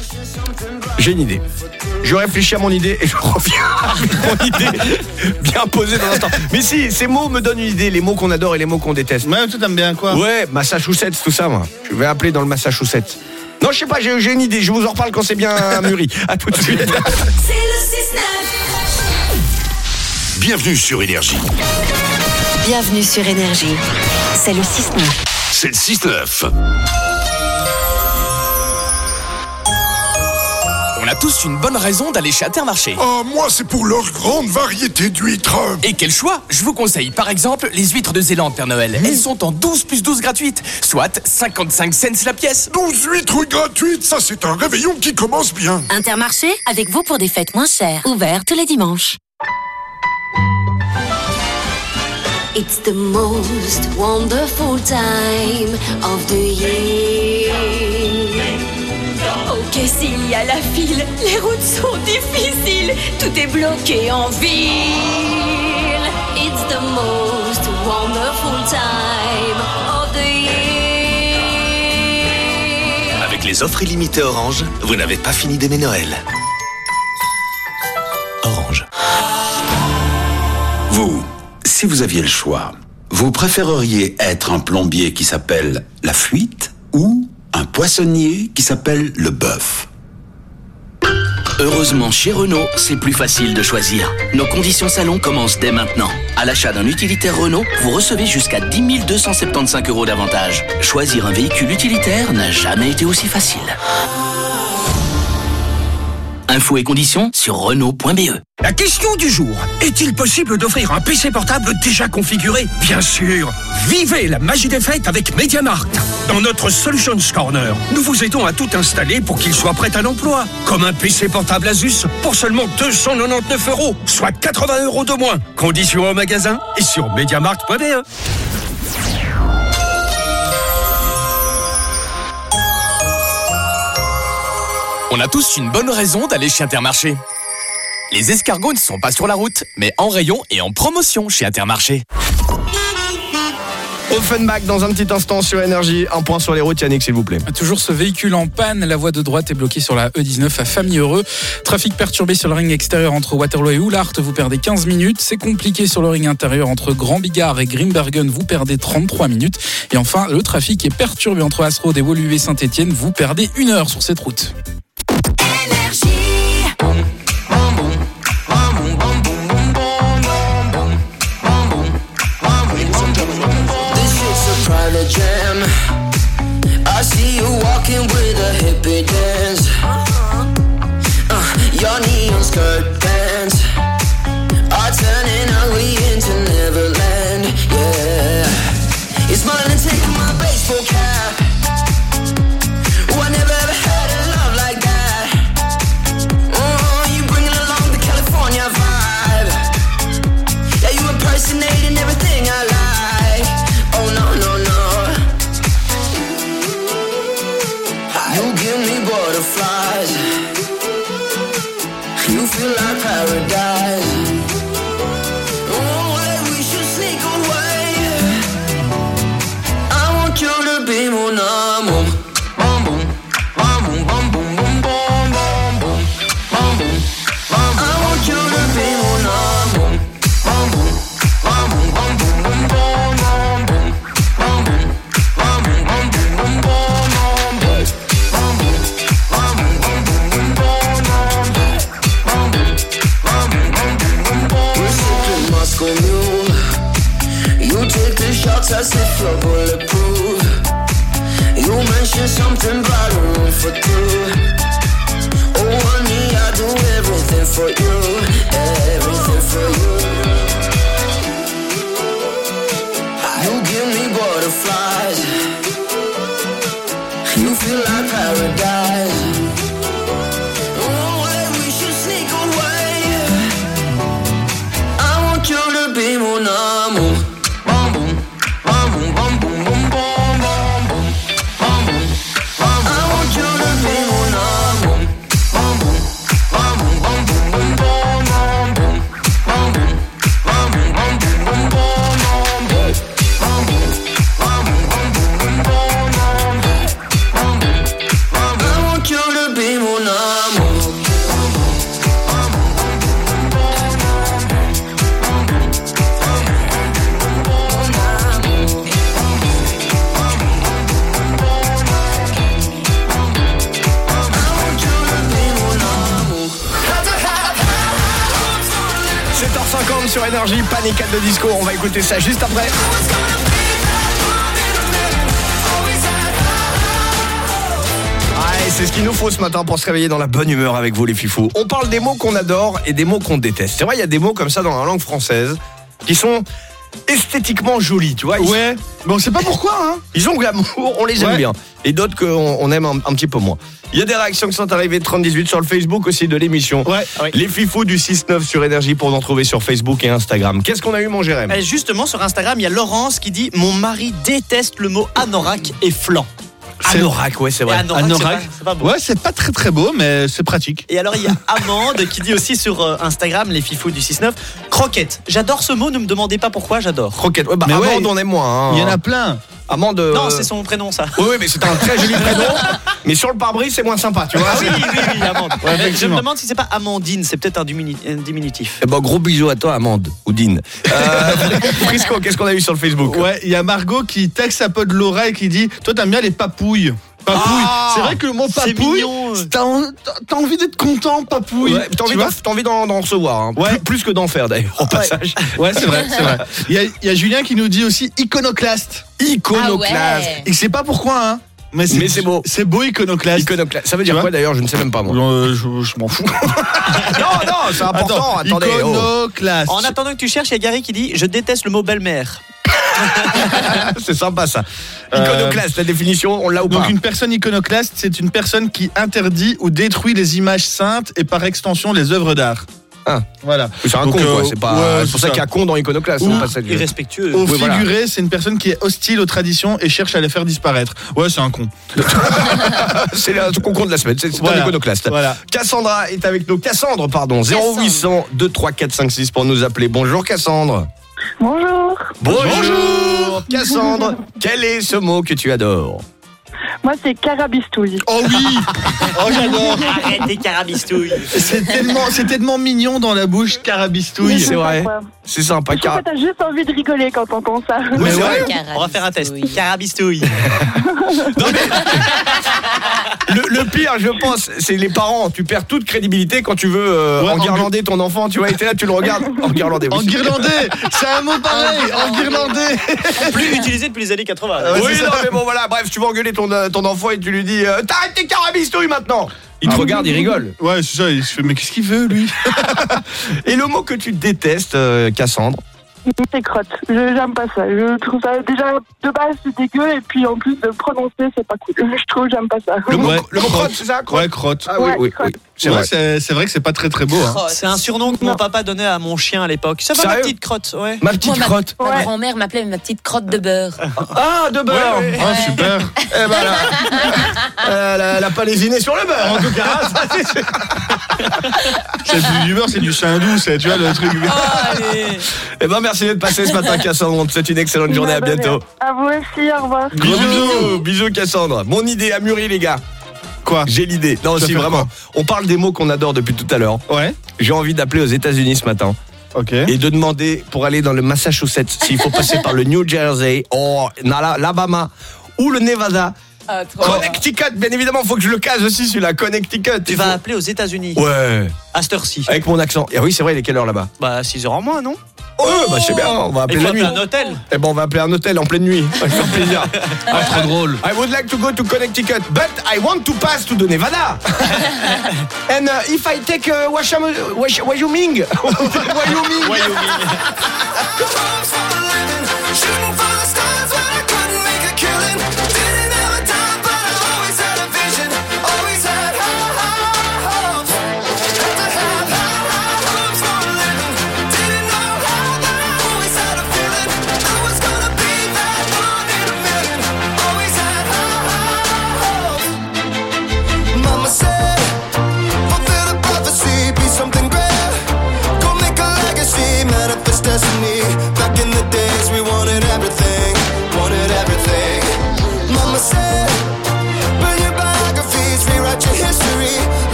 J'ai une idée. Je réfléchis à mon idée et je [LAUGHS] reviens avec mon idée bien posée dans l'instant. Mais si, ces mots me donnent une idée, les mots qu'on adore et les mots qu'on déteste. Même toi, t'aimes bien quoi? Ouais, Massachusetts, tout ça, moi. Je vais appeler dans le Massachusetts. Non, je sais pas, j'ai une idée, je vous en reparle quand c'est bien [LAUGHS] mûri. À tout de suite. C'est le 6-9. Bienvenue sur Énergie. Bienvenue sur Énergie. C'est le 6-9. C'est le 6-9. On a tous une bonne raison d'aller chez Intermarché. Ah, moi, c'est pour leur grande variété d'huîtres. Et quel choix? Je vous conseille par exemple les huîtres de Zélande, Père Noël. Elles sont en 12 plus 12 gratuites, soit 55 cents la pièce. 12 huîtres gratuites, ça c'est un réveillon qui commence bien. Intermarché, avec vous pour des fêtes moins chères. Ouvert tous les dimanches. It's the most wonderful time of the year. S'il y a la file, les routes sont difficiles, tout est bloqué en ville. It's the most wonderful time of the year. Avec les offres illimitées Orange, vous n'avez pas fini d'aimer Noël. Orange. Vous, si vous aviez le choix, vous préféreriez être un plombier qui s'appelle La Fuite ou un poissonnier qui s'appelle le bœuf. Heureusement, chez Renault, c'est plus facile de choisir. Nos conditions salon commencent dès maintenant. À l'achat d'un utilitaire Renault, vous recevez jusqu'à 10 275 euros d'avantages. Choisir un véhicule utilitaire n'a jamais été aussi facile. Infos et conditions sur Renault.be. La question du jour, est-il possible d'offrir un PC portable déjà configuré? Bien sûr Vivez la magie des fêtes avec MediaMarkt Dans notre Solutions Corner, nous vous aidons à tout installer pour qu'il soit prêt à l'emploi. Comme un PC portable Asus pour seulement 299 euros, soit 80 euros de moins. Conditions au magasin et sur MediaMarkt.be. On a tous une bonne raison d'aller chez Intermarché. Les escargots ne sont pas sur la route, mais en rayon et en promotion chez Intermarché. Offenbach dans un petit instant sur énergie. Un point sur les routes, Yannick, s'il vous plaît. Toujours ce véhicule en panne, la voie de droite est bloquée sur la E19 à Famille Heureux. Trafic perturbé sur le ring extérieur entre Waterloo et Oulart, vous perdez 15 minutes. C'est compliqué sur le ring intérieur entre Grand Bigard et Grimbergen, vous perdez 33 minutes. Et enfin, le trafic est perturbé entre Asrode et Woluwe Saint-Etienne, vous perdez une heure sur cette route. Walking with a hippie dance. Uh, your neon skirt You something about a room for two. Oh, honey, I do everything for you, On va écouter ça juste après. C'est ce qu'il nous faut ce matin pour se réveiller dans la bonne humeur avec vous les fifous. On parle des mots qu'on adore et des mots qu'on déteste. C'est vrai, il y a des mots comme ça dans la langue française qui sont esthétiquement jolis, tu vois. Ils- Ouais, mais on sait pas pourquoi, hein. Ils ont glamour, on les aime Ouais. bien. Et d'autres qu'on on aime un, un petit peu moins. Il y a des réactions qui sont arrivées 30-18 sur le Facebook aussi de l'émission. Les fifous du 6-9 sur Énergie pour nous retrouver sur Facebook et Instagram. Qu'est-ce qu'on a eu mon Jérém? Eh, Justement, sur Instagram, il y a Laurence qui dit Mon mari déteste le mot anorak et flan. Anorak, ouais, c'est vrai. Et anorak, c'est pas- c'est pas beau. Ouais, c'est pas très très beau, mais c'est pratique. Et alors, il y a Amande qui dit aussi sur euh, Instagram, les fifous du 6-9, croquette. J'adore ce mot, ne me demandez pas pourquoi, j'adore. Croquette. Ouais, bah, Mais Amande, ouais, on aime moins. hein. Il y en a plein. Amande. euh, Non, c'est son prénom, ça. Oui, oui, mais c'est un très joli prénom. [LAUGHS] mais sur le pare-brise, c'est moins sympa, tu vois. Ah oui, oui, oui, Amande. Ouais, Mais je me demande si c'est pas Amandine, c'est peut-être un, diminu- un diminutif. Eh ben, gros bisous à toi, Amande ou Dine. Euh, [LAUGHS] Frisco, qu'est-ce qu'on a eu sur le Facebook? Ouais, il y a Margot qui texte un peu de l'oreille qui dit Toi, t'aimes bien les papouilles. Papouille. Ah c'est vrai que le mot C'est papouille, t'as en- t'as envie d'être content, papouille. Ouais, T'as envie d'en- recevoir. hein. Ouais. Plus, plus que d'en faire d'ailleurs, au passage. Ouais, c'est vrai, c'est vrai. Il y, a, il y a Julien qui nous dit aussi iconoclaste. Iconoclaste. Ah ouais. Il sait pas pourquoi, hein. Mais c'est beau. C'est beau iconoclaste. Iconoclaste. Ça veut dire quoi d'ailleurs Je ne sais même pas moi. Euh, je je m'en fous. [LAUGHS] non, non, c'est important. Attends, Attendez. oh. iconoclaste. En attendant que tu cherches, il y a Gary qui dit Je déteste le mot belle-mère. [LAUGHS] c'est sympa ça. Euh, Iconoclaste, la définition, on l'a ou Donc pas une personne iconoclaste, c'est une personne qui interdit ou détruit les images saintes et par extension les œuvres d'art. Ah. Voilà. C'est un Donc, con, quoi. euh, C'est pas. ouais, c'est pour ça qu'il y a con dans Iconoclaste. Ou c'est pas ça que- Irrespectueux. Au Oui, voilà. figuré, c'est une personne qui est hostile aux traditions et cherche à les faire disparaître. Ouais, c'est un con. [LAUGHS] c'est le concours de la semaine. C'est c'est un Voilà. iconoclaste. Voilà. Cassandra est avec nous. Cassandre, pardon. 0800 23456 pour nous appeler. Bonjour Cassandre. Bonjour. Bonjour, Cassandre. Quel est ce mot que tu adores? Moi, c'est carabistouille. Oh oui [LAUGHS] Oh j'adore Arrête tes carabistouilles. C'est tellement, c'est tellement mignon dans la bouche, carabistouille. C'est vrai. C'est sympa. Je Car... que t'as juste envie de rigoler quand t'entends ça. Mais c'est vrai. On va faire un test. Carabistouille. [LAUGHS] Non, mais- le, le pire, je pense, c'est les parents. Tu perds toute crédibilité quand tu veux euh, Ouais, enguirlander ton enfant. Tu vois, et t'es là, tu le regardes. [LAUGHS] Enguirlander. En oui. guirlandais C'est un mot pareil En guirlandais Plus utilisé depuis les années 80. Ah ouais, oui, c'est non, ça. mais bon, voilà. Bref, tu vas engueuler ton, euh, ton enfant et tu lui dis euh, T'arrêtes tes carabistouilles maintenant. Il te regarde, il rigole. Ouais, c'est ça, il se fait, mais qu'est-ce qu'il veut, lui? [LAUGHS] Et le mot que tu détestes, euh, Cassandre? C'est crotte. Je J'aime pas ça. Je trouve ça déjà de base c'est dégueu et puis en plus de le prononcer c'est pas cool. Je trouve j'aime pas ça. Le mot, Ouais, le mot crotte. c'est ça crotte Ouais, crotte. Ah oui, Ouais, oui, crotte. oui. C'est vrai, c'est vrai que c'est pas très très beau. Hein. C'est un surnom que mon papa donnait à mon chien à l'époque. Ça va ma petite crotte, ouais. Ma petite Moi, ma, crotte. ma Ouais. grand-mère m'appelait ma petite crotte de beurre. Ah, de beurre Ouais, ouais. Ah, super Eh ben là, elle, a- elle a pas lésiné sur le beurre, en tout cas. [LAUGHS] c'est plus du beurre, c'est du saindoux, c'est, tu vois, le truc. Allez. Eh ben, merci d'être passé ce matin, Cassandre. On te souhaite une excellente journée. À bientôt. À vous aussi, au revoir. Bisous. Bisous, Cassandre. Mon idée a mûri, les gars. Quoi J'ai l'idée. Non, si, vraiment. On parle des mots qu'on adore depuis tout à l'heure. Ouais, J'ai envie d'appeler aux États-Unis ce matin ok. et de demander pour aller dans le Massachusetts s'il faut passer par le New Jersey, ou Nala- l'Alabama ou le Nevada. Ah, Connecticut, bien évidemment, faut que je le case aussi celui-là. Connecticut. Tu vas faut- appeler aux États-unis. Ouais, À cette heure-ci. avec mon accent. Et oui, c'est vrai, il est quelle heure là-bas? Bah, 6 heures en moins, non? Oh, bah c'est bien, on va appeler la nuit. un hôtel Eh ben, on va appeler un hôtel en pleine nuit. [LAUGHS] Ça va faire plaisir. Ah, trop drôle. I would like to go to Connecticut, but I want to pass to the Nevada. [LAUGHS] And uh, if I take uh, Washam- Wash- Wyoming, [LAUGHS] Wyoming, Shooting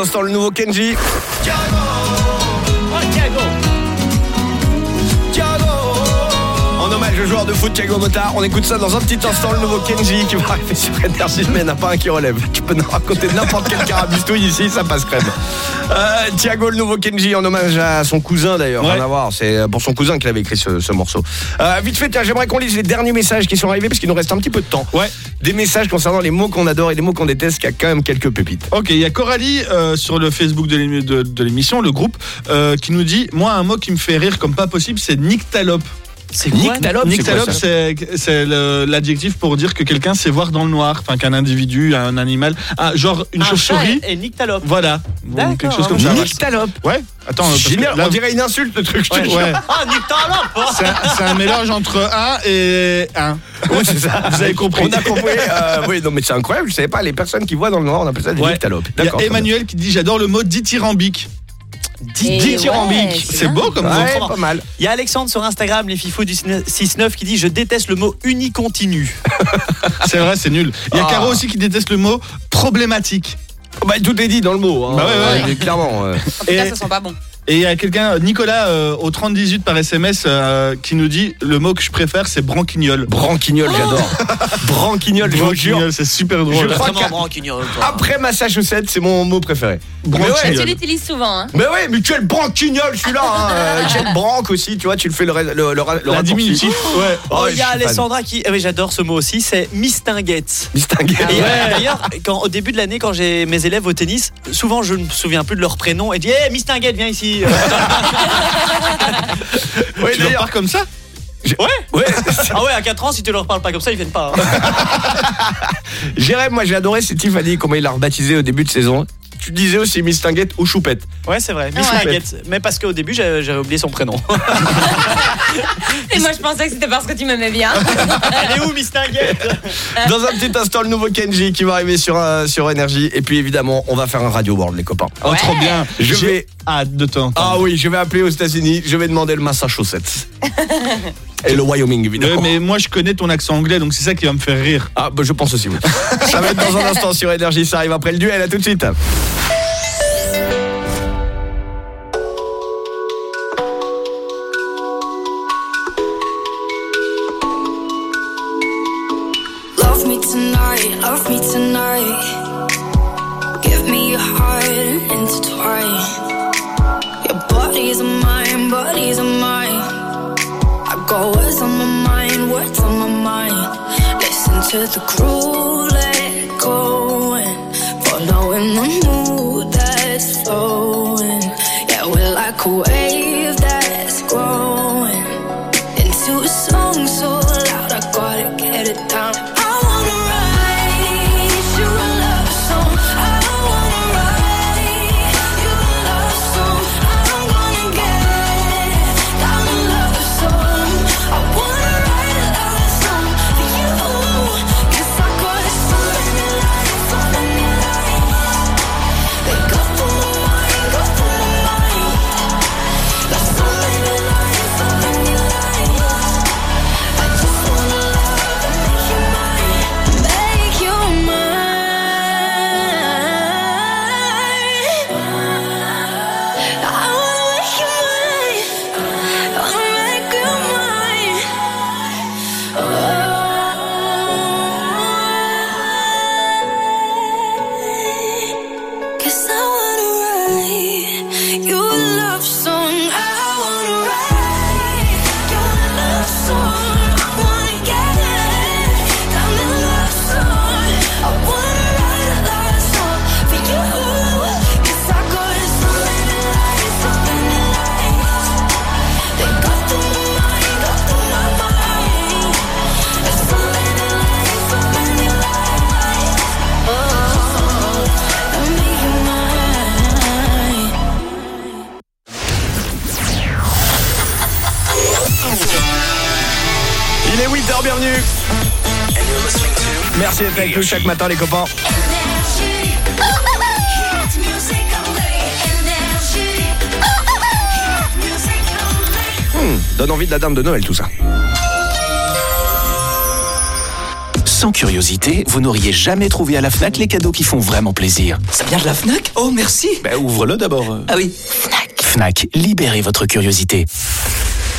instant, le nouveau Kenji. En le joueur de foot Thiago Motta. On écoute ça dans un petit instant, le nouveau Kenji qui va arriver sur Énergie, mais il n'y en a pas un qui relève. Tu peux nous raconter n'importe quel carabistouille ici, ça passe crème. Euh, Thiago, le nouveau Kenji, en hommage à son cousin d'ailleurs. Rien à voir, c'est pour son cousin qu'il avait écrit ce, ce morceau. Euh, vite fait, j'aimerais qu'on lise les derniers messages qui sont arrivés parce qu'il nous reste un petit peu de temps. Ouais. Des messages concernant les mots qu'on adore et les mots qu'on déteste, qui a quand même quelques pépites. Ok, il y a Coralie euh, sur le Facebook de l'émi- de- de l'émission, le groupe, euh, qui nous dit Moi, un mot qui me fait rire comme pas possible, c'est nyctalope. C'est quoi, Nyctalope, c'est Nyctalope, l'adjectif pour dire que quelqu'un sait voir dans le noir, enfin qu'un individu, un animal, ah, genre une chauve-souris. et, et nyctalope. Voilà, Bon, quelque chose comme ça. Nyctalope. Ouais, attends, parce que Génial, là- on dirait une insulte le truc, Ouais. [LAUGHS] Ah, nyctalope C'est un, mélange entre un et un. Oui, c'est ça. [LAUGHS] Vous avez compris. On a compris. euh, oui, non, mais c'est incroyable. Je savais pas, les personnes qui voient dans le noir, on appelle ça des Ouais. nyctalopes. Il y a D'accord. Emmanuel qui dit J'adore le mot dithyrambique. Et Dithyrambique. ouais, c'est beau comme mot. Ouais, Trop pas mal. Il y a Alexandre sur Instagram, les fifous du 6-9, qui dit Je déteste le mot unicontinu. [LAUGHS] C'est vrai, c'est nul. Il y a Ah. Caro aussi qui déteste le mot problématique. Bah, tout est dit dans le mot. hein. Bah ouais, ouais. Clairement. euh. En tout Et- cas, ça sent pas bon. Et il y a quelqu'un, Nicolas, euh, au 3018 par SMS, euh, qui nous dit le mot que je préfère, c'est branquignol. Branquignol, j'adore. [LAUGHS] Branquignol, je vous jure. Branquignol, c'est super Je drôle. crois Vraiment qu'à- branquignol, toi. Après Massachusetts, c'est mon mot préféré. Tu Branquignol. l'utilises souvent, hein. Mais ouais, mais quel branquignol celui-là hein. [LAUGHS] Euh, Quel branque aussi, tu vois, tu le fais le, ré- le, le, le La raccourci. diminutif, ouais. Oh, Ouais, il y a je suis fan. Alessandra qui. ah oui, j'adore ce mot aussi, c'est mistinguette. Distingué. Et, euh, D'ailleurs, quand- au début de l'année, quand j'ai mes élèves au tennis, souvent je ne me souviens plus de leur prénom et je dis Hé, Mistinguette, viens ici. [LAUGHS] Ouais, tu leur d'ailleurs. pars comme ça ouais Ouais. [LAUGHS] Ah ouais, à 4 ans, si tu leur parles pas comme ça, ils viennent pas. hein. [LAUGHS] Jérém, moi j'ai adoré, c'est Tiffany, comment il l'a rebaptisé au début de saison. Tu disais aussi Mistinguette ou Choupette. Ouais, c'est vrai, Ah Mistinguette. Mais parce qu'au début, j'ai- j'avais oublié son prénom. [LAUGHS] Et moi, je pensais que c'était parce que tu m'aimais bien. [LAUGHS] Elle est où, Mistinguette Dans un petit instant, le nouveau Kenji qui va arriver sur, euh, sur Énergie. Et puis évidemment, on va faire un Radio World, les copains. Oh, trop bien. Je J'ai vais. hâte de temps. Ah oui, je vais appeler aux États-Unis, je vais demander le Massachusetts. [LAUGHS] Et le Wyoming, évidemment. mais moi, je connais ton accent anglais, donc c'est ça qui va me faire rire. Ah, bah, je pense aussi, oui. [LAUGHS] ça va être dans un instant sur Énergie, ça arrive après le duel, à tout de suite. Got words on my mind, words on my mind. Listen to the groove, Merci d'être avec nous chaque matin, les copains. Hmm, donne envie de la dame de Noël, tout ça. Sans curiosité, vous n'auriez jamais trouvé à la FNAC les cadeaux qui font vraiment plaisir. Ça vient de la FNAC? Oh, merci Ben, ouvre-le d'abord. Ah oui. FNAC, libérez votre curiosité.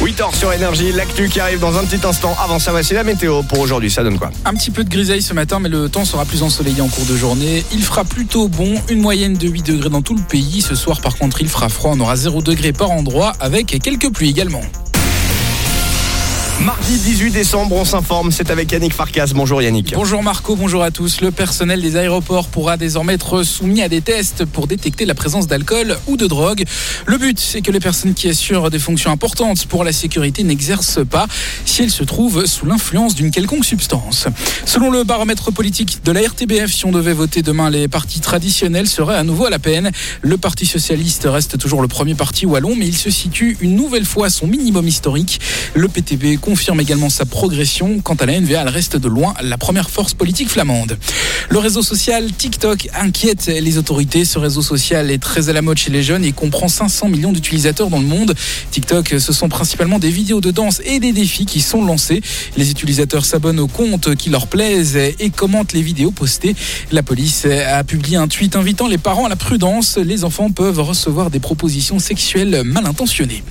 8h sur Énergie, l'actu qui arrive dans un petit instant. Avant ça, voici la météo pour aujourd'hui. Ça donne quoi Un petit peu de grisaille ce matin, mais le temps sera plus ensoleillé en cours de journée. Il fera plutôt bon, une moyenne de 8 degrés dans tout le pays. Ce soir, par contre, il fera froid. On aura 0 degré par endroit, avec quelques pluies également. Mardi 18 décembre, on s'informe. C'est avec Yannick Farkas. Bonjour Yannick. Bonjour Marco, bonjour à tous. Le personnel des aéroports pourra désormais être soumis à des tests pour détecter la présence d'alcool ou de drogue. Le but, c'est que les personnes qui assurent des fonctions importantes pour la sécurité n'exercent pas si elles se trouvent sous l'influence d'une quelconque substance. Selon le baromètre politique de la RTBF, si on devait voter demain, les partis traditionnels seraient à nouveau à la peine. Le Parti socialiste reste toujours le premier parti wallon, mais il se situe une nouvelle fois à son minimum historique. Le PTB confirme également sa progression. Quant à la NVA, elle reste de loin la première force politique flamande. Le réseau social TikTok inquiète les autorités. Ce réseau social est très à la mode chez les jeunes et comprend 500 millions d'utilisateurs dans le monde. TikTok, ce sont principalement des vidéos de danse et des défis qui sont lancés. Les utilisateurs s'abonnent aux comptes qui leur plaisent et commentent les vidéos postées. La police a publié un tweet invitant les parents à la prudence. Les enfants peuvent recevoir des propositions sexuelles mal intentionnées.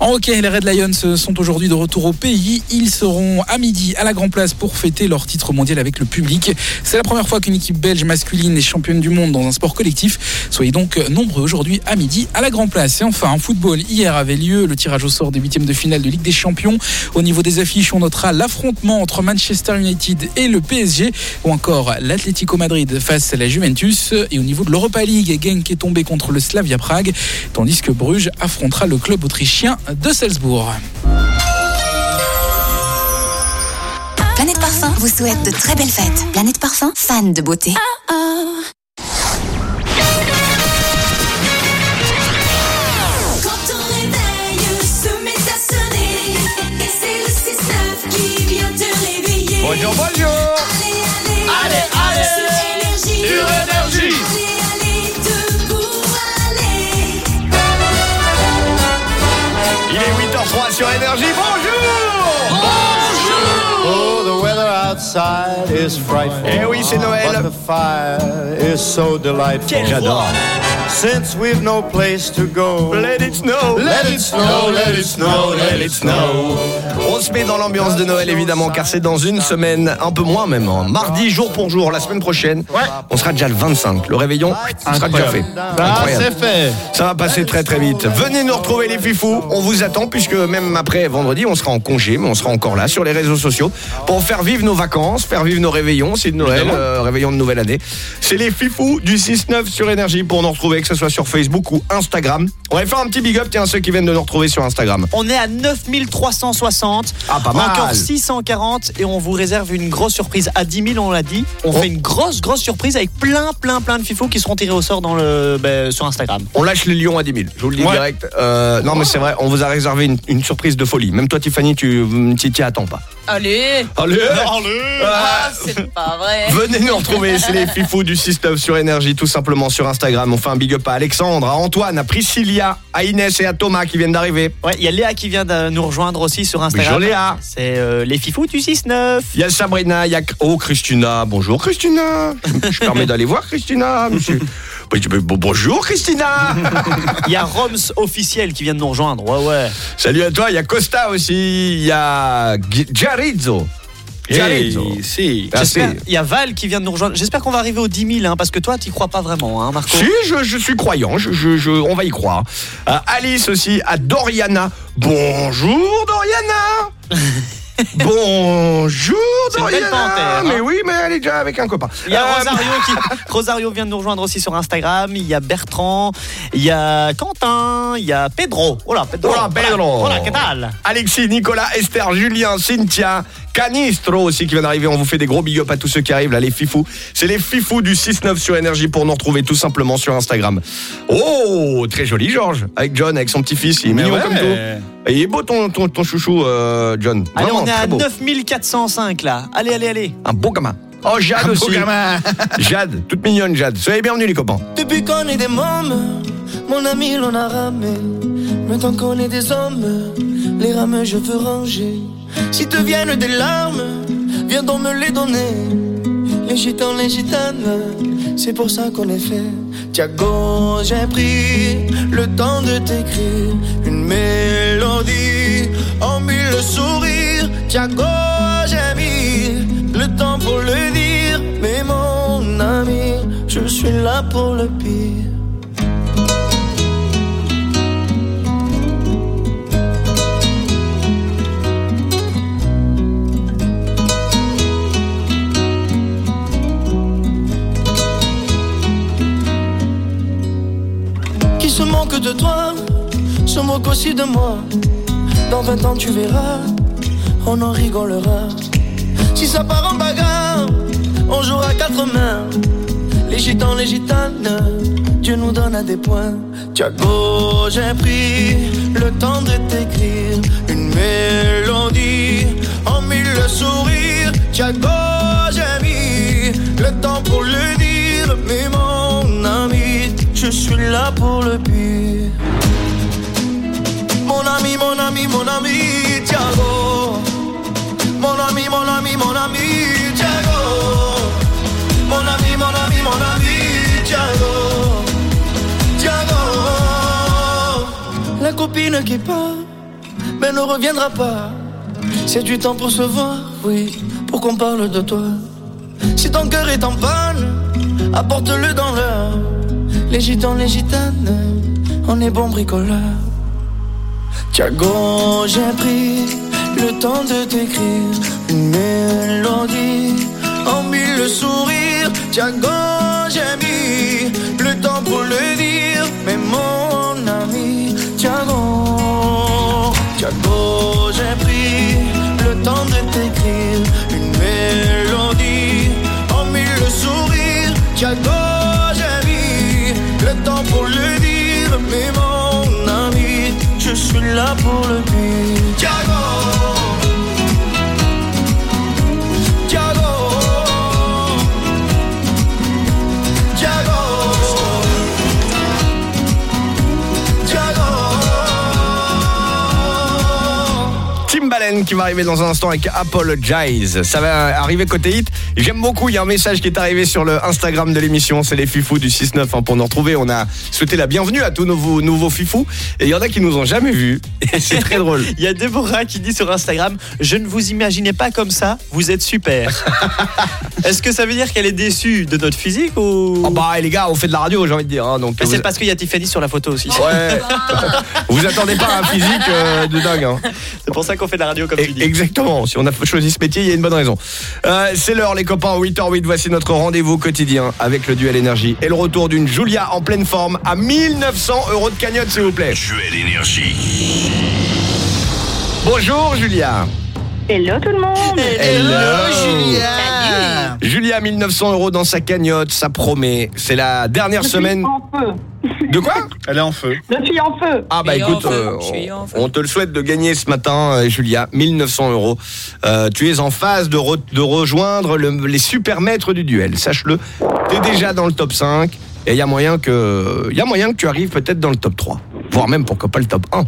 En hockey, les Red Lions sont aujourd'hui de retour au pays. Ils seront à midi à la Grand Place pour fêter leur titre mondial avec le public. C'est la première fois qu'une équipe belge masculine est championne du monde dans un sport collectif. Soyez donc nombreux aujourd'hui à midi à la Grand Place. Et enfin, en football, hier avait lieu le tirage au sort des huitièmes de finale de Ligue des Champions. Au niveau des affiches, on notera l'affrontement entre Manchester United et le PSG, ou encore l'Atlético Madrid face à la Juventus. Et au niveau de l'Europa League, Genk est tombé contre le Slavia Prague, tandis que Bruges affrontera le club autrichien de Salzbourg. Vous souhaite de très belles fêtes. Planète Parfum, fan de beauté. Quand ton réveil se met à sonner, et c'est le 6-9 qui vient te réveiller. Bonjour, bonjour. Allez, allez, Allez, allez. sur énergie. Sur Énergie. Allez, allez, debout, allez. Il est 8h03 sur Énergie. Bonjour outside is frightful. Eh oui, c'est Noël. But the fire is so delightful. J'adore. Since we've no place to go. Let it snow. Let it snow, let it snow, let it snow. On se met dans l'ambiance de Noël évidemment car c'est dans une semaine, un peu moins même, hein. mardi jour pour jour, la semaine prochaine. On sera déjà le 25. Le réveillon sera déjà fait. Ah, c'est fait. Ça va passer très très vite. Venez nous retrouver les fifous. On vous attend puisque même après vendredi, on sera en congé, mais on sera encore là sur les réseaux sociaux pour faire vivre nos vacances, faire vivre nos réveillons. C'est de Noël, euh, réveillon de nouvelle année. C'est les fifous du 6-9 sur Énergie pour nous retrouver, que ce soit sur Facebook ou Instagram. On va faire un petit big up, tiens, à ceux qui viennent de nous retrouver sur Instagram. On est à 9360. Ah, pas mal. Encore 640 et on vous réserve une grosse surprise. À 10 000, on l'a dit. On Oh. fait une grosse, grosse surprise avec plein, plein, plein de fifous qui seront tirés au sort dans le, ben, sur Instagram. On lâche les lions à 10 000, je vous le dis Ouais. direct. Euh, non, mais c'est vrai, on vous a réservé une, une surprise de folie. Même toi, Tiffany, tu tu t'y attends pas. Allez Allez Ah, c'est pas vrai Venez nous retrouver, c'est les fifous du 6-9 sur Énergie, tout simplement sur Instagram. On fait un big up à Alexandre, à Antoine, à Priscilla, à Inès et à Thomas qui viennent d'arriver. Ouais, il y a Léa qui vient de nous rejoindre aussi sur Instagram. Bonjour, Léa. C'est euh, les fifous du 6-9. Il y a Sabrina, il y a... Oh, Christina. Bonjour, Christina. Je, je permets d'aller voir Christina, monsieur. Bonjour, Christina. [LAUGHS] Il y a Roms officiel qui vient de nous rejoindre. Ouais, ouais. Salut à toi. Il y a Costa aussi. Il y a G- Jarizzo. Jarizzo. si. Merci. J'espère- Il y a Val qui vient de nous rejoindre. J'espère qu'on va arriver aux 10 000, hein, parce que toi, tu crois pas vraiment, hein, Marco Si, je, je suis croyant, je, je- je- on va y croire. Euh, Alice aussi, à Doriana. Bonjour Doriana [LAUGHS] [LAUGHS] Bonjour Doriana hein. Mais oui, mais elle est déjà avec un copain. Il y a Euh, Rosario qui [LAUGHS] Rosario vient de nous rejoindre aussi sur Instagram. Il y a Bertrand, il y a Quentin, il y a Pedro. Là, Pedro. Hola Pedro Voilà, qu'est-ce que Alexis, Nicolas, Esther, Julien, Cynthia, Canistro aussi qui vient d'arriver. On vous fait des gros big up à tous ceux qui arrivent là, les fifous. C'est les fifous du 6-9 sur énergie pour nous retrouver tout simplement sur Instagram. Oh, très joli Georges, avec John, avec son petit-fils, il est mignon ouais. comme tout. Et il est beau ton, ton, ton chouchou, euh, John. Allez, Vraiment, on est à beau. 9405 là. Allez, allez, allez. Un beau gamin. Oh, Jade Un beau aussi. gamin. [LAUGHS] Jade, toute mignonne Jade. Soyez bienvenus les copains. Depuis qu'on est des mômes, mon ami l'on a ramé. Maintenant qu'on est des hommes, les rames je veux ranger. Si te viennent des larmes, viens donc me les donner. Les gitans, les gitanes, c'est pour ça qu'on est fait. Tiago, j'ai pris le temps de t'écrire une mélodie Tiago, j'ai mis le temps pour le dire. Mais mon ami, je suis là pour le pire. Moque de toi, se moque aussi de moi. Dans 20 ans, tu verras, on en rigolera. Si ça part en bagarre, on jouera quatre mains. Les gitans, les gitanes, Dieu nous donne à des points. Tiago, j'ai pris le temps de t'écrire une mélodie en mille sourires. Tiago, j'ai mis le temps pour le dire, mais mon suis là pour le pire. Mon ami, mon ami, mon ami, Tiago. Mon ami, mon ami, mon ami, Tiago. Mon ami, mon ami, mon ami, Tiago. Tiago. La copine qui part, mais ne reviendra pas. C'est du temps pour se voir, oui, pour qu'on parle de toi. Si ton cœur est en panne, apporte-le dans l'heure. Les gitans, les gitanes, on est bons bricoleurs. Tiago, j'ai pris le temps de t'écrire une mélodie en mille sourires. Tiago, j'ai mis le temps pour le dire, mais mon ami, Tiago, Tiago, j'ai pris le temps de t'écrire une mélodie en mille sourires. Tiago, temps pour le dire, mais mon ami, je suis là pour le dire. Qui va arriver dans un instant avec Apologize. Ça va arriver côté hit. J'aime beaucoup, il y a un message qui est arrivé sur le Instagram de l'émission, c'est les fifous du 6-9 hein, pour nous retrouver. On a souhaité la bienvenue à tous nos nouveaux, nouveaux fifous et il y en a qui nous ont jamais vus et [LAUGHS] c'est très drôle. Il y a Déborah qui dit sur Instagram Je ne vous imaginais pas comme ça, vous êtes super. [LAUGHS] Est-ce que ça veut dire qu'elle est déçue de notre physique ou. Oh bah les gars, on fait de la radio, j'ai envie de dire. hein, donc vous- c'est parce qu'il y a Tiffany sur la photo aussi. Ouais. [LAUGHS] vous attendez pas à un physique euh, de dingue. hein. C'est pour ça qu'on fait de la radio comme Exactement. Si on a choisi ce métier, il y a une bonne raison. Euh, c'est l'heure, les copains. 8h08, voici notre rendez-vous quotidien avec le duel énergie et le retour d'une Julia en pleine forme à 1900 euros de cagnotte, s'il vous plaît. Duel énergie. Bonjour, Julia. Hello tout le monde Julia. Julia, 1900 euros dans sa cagnotte, ça promet. C'est la dernière Je suis semaine. en feu. De quoi Elle est en feu. Je suis en feu. Ah bah Je suis écoute, en feu, euh, je suis en feu. on te le souhaite de gagner ce matin, euh, Julia, 1900 euros. Euh, tu es en phase de, re- de rejoindre le- les super maîtres du duel, sache-le. Tu es déjà dans le top 5 et il y a moyen que il y a moyen que tu arrives peut-être dans le top 3, voire même pourquoi pas le top 1.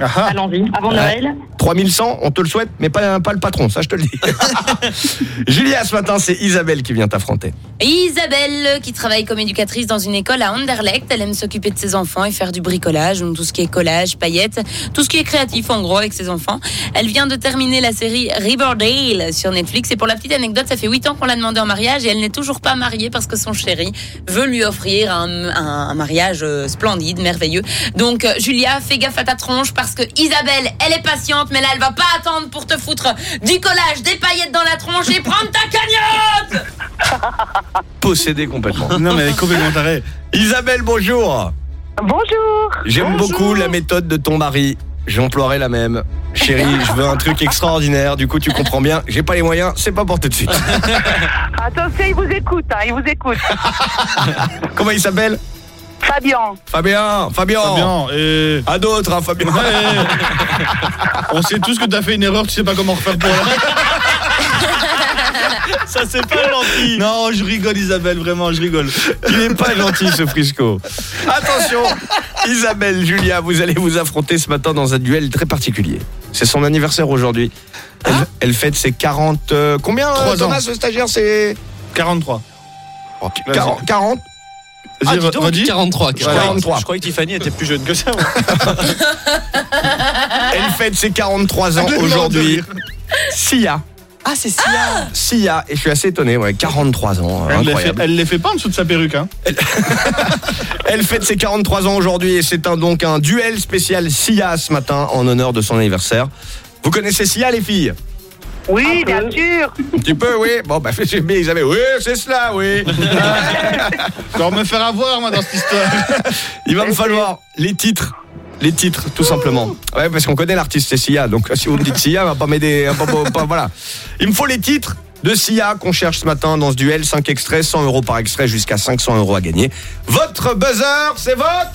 Allons-y, avant Ouais. Noël. 3100, on te le souhaite, mais pas, pas le patron, ça je te le dis. [LAUGHS] Julia, ce matin, c'est Isabelle qui vient t'affronter. Isabelle, qui travaille comme éducatrice dans une école à Anderlecht, elle aime s'occuper de ses enfants et faire du bricolage, donc tout ce qui est collage, paillettes, tout ce qui est créatif en gros avec ses enfants. Elle vient de terminer la série Riverdale sur Netflix et pour la petite anecdote, ça fait 8 ans qu'on l'a demandé en mariage et elle n'est toujours pas mariée parce que son chéri veut lui offrir un, un- un mariage euh, splendide, merveilleux. Donc euh, Julia, fais gaffe à ta tronche parce que Isabelle, elle est patiente, mais là elle va pas attendre pour te foutre du collage, des paillettes dans la tronche et prendre ta cagnotte [LAUGHS] Possédé complètement. Non, mais elle est complètement tarée. Isabelle, bonjour. Bonjour J'aime beaucoup la méthode de ton mari. J'emploierai la même. Chérie, je veux un truc extraordinaire. Du coup, tu comprends bien. J'ai pas les moyens. C'est pas pour tout de suite. [LAUGHS] Attention, il vous écoute, hein, il vous écoute. [LAUGHS] Comment il s'appelle? Fabien. Fabien. Fabien. Fabien, et... À d'autres, hein, Fabien. On sait tous que t'as fait une erreur, tu sais pas comment refaire pour. [LAUGHS] Ça, c'est pas gentil. Non, je rigole, Isabelle, vraiment, je rigole. Il est pas gentil, ce Frisco. Attention, Isabelle, Julia, vous allez vous affronter ce matin dans un duel très particulier. C'est son anniversaire aujourd'hui. Elle, elle fête ses 40. euh, combien, euh, Trois Thomas, ans. ce stagiaire C'est. 43. Oh, Vas-y. 40, 40 Vas-y, Ah, dis donc, redis. 43. Je croyais- 43. Je croyais que Tiffany était plus jeune que ça. [LAUGHS] Elle fête ses 43 ans aujourd'hui. Sia. Ah, c'est Sia. Sia, et je suis assez étonné, ouais, 43 ans, Elle les fait, incroyable. elle les fait pas en dessous de sa perruque, hein. Elle [LAUGHS] fête ses 43 ans aujourd'hui et c'est un, donc un duel spécial Sia ce matin en honneur de son anniversaire. Vous connaissez Sia les filles? Oui, bien sûr. Un petit peu, oui. Bon, bah, faites bien, Isabelle. Oui, c'est cela, oui. [LAUGHS] Encore me faire avoir, moi, dans cette histoire. [LAUGHS] Il va me falloir les titres. Les titres, tout simplement. Ouais, parce qu'on connaît l'artiste, c'est Sia. Donc, si vous me dites Sia, va pas m'aider. voilà. Il me faut les titres de Sia qu'on cherche ce matin dans ce duel. 5 extraits, 100 euros par extrait, jusqu'à 500 euros à gagner. Votre buzzer, c'est votre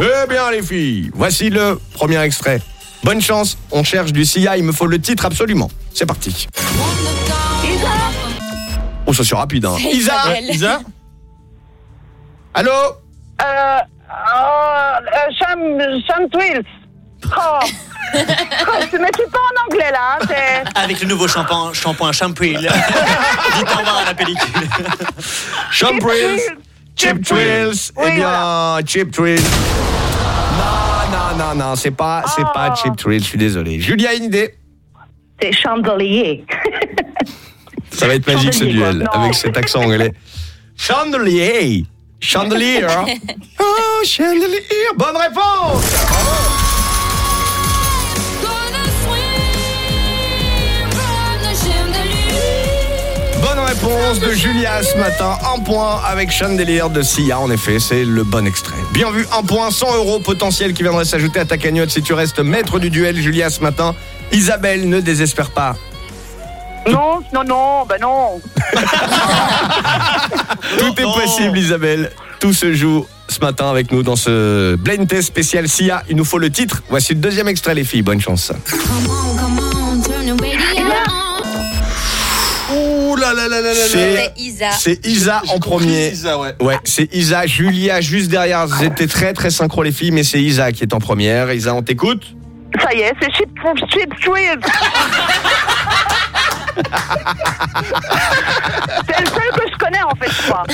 Eh bien, les filles, voici le premier extrait. Bonne chance, on cherche du Sia, il me faut le titre absolument. C'est parti. Oh, ça c'est rapide, hein. Isa Isabelle. Isa Allô Euh, oh, euh, Cham, Cham Twills. [LAUGHS] Oh. Oh, mais c'est pas en anglais là, hein, c'est. Avec le nouveau shampoing, shampoing [LAUGHS] Shampoo. Dites au revoir à la pellicule. Champrils, Chip Trills, eh bien, Chip Trills. Non, non, c'est pas, c'est pas Chip Trills, je suis désolé. Julia, une idée C'est chandelier. Ça va être magique ce duel, quoi. Avec cet accent anglais. Chandelier Chandelier [LAUGHS] Oh, chandelier Bonne réponse réponse de Julia ce matin. Un point avec Chandelier de Sia. En effet, c'est le bon extrait. Bien vu, un point, 100 euros potentiel qui viendrait s'ajouter à ta cagnotte si tu restes maître du duel, Julia, ce matin. Isabelle, ne désespère pas. Non, non, non, ben non. [LAUGHS] Tout est possible, Isabelle. Tout se joue ce matin avec nous dans ce blind test spécial SIA. Il nous faut le titre. Voici le deuxième extrait, les filles. Bonne chance. Là là là là. C'est Isa. C'est Isa en premier. ouais. c'est Isa. Julia juste derrière. Vous étiez très très synchro les filles, mais c'est Isa qui est en première. Isa, on t'écoute Ça y est, c'est Chip, chip Twills. [LAUGHS] c'est le seul que je connais en fait, je crois.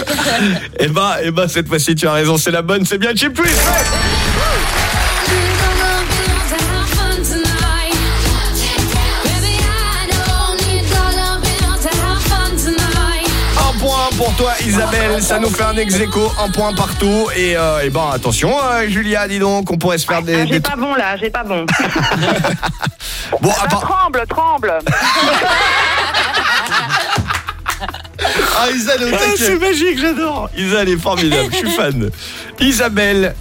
Eh ben, eh ben, cette fois-ci, tu as raison, c'est la bonne, c'est bien Chip Twist. Un pour toi, Isabelle. Ça nous fait un ex aequo, un point partout. Et, euh, eh ben, attention, euh, Julia, dis donc, on pourrait se faire des. Ah, J'ai des- pas bon là, j'ai pas bon. [LAUGHS] Bon, Ah, tremble, tremble. [LAUGHS] Ah, Isa, Ah, c'est magique, j'adore. Isa, elle est formidable, je suis fan. Isabelle,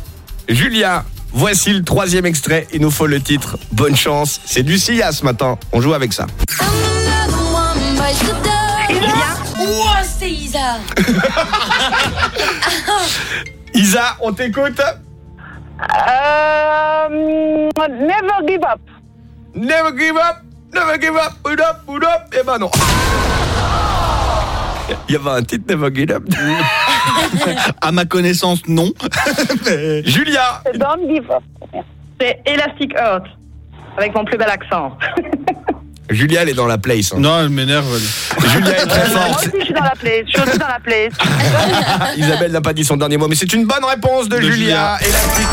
Julia, voici le troisième extrait. Il nous faut le titre. Bonne chance. C'est du Sia ce matin. On joue avec ça. Isa. [LAUGHS] Isa, on t'écoute Euh, never give up. Never give up, never give up, put up, put up. Eh ben non. Il y avait un titre Never Give Up. [LAUGHS] À ma connaissance, non. Mais- [LAUGHS] Julia, don't give up. C'est Elastic Earth. Avec mon plus bel accent. Julia, elle est dans la place. hein. Non, elle m'énerve. elle. Julia est très Moi forte. aussi, je suis dans la place. Je suis aussi dans la place. [LAUGHS] Isabelle n'a pas dit son dernier mot, mais c'est une bonne réponse de, De Julia. Julia. Et la petite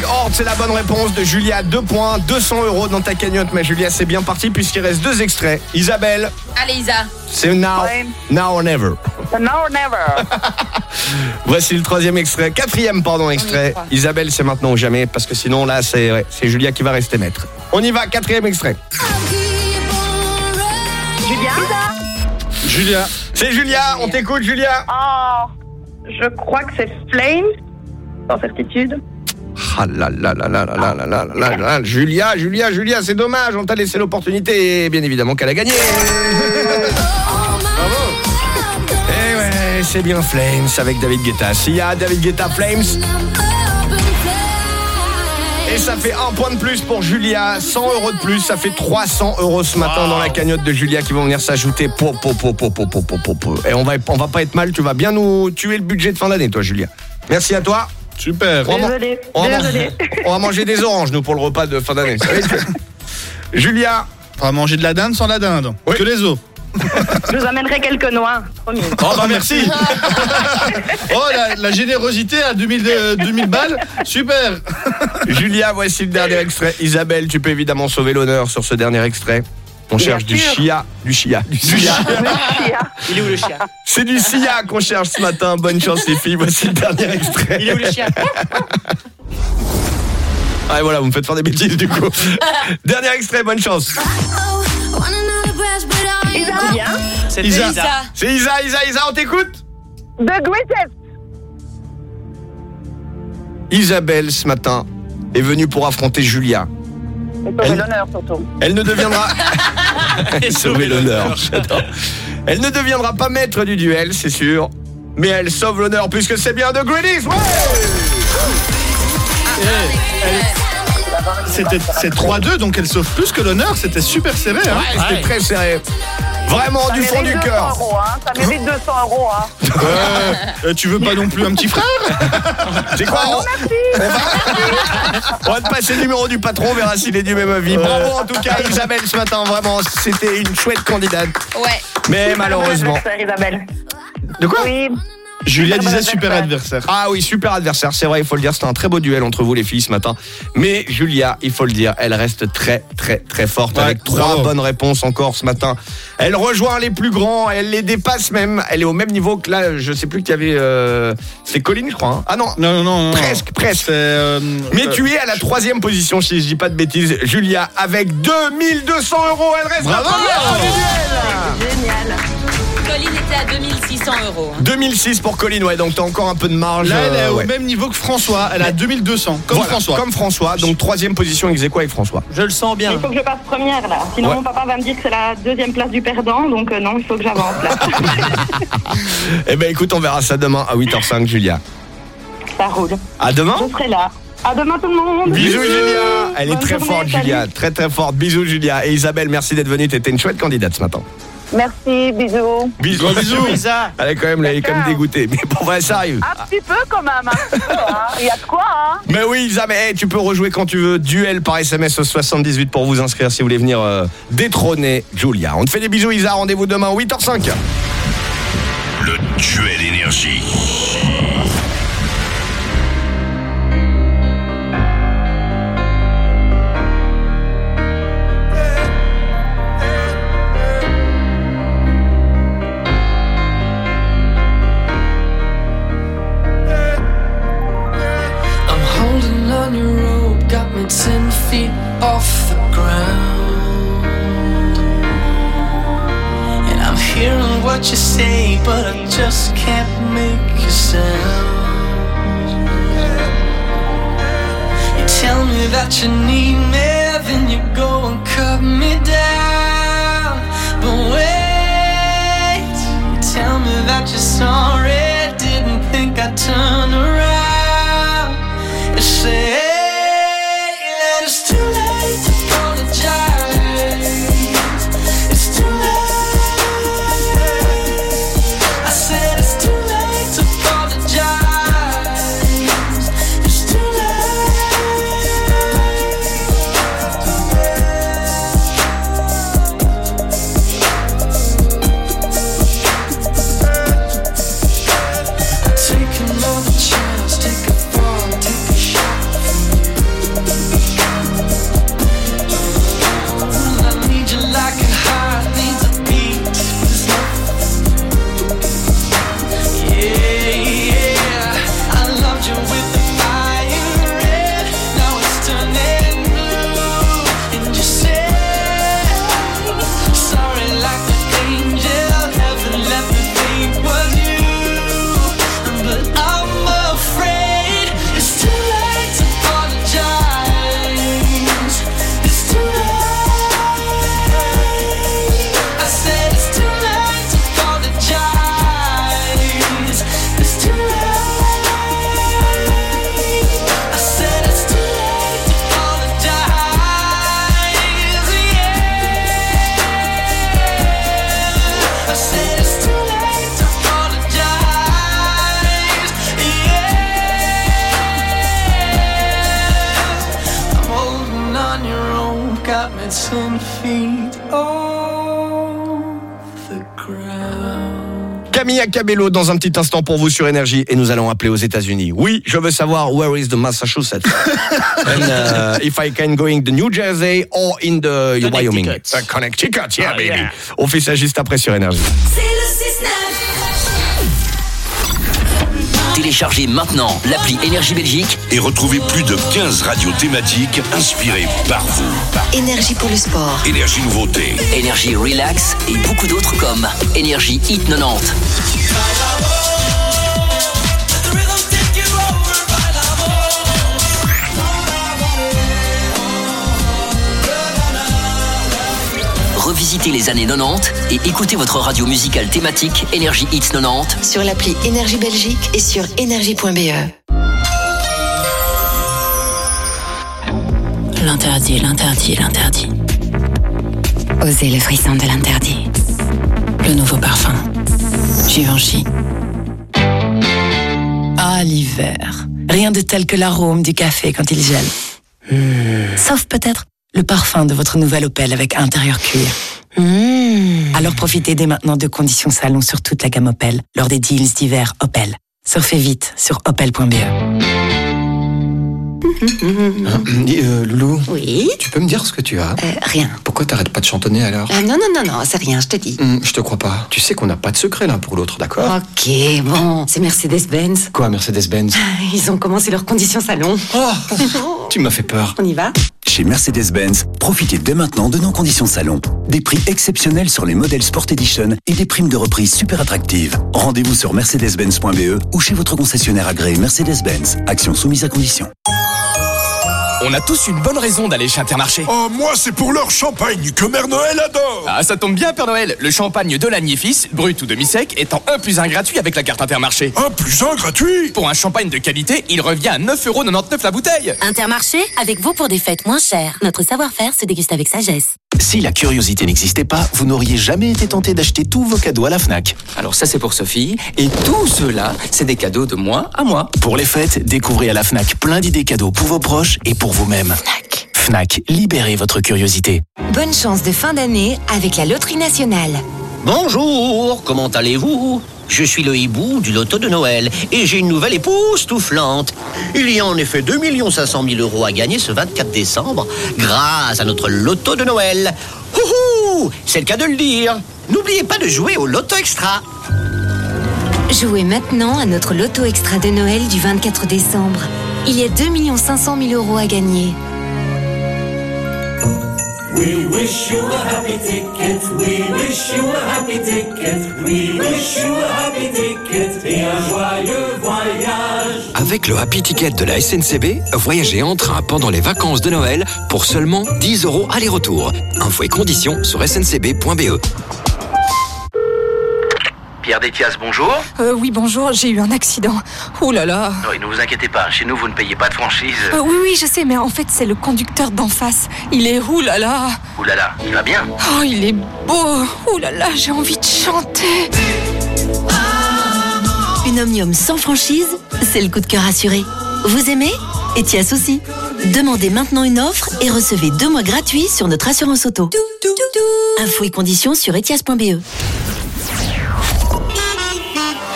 Horde, c'est la bonne réponse de Julia. 2 points, 200 euros dans ta cagnotte. Mais Julia, c'est bien parti puisqu'il reste deux extraits. Isabelle, Allez, Isa. c'est now, Ouais. now or never. Now or never. [LAUGHS] Voici le troisième extrait, quatrième pardon extrait. Isabelle, c'est maintenant ou jamais parce que sinon là, c'est ouais, c'est Julia qui va rester maître. On y va, quatrième extrait. Julia Julia. C'est Julia, on t'écoute Julia. Oh, je crois que c'est Flame. Sans certitude. Ah là là là là là là là là là là là. Julia, Julia, Julia, c'est dommage, on t'a laissé l'opportunité et bien évidemment qu'elle a gagné. Bravo. Eh ouais, c'est bien Flames avec David Guetta. S'il y a David Guetta Flames. Et ça fait un point de plus pour Julia, 100 euros de plus, ça fait 300 euros ce matin dans la cagnotte de Julia qui vont venir s'ajouter. Po, po, po, po, po, po, po, po, po. Et on va, on va pas être mal, tu vas bien nous tuer le budget de fin d'année, toi, Julia. Merci à toi. Super. On va, Désolée, on va- désolée. [LAUGHS] on va manger des oranges, nous, pour le repas de fin d'année. Ça va être- Julia, On va manger de la dinde sans la dinde. Oui. Que les os. Je vous amènerai quelques noix, promis. Oh bah merci [LAUGHS] Oh la, la générosité à 2000, euh, 2000 balles, super Julia, voici le dernier extrait. Isabelle, tu peux évidemment sauver l'honneur sur ce dernier extrait. On Bien cherche du chia, du chia, du chia. [LAUGHS] Il est où le chien C'est du sia qu'on cherche ce matin. Bonne chance les filles, voici le dernier extrait. Il est où le chien Ah et voilà, vous me faites faire des bêtises du coup. [LAUGHS] dernier extrait, bonne chance. Isa, C'était Isa. Isa. C'est Isa, Isa, Isa, on t'écoute The Greatest. Isabelle ce matin est venue pour affronter Julia. Elle ne deviendra [LAUGHS] [LAUGHS] sauver l'honneur. j'adore. Elle ne deviendra pas maître du duel, c'est sûr, mais elle sauve l'honneur puisque c'est bien de Greenies. Ouais C'était c'est 3-2 donc elle sauve plus que l'honneur, c'était super serré hein. Ouais, c'était très serré. Vraiment Ça du fond du 200 cœur. euros, hein. Ça mérite 200 euros. Hein. Euh, tu veux pas non plus un petit frère [LAUGHS] C'est quoi on, on va, [LAUGHS] on va te passer le numéro du patron, on verra s'il est du même avis. Bravo en tout cas Isabelle ce matin, vraiment, c'était une chouette candidate. Ouais. Mais malheureusement. Isabelle. De quoi? Oui. Julia Super disait super adversaire. Ah oui, super adversaire, c'est vrai, il faut le dire, c'était un très beau duel entre vous les filles ce matin. Mais Julia, il faut le dire, elle reste très très très forte Ouais, avec trois bravo. bonnes réponses encore ce matin. Elle rejoint les plus grands, elle les dépasse même, elle est au même niveau que là, je sais plus qu'il y avait... Euh... C'est Colline je crois. hein. ah non, Non, non, non. non. presque, presque. Euh, Mais euh, tu es à la troisième position, si je dis pas de bêtises, Julia, avec 2200 euros, elle reste la Bravo première du duel Génial. Colline était à 2600 euros. hein. 2006 pour Colline, ouais, donc t'as encore un peu de marge. Là, elle est euh, au même niveau que François. Elle a 2200, comme Voilà, François. Comme François, donc troisième position ex avec François. Je le sens bien. Il faut que je passe première là. Sinon, Ouais. mon papa va me dire que c'est la deuxième place du perdant. Donc, euh, non, il faut que j'avance là. [LAUGHS] Eh ben écoute, on verra ça demain à 8h05, Julia. Ça roule. À demain Je serai là. À demain, tout le monde. Bisous Julia Elle est très journée, forte salut. Julia, très très forte. Bisous Julia. Et Isabelle, merci d'être venue, t'étais une chouette candidate ce matin. Merci, bisous. Bisous. bisous. Isa. Elle est quand même, elle est quand même dégoûtée. Mais bon, ouais, ça arrive. Un petit peu quand même. Un petit peu, hein. Il y a de quoi, hein. Mais oui, Isabelle, hey, tu peux rejouer quand tu veux. Duel par SMS au 78 pour vous inscrire si vous voulez venir euh, détrôner Julia. On te fait des bisous Isa, rendez-vous demain 8h05. Le duel énergie. But I just can't make a sound. You tell me that you need me, then you go and cut me down. But wait, you tell me that you're sorry, Camilla Cabello dans un petit instant pour vous sur Énergie et nous allons appeler aux États-Unis. Oui, je veux savoir where is the Massachusetts? [LAUGHS] And uh, if I can go in the New Jersey or in the Wyoming. Uh, Connecticut, yeah Oh, baby. yeah. On fait ça juste après sur Énergie. C'est le 6-9. Téléchargez maintenant l'appli Énergie Belgique Et retrouvez plus de 15 radios thématiques inspirées par vous. Énergie pour le sport. Énergie Nouveauté. Énergie Relax et beaucoup d'autres comme Énergie Hit 90. Revisitez les années 90 et écoutez votre radio musicale thématique Énergie Hits 90 Sur l'appli Énergie Belgique et sur énergie.be. L'interdit, l'interdit, l'interdit. Osez le frisson de l'interdit. Le nouveau parfum. Givenchy. Ah, l'hiver. Rien de tel que l'arôme du café quand il gèle. Hmm. Sauf peut-être le parfum de votre nouvelle Opel avec intérieur cuir. Hmm. Alors profitez dès maintenant de conditions salon sur toute la gamme Opel lors des deals d'hiver Opel. Surfez vite sur opel.be. Dis, euh, Loulou. Oui Tu peux me dire ce que tu as? Rien. Pourquoi t'arrêtes pas de chantonner alors? Ah, non, non, non, non, c'est rien, je te dis. Hum, Je te crois pas. Tu sais qu'on n'a pas de secret l'un pour l'autre, d'accord? Ok, bon, c'est Mercedes-Benz. Quoi, Mercedes-Benz? [LAUGHS] Ils ont commencé leur condition salon. [LAUGHS] Tu m'as fait peur. On y va Chez Mercedes-Benz, profitez dès maintenant de nos conditions salon. Des prix exceptionnels sur les modèles Sport Edition et des primes de reprise super attractives. Rendez-vous sur mercedes-benz.be ou chez votre concessionnaire agréé Mercedes-Benz. Action soumise à condition. On a tous une bonne raison d'aller chez Intermarché. Oh, moi, c'est pour leur champagne que Mère Noël adore. Ah, ça tombe bien, Père Noël. Le champagne de l'Agnier Fils, brut ou demi-sec, est en 1 plus 1 gratuit avec la carte Intermarché. 1 plus 1 gratuit Pour un champagne de qualité, il revient à 9,99€ la bouteille. Intermarché, avec vous pour des fêtes moins chères. Notre savoir-faire se déguste avec sagesse. Si la curiosité n'existait pas, vous n'auriez jamais été tenté d'acheter tous vos cadeaux à la FNAC. Alors ça, c'est pour Sophie. Et tout cela, c'est des cadeaux de moi à moi. Pour les fêtes, découvrez à la FNAC plein d'idées cadeaux pour vos proches et pour vous-même. FNAC. FNAC, libérez votre curiosité. Bonne chance de fin d'année avec la Loterie Nationale. Bonjour, comment allez-vous? Je suis le hibou du loto de Noël et j'ai une nouvelle épouse toufflante. Il y a en effet 2 500 000 euros à gagner ce 24 décembre grâce à notre loto de Noël. Houhou C'est le cas de le dire. N'oubliez pas de jouer au loto extra. Jouez maintenant à notre Loto Extra de Noël du 24 décembre. Il y a 2 500 000 euros à gagner. We wish you a happy ticket. We wish you a happy ticket. We wish you a happy ticket et un joyeux voyage. Avec le Happy Ticket de la SNCB, voyagez en train pendant les vacances de Noël pour seulement 10 euros aller-retour. Infos et conditions sur sncb.be. Pierre Détias, bonjour. Euh, oui, bonjour, j'ai eu un accident. Ouh là là. Oui, ne vous inquiétez pas, chez nous, vous ne payez pas de franchise. Euh, oui, oui, je sais, mais en fait, c'est le conducteur d'en face. Il est ouh là là. Ouh là là, il va bien Oh, il est beau. Ouh là là, j'ai envie de chanter. Une Omnium sans franchise, c'est le coup de cœur assuré. Vous aimez? Etias aussi. Demandez maintenant une offre et recevez deux mois gratuits sur notre assurance auto. Infos et conditions sur etias.be.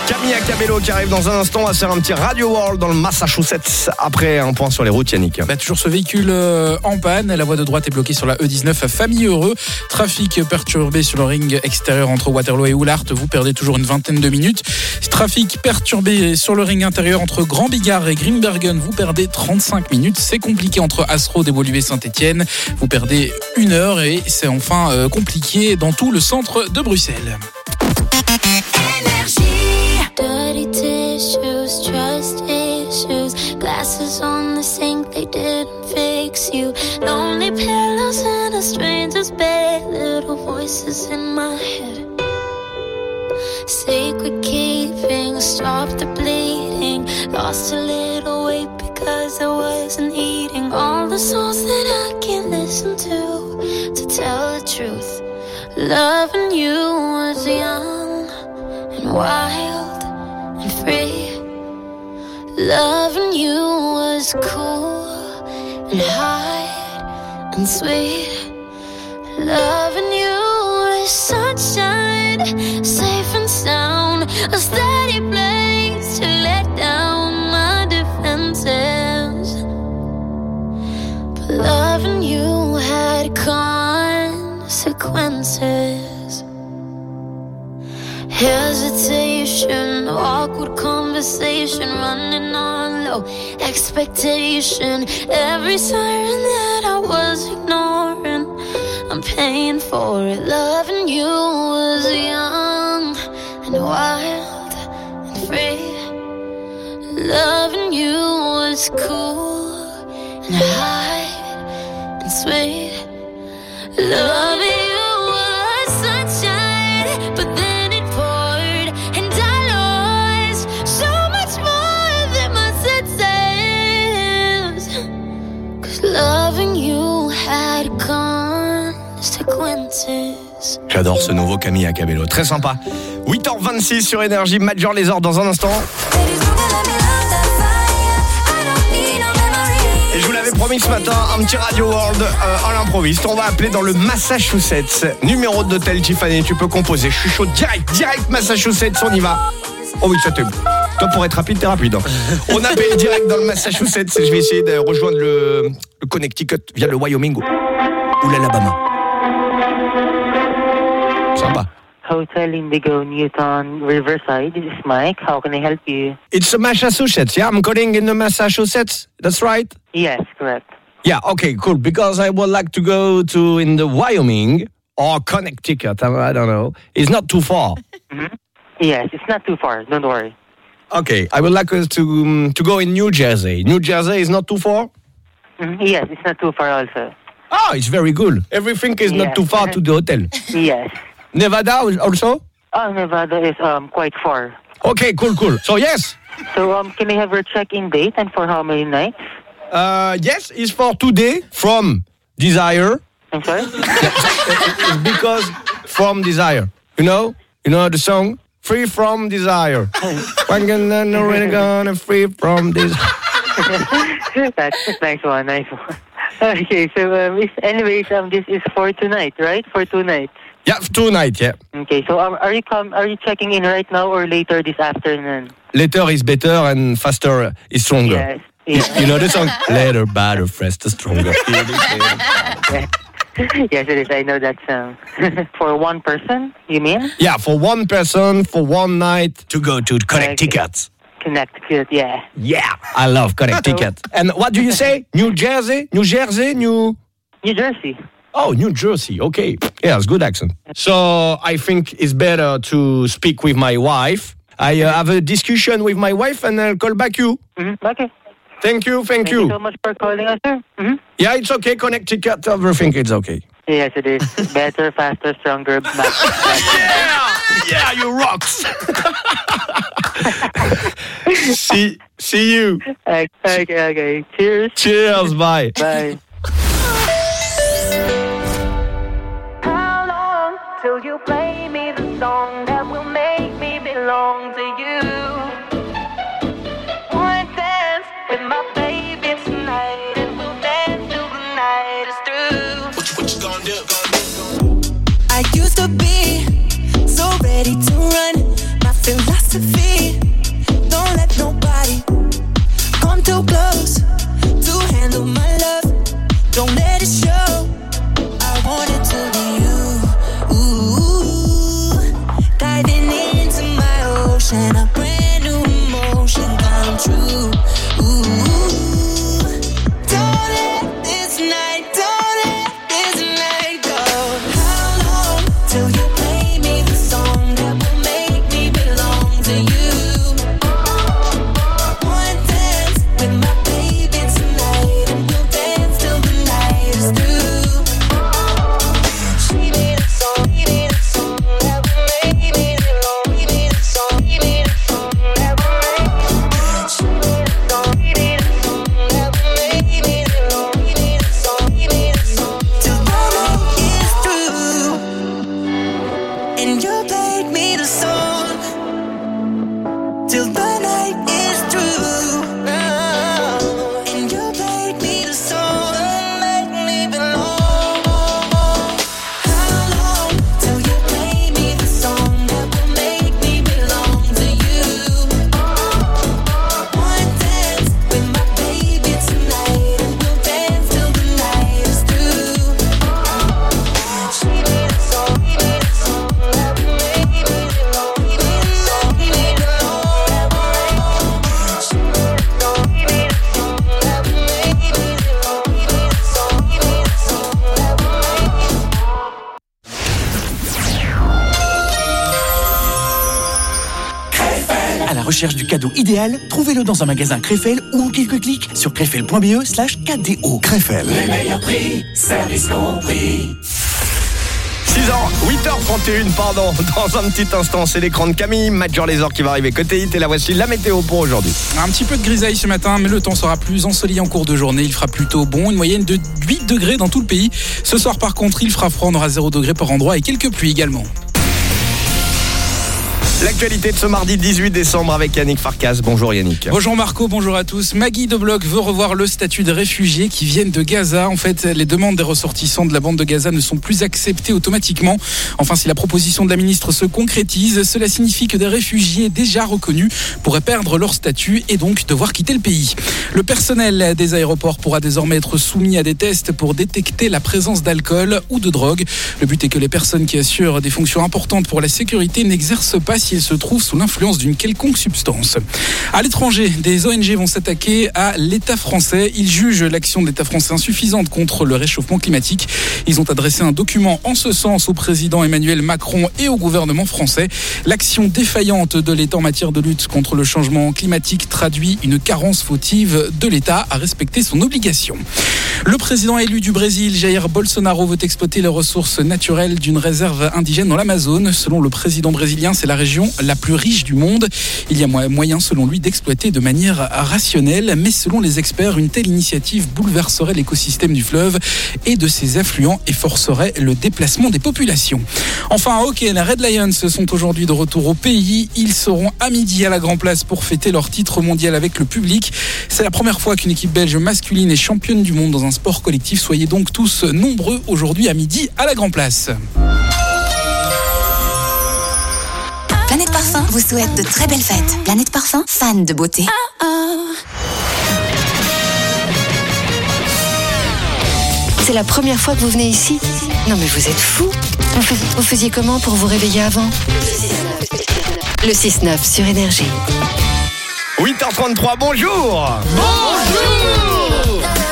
Camilla Cabello qui arrive dans un instant. Se faire un petit Radio World dans le Massachusetts. Après, un point sur les routes, Yannick. Bah, toujours ce véhicule euh, en panne. La voie de droite est bloquée sur la E19 à Famille Heureux. Trafic perturbé sur le ring extérieur entre Waterloo et Oulart. Vous perdez toujours une vingtaine de minutes. Trafic perturbé sur le ring intérieur entre Grand Bigard et Grimbergen. Vous perdez 35 minutes. C'est compliqué entre Asrod et Woluwe Saint-Etienne. Vous perdez une heure et c'est enfin euh, compliqué dans tout le centre de Bruxelles. Dirty tissues, trust issues, glasses on the sink, they didn't fix you. Lonely pillows in a stranger's bed, little voices in my head. Sacred keeping, stop the bleeding. Lost a little weight because I wasn't eating all the songs that I can't listen to. To tell the truth, loving you was young and wild and free. Loving you was cool and high and sweet. Loving you was sunshine, safe and sound. a steady place to let down my defenses. But loving you had consequences. Hesitation, awkward conversation, running on low expectation. Every siren that I was ignoring, I'm paying for it. Loving you was young and wild and free. Loving you was cool and high and sweet. Loving J'adore ce nouveau Camille Cabello, très sympa. 8h26 sur Énergie, Major Lézard dans un instant. Et je vous l'avais promis ce matin, un petit Radio World euh, à l'improviste. On va appeler dans le Massachusetts. Numéro d'hôtel Tiffany, tu peux composer. Je suis chaud direct, direct Massachusetts, on y va. Oh oui, ça t'est. Toi, pour être rapide, t'es rapide. hein. On appelle direct dans le Massachusetts et je vais essayer de rejoindre le, Connecticut via le Wyoming ou l'Alabama. Hotel Indigo Newton Riverside. This is Mike. How can I help you? It's the Massachusetts, yeah? I'm calling in the Massachusetts. That's right? Yes, correct. Yeah, okay, cool. Because I would like to go to in the Wyoming or Connecticut. I don't know. It's not too far. Yes, it's not too far. Don't worry. Okay, I would like to um, to go in New Jersey. New Jersey is not too far. Mhm. Yes, it's not too far also. Ah, it's very good. Everything is not too far to the hotel. [LAUGHS] Yes. Nevada also. Oh, Nevada is um quite far. Okay, cool, cool. So yes, So um, can I have your check-in date and for how many nights? uh, yes, it's for today from Desire. I'm sorry. it's because from Desire. You know, you know the song Free from Desire. [LAUGHS] Gonna know when gonna free from this. [LAUGHS] That's a nice one. Nice one. [LAUGHS] Okay, so um, anyways, um, this is for tonight, right? For two nights. Yeah, tonight. Yeah. Okay, so um, are you come? Are you checking in right now or later this afternoon? Later is better and faster is stronger. Yes. You, you know the song? [LAUGHS] Later, better, faster, stronger. [LAUGHS] yes, it is. I know that song. [LAUGHS] for one person, you mean? yeah, for one person, for one night to go to Connecticut. Connecticut, yeah. Yeah, I love Connecticut. and what do you say? New Jersey? New Jersey? New. New Jersey. Oh, New Jersey. Okay. Yeah, it's good accent. So I think it's better to speak with my wife. I uh, have a discussion with my wife and I'll call back you. Mm-hmm. Okay. Thank you. Thank, you. Thank you. you so much for calling us, sir. hmm Yeah, it's okay. Connecticut, everything is okay. Yes, it is. [LAUGHS] Better, faster, stronger. [LAUGHS] yeah, yeah, you rocks. [LAUGHS] see, see you. Okay, okay, okay. Cheers. Cheers. Bye. Bye. How long till you play me the song that will make me belong to you? One dance with my baby tonight, and we'll dance till the night is through. What you, what you gonna do? I used to be so ready to run. My philosophy don't let nobody come too close to handle my love. Don't let it show. I want it my ocean, a brand new emotion come true. Recherche du cadeau idéal Trouvez-le dans un magasin Krefel ou en quelques clics sur krefel.be slash KDO. Krefel. Les meilleurs prix, service compris. 6h, 8h31, pardon. [LAUGHS] Dans un petit instant, c'est l'écran de Camille, Major Lesor qui va arriver côté hit et la voici la météo pour aujourd'hui. Un petit peu de grisaille ce matin, mais le temps sera plus ensoleillé en cours de journée. Il fera plutôt bon, une moyenne de 8 degrés dans tout le pays. Ce soir, par contre, il fera froid, on aura 0 degré par endroit et quelques pluies également. L'actualité de ce mardi 18 décembre avec Yannick Farkas. Bonjour Yannick. Bonjour Marco, bonjour à tous. Maggie de Bloch veut revoir le statut des réfugiés qui viennent de Gaza. En fait, les demandes des ressortissants de la bande de Gaza ne sont plus acceptées automatiquement. Enfin, si la proposition de la ministre se concrétise, cela signifie que des réfugiés déjà reconnus pourraient perdre leur statut et donc devoir quitter le pays. Le personnel des aéroports pourra désormais être soumis à des tests pour détecter la présence d'alcool ou de drogue. Le but est que les personnes qui assurent des fonctions importantes pour la sécurité n'exercent pas si elles se trouvent sous l'influence d'une quelconque substance. À l'étranger, des ONG vont s'attaquer à l'État français. Ils jugent l'action de l'État français insuffisante contre le réchauffement climatique. Ils ont adressé un document en ce sens au président Emmanuel Macron et au gouvernement français. L'action défaillante de l'État en matière de lutte contre le changement climatique traduit une carence fautive de l'État à respecter son obligation. Le président élu du Brésil, Jair Bolsonaro, veut exploiter les ressources naturelles d'une réserve indigène dans l'Amazone. Selon le président brésilien, c'est la région la plus riche du monde. Il y a moyen, selon lui, d'exploiter de manière rationnelle, mais selon les experts, une telle initiative bouleverserait l'écosystème du fleuve et de ses affluents et forcerait le déplacement des populations. Enfin, ok, les Red Lions sont aujourd'hui de retour au pays. Ils seront à midi à la Grand Place pour fêter leur titre mondial avec le public. C'est la première fois qu'une équipe belge masculine est championne du monde dans un sport collectif. Soyez donc tous nombreux aujourd'hui à midi à la Grand Place. Parfum vous souhaite de très belles fêtes. Planète Parfum, fan de beauté. C'est la première fois que vous venez ici Non mais vous êtes fou vous faisiez comment pour vous réveiller avant? Le 6-9 sur Énergie. 8h33, bonjour Bonjour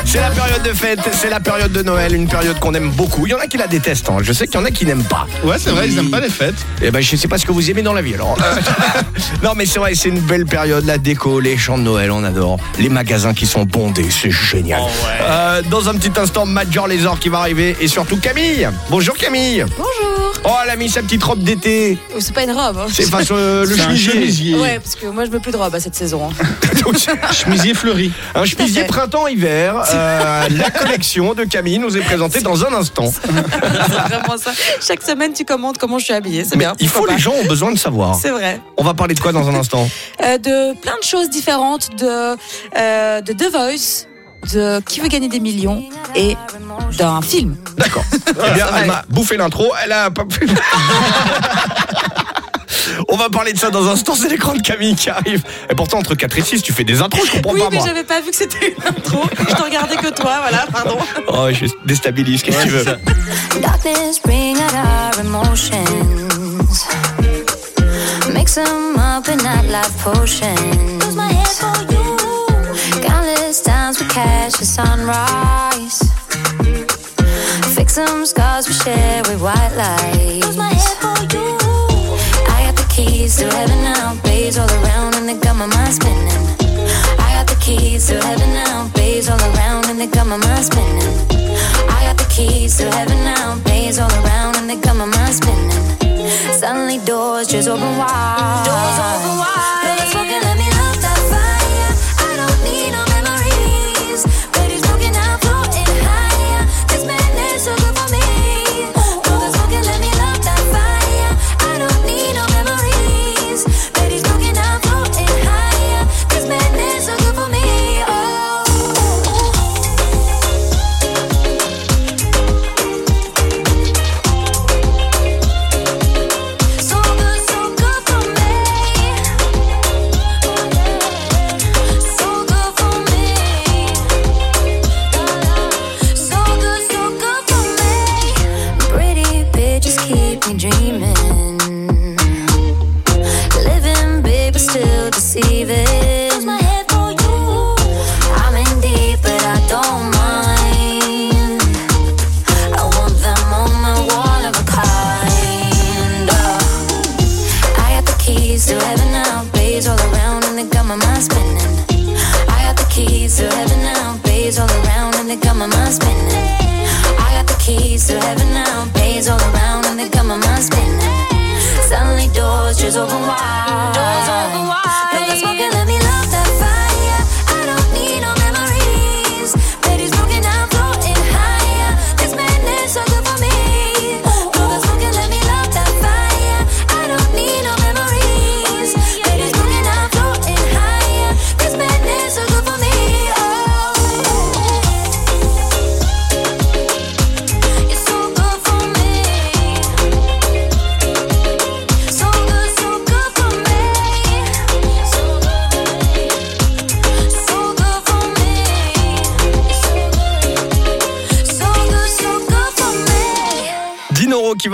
C'est la période de fête, c'est la période de Noël, une période qu'on aime beaucoup. Il y en a qui la détestent, hein. je sais qu'il y en a qui n'aiment pas. Ouais, c'est vrai, ils aiment pas les fêtes. Eh ben, je sais pas ce que vous aimez dans la vie alors. [LAUGHS] [LAUGHS] Non, mais c'est vrai, c'est une belle période, la déco, les chants de Noël, on adore. Les magasins qui sont bondés, c'est génial. Euh, dans un petit instant, Major Lézor qui va arriver et surtout Camille. Bonjour Camille. Bonjour. Oh, elle a mis sa petite robe d'été. C'est pas une robe. hein. C'est face, euh, le chemisier. chemisier. Ouais, parce que moi je veux plus de robe à cette saison. hein. [LAUGHS] Chemisier fleuri. Un chemisier printemps-hiver. euh, [LAUGHS] la collection de Camille nous est présentée dans un instant. C'est vraiment ça. Chaque semaine tu commandes comment je suis habillée. C'est Mais bien. il faut, les pas. gens ont besoin de savoir. C'est vrai. On va parler de quoi dans un instant? Euh, de plein de choses différentes, de, euh, de The Voice, de Qui veut gagner des millions et d'un film. D'accord. [LAUGHS] Eh bien, elle m'a bouffé l'intro, elle a pas pu. [LAUGHS] On va parler de ça dans un instant, c'est l'écran de Camille qui arrive. Et pourtant, entre 4 et 6, tu fais des intros, je comprends Oui, pas mais moi. j'avais pas vu que c'était une intro. Je t'en regardais que toi, voilà, pardon. Oh, je déstabilise, qu'est-ce que tu veux Darkness bring out our emotions. Mix them up in that life potion. My head for you. Times we catch the sunrise. Fix some scars we share with white lights. Use my head for you. I got the keys to heaven now, bays all around and they got my mind spinning. I got the keys to heaven now, bays all around and they got my mind spinning. I got the keys to heaven now, bays all around and they got my mind spinning. Suddenly doors just open wide. Doors open wide. I got the keys to heaven now. All around and they got my mind spinning. Suddenly doors just open wide.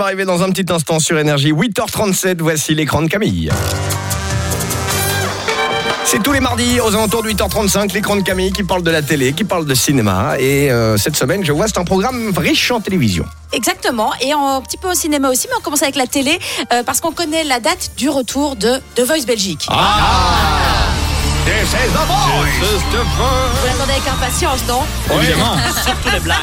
Va arriver dans un petit instant sur Énergie. 8h37, voici l'écran de Camille. C'est tous les mardis aux alentours de 8h35, l'écran de Camille qui parle de la télé, qui parle de cinéma. Et euh, cette semaine, je vois, c'est un programme riche en télévision. Exactement, et un petit peu au cinéma aussi, mais on commence avec la télé, euh, parce qu'on connaît la date du retour de The Voice Belgique. This is the voice. Vous l'attendez avec impatience, non Évidemment. [LAUGHS] Surtout les blinds.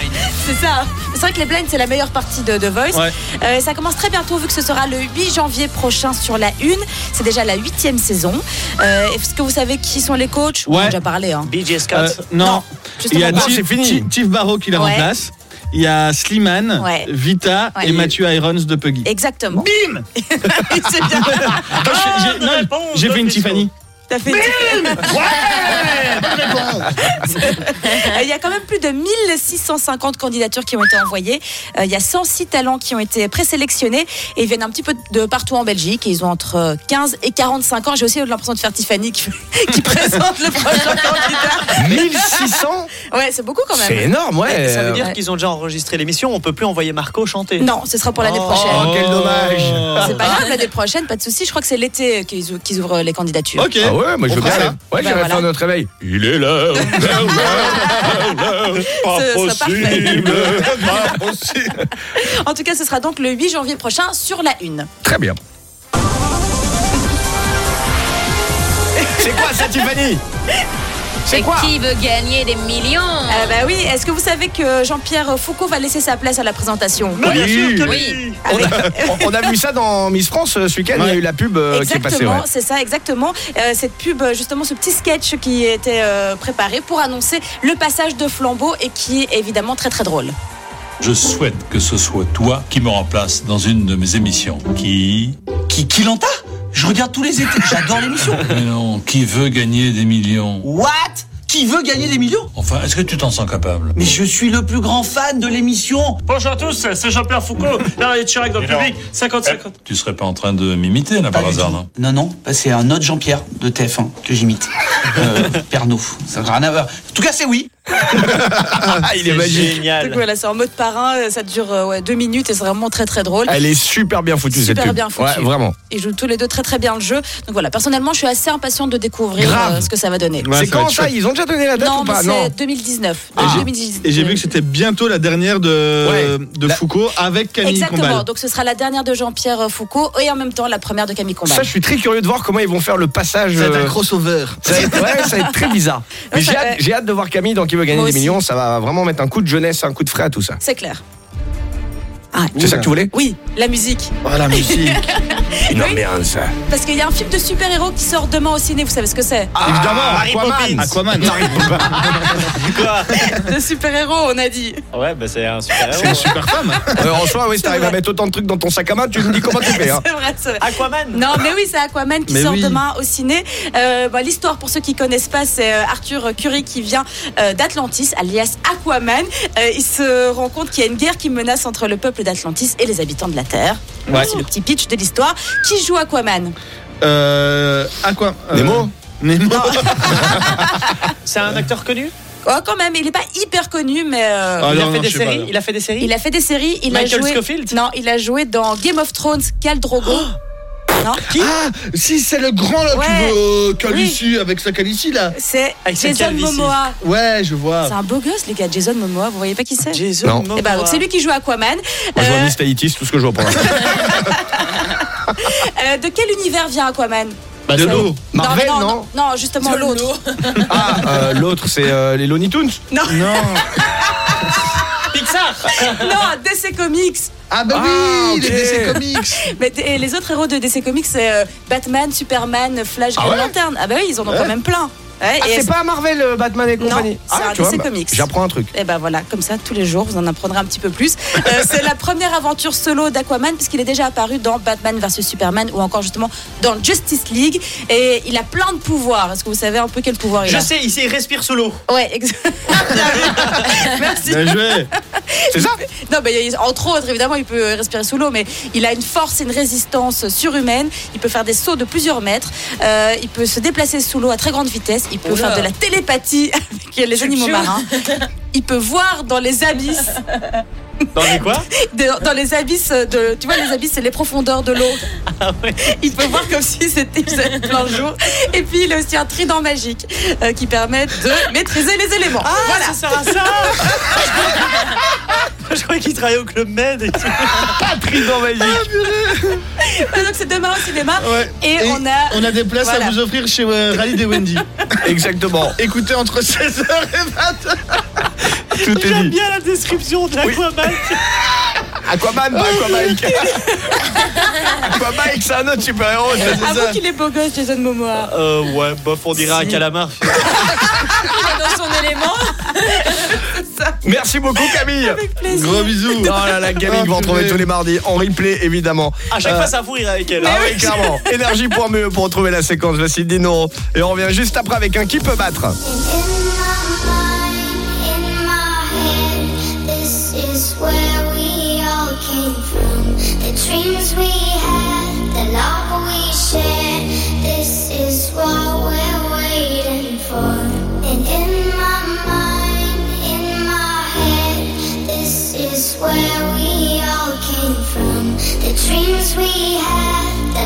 C'est ça. C'est vrai que les blinds, c'est la meilleure partie de The Voice. Ouais. Euh, ça commence très bientôt, vu que ce sera le 8 janvier prochain sur la Une. C'est déjà la huitième saison. Euh, Est-ce que vous savez qui sont les coachs On en a déjà parlé. Hein. BJ Scott. Euh, non. Il y a. Tiff, Barrow qui la Ouais. remplace. Il y a Slimane, Ouais. Vita Ouais. et Mathieu Irons de Puggy. Exactement. Bim [LAUGHS] [LAUGHS] J'ai fait une Tiffany. T'as fait Euh, Il y a quand même plus de 1650 candidatures qui ont été envoyées. Euh, Il y a 106 talents qui ont été présélectionnés et ils viennent un petit peu de partout en Belgique. Ils ont entre 15 et 45 ans. J'ai aussi l'impression de faire Tiffany qui, [LAUGHS] qui présente le prochain candidat. 1600 Ouais, c'est beaucoup quand même. C'est énorme, ouais. Ça veut dire Ouais. qu'ils ont déjà enregistré l'émission, on peut plus envoyer Marco chanter. Non, ce sera pour l'année Oh, prochaine. Oh, quel dommage. C'est pas grave, l'année prochaine, pas de souci. Je crois que c'est l'été qu'ils ou- qu'ils ouvrent les candidatures. Ah ouais, moi je veux bien. aller. Ouais, Bah, j'irai voilà. faire notre réveil. Il est l'heure. l'heure, l'heure, l'heure, Pas Ce sera parfait. possible. Pas possible. En tout cas, ce sera donc le 8 janvier prochain sur la Une. Très bien. C'est quoi ça, Tiffany? C'est quoi Qui veut gagner des millions Ah bah oui, est-ce que vous savez que Jean-Pierre Foucault va laisser sa place à la présentation Oui, bien sûr que oui. On a, [LAUGHS] on a vu ça dans Miss France euh, ce week-end, il y a eu la pub euh, qui est passée. Exactement, ouais. c'est ça, exactement. Euh, cette pub, justement, ce petit sketch qui était euh, préparé pour annoncer le passage de flambeau et qui est évidemment très très drôle. Je souhaite que ce soit toi qui me remplace dans une de mes émissions. Qui Qui, qui l'entend? Je regarde tous les étés, [LAUGHS] j'adore l'émission. Mais non, qui veut gagner des millions What? Qui veut gagner des millions? Enfin, est-ce que tu t'en sens capable? Mais je suis le plus grand fan de l'émission. Bonjour à tous, c'est Jean-Pierre Foucault. [LAUGHS] Là, il y a Chirac dans le public. 50-50. Tu serais pas en train de m'imiter là par Pas du hasard, tout. non Non, non, bah, c'est un autre Jean-Pierre de TF1 que j'imite. [LAUGHS] Euh. Ça n'a rien à voir. En tout cas, c'est oui. Ah, [LAUGHS] il est magique. Donc voilà, c'est en mode parrain, euh, ça dure euh, ouais, deux minutes et c'est vraiment très très drôle. Elle est super bien foutue cette Super pub. bien foutu. Ouais, vraiment. Ils jouent tous les deux très très bien le jeu. Donc voilà, personnellement, je suis assez impatiente de découvrir euh, ce que ça va donner. c'est quand ça Ils ont déjà donné la date Non, ou mais c'est 2019. Et j'ai- 2019. Et j'ai vu que c'était bientôt la dernière de, de Foucault avec Camille Exactement, Combal. donc ce sera la dernière de Jean-Pierre Foucault et en même temps la première de Camille Combal. Ça, je suis très curieux de voir comment ils vont faire le passage. Ça va être un crossover. Ça va être, ouais, ça va être très bizarre. [LAUGHS] Mais Ouais, j'ai hâte, ouais. j'ai hâte de voir Camille dans veut gagner Moi des aussi. millions. Ça va vraiment mettre un coup de jeunesse, un coup de frais à tout ça. C'est clair. C'est ça que tu voulais? Oui, la musique. Oh, la musique. [LAUGHS] Une Oui. ambiance. Parce qu'il y a un film de super-héros qui sort demain au ciné, vous savez ce que c'est? Évidemment, Mary Aquaman. Poppins. Aquaman. [LAUGHS] Quoi? De super-héros, on a dit. Ouais, bah c'est un super C'est une super femme. Euh, en soi, oui, si t'arrives à mettre autant de trucs dans ton sac à main, tu me dis comment tu fais. Hein. [LAUGHS] C'est vrai, c'est vrai. Aquaman Non, mais oui, c'est Aquaman qui Mais sort oui. demain au ciné. Euh, bah, L'histoire, pour ceux qui connaissent pas, c'est euh, Arthur Curry qui vient euh, d'Atlantis, alias Aquaman. Euh, il se rend compte qu'il y a une guerre qui menace entre le peuple d'Atlantis et les habitants de la Terre. Ouais. C'est le petit pitch de l'histoire. Qui joue Aquaman Euh, Aqua. euh, Nemo Nemo. [LAUGHS] C'est un acteur connu Oh, quand même, il est pas hyper connu, mais euh, Ah, il, non, a fait non, des pas, séries il a fait des séries il a fait des séries. Il Michael a joué. Scofield Non, il a joué dans Game of Thrones, Khal Drogo. Non Qui Ah, si, c'est le grand là Ouais. qui veut euh, Khaleesi, avec sa Khaleesi là. C'est Avec sa Jason calvitie. Momoa. Ouais, je vois. C'est un beau gosse, les gars. Jason Momoa, vous voyez pas qui c'est Jason Non. Momoa. Eh ben, donc c'est lui qui joue Aquaman. Moi, je vois Euh, Miss Tahiti, c'est tout ce que je vois pour l'instant. [LAUGHS] euh, de quel univers vient Aquaman Bah, de l'eau. Marvel, non, non, non, non, justement l'autre. Ah, euh, l'autre, c'est euh, les Looney Tunes Non. [LAUGHS] [LAUGHS] Non. Pixar Non, DC Comics. Ah bah oui, les DC Comics. [LAUGHS] Mais et les autres héros de DC Comics, c'est euh, Batman, Superman, Flash, Ah Green ouais Lantern. Ah bah oui, ils en ont Ouais. quand même plein. Ouais, Ah, c'est pas Marvel, euh, Batman et compagnie. Non, c'est ah, un tu vois, DC bah, Comics. J'apprends un truc. Et ben voilà, comme ça, tous les jours, vous en apprendrez un petit peu plus. [LAUGHS] Euh, c'est la première aventure solo d'Aquaman, puisqu'il est déjà apparu dans Batman vs Superman ou encore justement dans Justice League. Et il a plein de pouvoirs. Est-ce que vous savez un peu quel pouvoir il Je a sais, ici, il respire sous l'eau. Ouais, exactement. [LAUGHS] Merci. Bien joué. C'est ça Non, mais il entre autres, évidemment, il peut respirer sous l'eau, mais il a une force et une résistance surhumaine. Il peut faire des sauts de plusieurs mètres. Euh, il peut se déplacer sous l'eau à très grande vitesse. Il peut faire de la télépathie [LAUGHS] avec les animaux marins. Il peut voir dans les abysses. [LAUGHS] Dans les quoi de- dans les abysses de tu vois les abysses c'est les profondeurs de l'eau Ah il peut voir comme si c'était plein de jours et puis il a aussi un trident magique euh, qui permet de maîtriser les éléments Ah, voilà ça sert à ça [LAUGHS] Je croyais qu'il travaillait au Club Med et tout. Trident magique. Ah, donc c'est demain au cinéma Ouais. et, on a on a des places Voilà. à vous offrir chez euh, Rallye des Wendy. [LAUGHS] Exactement. Écoutez entre 16h et 20h. Tout est J'aime bien la description de l'Aquaman. [LAUGHS] Aquaman, pas Aquamike. [LAUGHS] Aquamike, c'est un autre super-héros. Avoue qu'il est beau gosse Jason Momoa Euh, ouais, bof, on dirait un calamar. [LAUGHS] il est dans son élément Merci beaucoup, Camille. avec plaisir Gros bisous. Oh là là, Camille, Ah, vous retrouvez tous les mardis en replay, évidemment. À chaque Euh, fois, ça fout rire avec elle. Ah oui, clairement. Énergie.me pour retrouver la séquence. Voici Dino. Et on revient juste après avec un qui peut battre.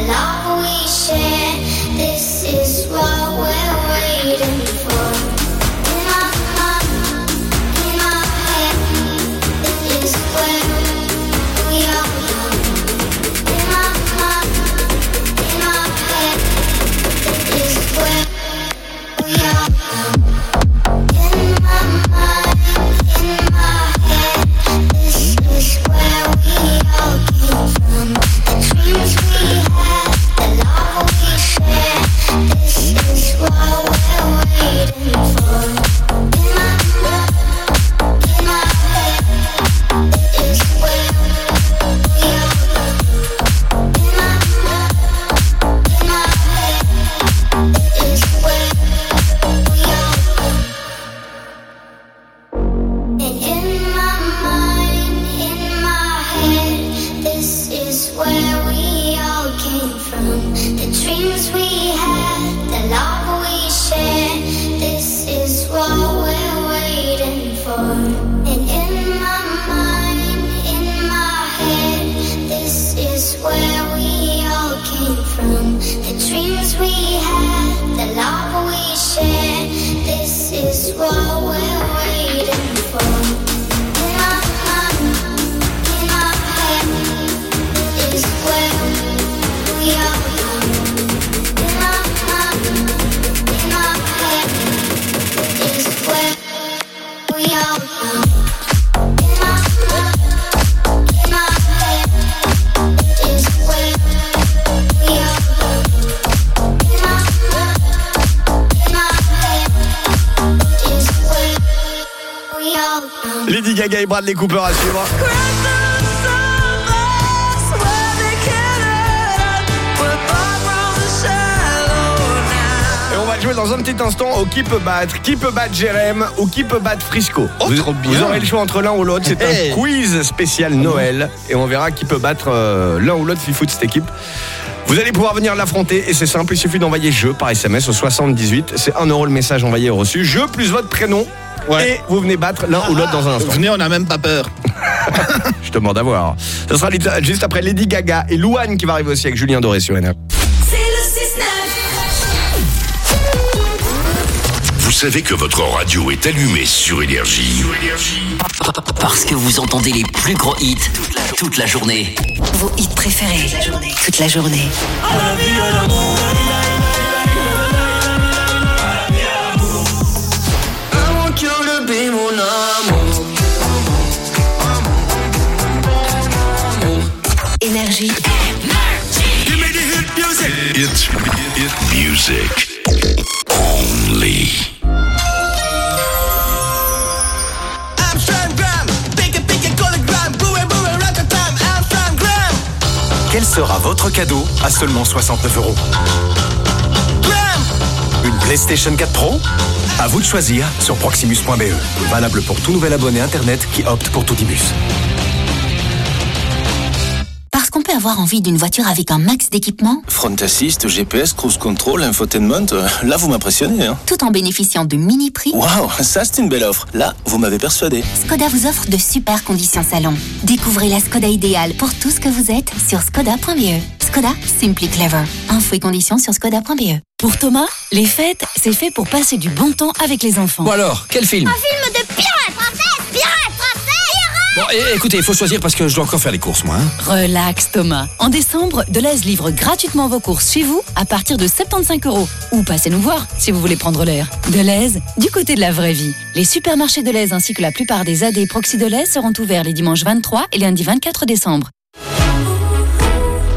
Love Lady Gaga et Bradley Cooper à suivre. Et on va jouer dans un petit instant au qui peut battre, qui peut battre Jérém ou qui peut battre Frisco. vous, vous aurez le choix entre l'un ou l'autre. C'est Hey. un quiz spécial Noël et on verra qui peut battre euh, l'un ou l'autre Fifou de cette équipe. Vous allez pouvoir venir l'affronter et c'est simple, il suffit d'envoyer jeu par SMS au 78. C'est 1 euro le message envoyé et reçu. Jeu plus votre prénom. Et vous venez battre l'un ou l'autre dans un instant. Venez, on n'a même pas peur. [LAUGHS] Je te demande à voir. Ce sera juste après Lady Gaga et Louane qui va arriver aussi avec Julien Doré sur NR. Vous savez que votre radio est allumée sur Énergie. Parce que vous entendez les plus gros hits toute la, journée. Vos hits préférés toute la journée. Énergie. Music only. Quel sera votre cadeau à seulement 69 euros Une PlayStation 4 Pro À vous de choisir sur proximus.be. Valable pour tout nouvel abonné Internet qui opte pour Toutibus. Avoir envie d'une voiture avec un max d'équipement, Front assist, GPS, cruise control, infotainment, euh, là vous m'impressionnez. Hein. tout en bénéficiant de mini prix. Waouh, ça c'est une belle offre. Là, vous m'avez persuadé. Skoda vous offre de super conditions salon. Découvrez la Skoda idéale pour tout ce que vous êtes sur skoda.be. Skoda, simply clever. Infos et conditions sur skoda.be. Pour Thomas, les fêtes, c'est fait pour passer du bon temps avec les enfants. Bon alors, quel film? Film de Bon, écoutez, il faut choisir parce que je dois encore faire les courses, moi. hein. Relax Thomas. En décembre, Deleuze livre gratuitement vos courses chez vous à partir de 75 euros. Ou passez nous voir si vous voulez prendre l'air. Deleuze, du côté de la vraie vie. Les supermarchés Deleuze ainsi que la plupart des AD Proxy Deleuze seront ouverts les dimanches 23 et lundi 24 décembre.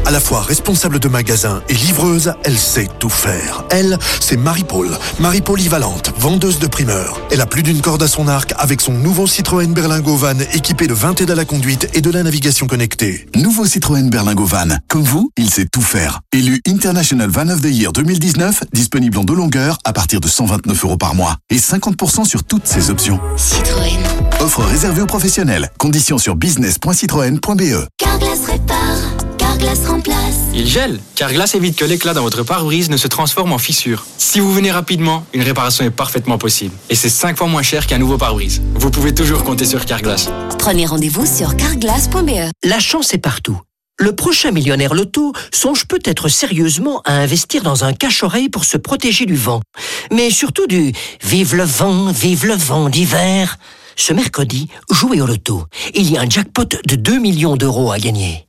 À la fois responsable de magasin et livreuse, elle sait tout faire. Elle, c'est Marie-Paul. Marie polyvalente, vendeuse de primeurs. Elle a plus d'une corde à son arc avec son nouveau Citroën Berlingo Van équipé de 20 aides à la conduite et de la navigation connectée. Nouveau Citroën Berlingo Van. Comme vous, il sait tout faire. Élu International Van of the Year 2019, disponible en deux longueurs à partir de 129 euros par mois. Et 50% sur toutes ses options. Citroën. Offre réservée aux professionnels. Conditions sur business.citroën.be. Carglass répare, Carglass remplace. Il gèle, car glace évite que l'éclat dans votre pare-brise ne se transforme en fissure. Si vous venez rapidement, une réparation est parfaitement possible. Et c'est 5 fois moins cher qu'un nouveau pare-brise. Vous pouvez toujours compter sur Carglass. Prenez rendez-vous sur carglass.be. La chance est partout. Le prochain millionnaire loto songe peut-être sérieusement à investir dans un cache-oreille pour se protéger du vent. Mais surtout du vive le vent, vive le vent d'hiver. Ce mercredi, jouez au loto. Il y a un jackpot de 2 millions d'euros à gagner.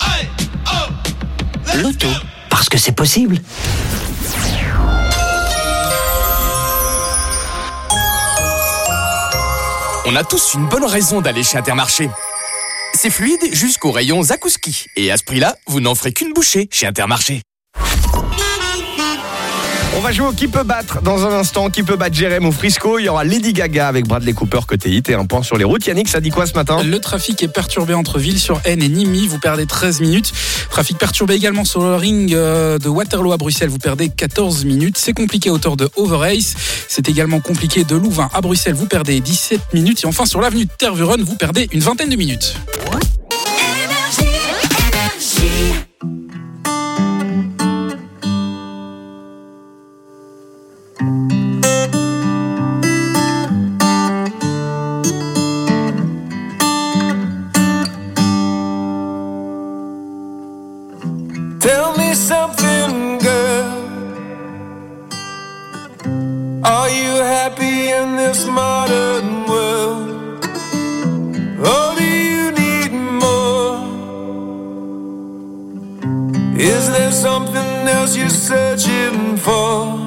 Loto, parce que c'est possible. On a tous une bonne raison d'aller chez Intermarché. C'est fluide jusqu'au rayon Zakouski. Et à ce prix-là, vous n'en ferez qu'une bouchée chez Intermarché. On va jouer au qui peut battre dans un instant. Qui peut battre Jérém ou Frisco Il y aura Lady Gaga avec Bradley Cooper côté hit et un point sur les routes. Yannick, ça dit quoi ce matin Le trafic est perturbé entre Ville-sur-Aisne et Nîmes. Vous perdez 13 minutes. Trafic perturbé également sur le ring euh, de Waterloo à Bruxelles. Vous perdez 14 minutes. C'est compliqué à hauteur de Overace. C'est également compliqué de Louvain à Bruxelles. Vous perdez 17 minutes. Et enfin, sur l'avenue de Tervuren, vous perdez une vingtaine de minutes. Is there something else you're searching for?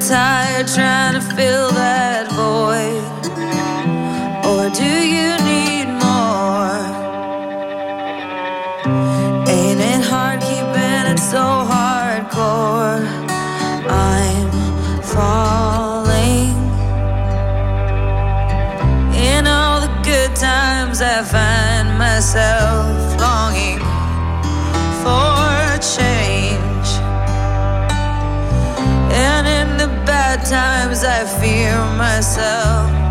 Tired trying to fill that void? Or do you need more? Ain't it hard keeping it so hardcore? I'm falling. In all the good times, I find myself bad times, I fear myself.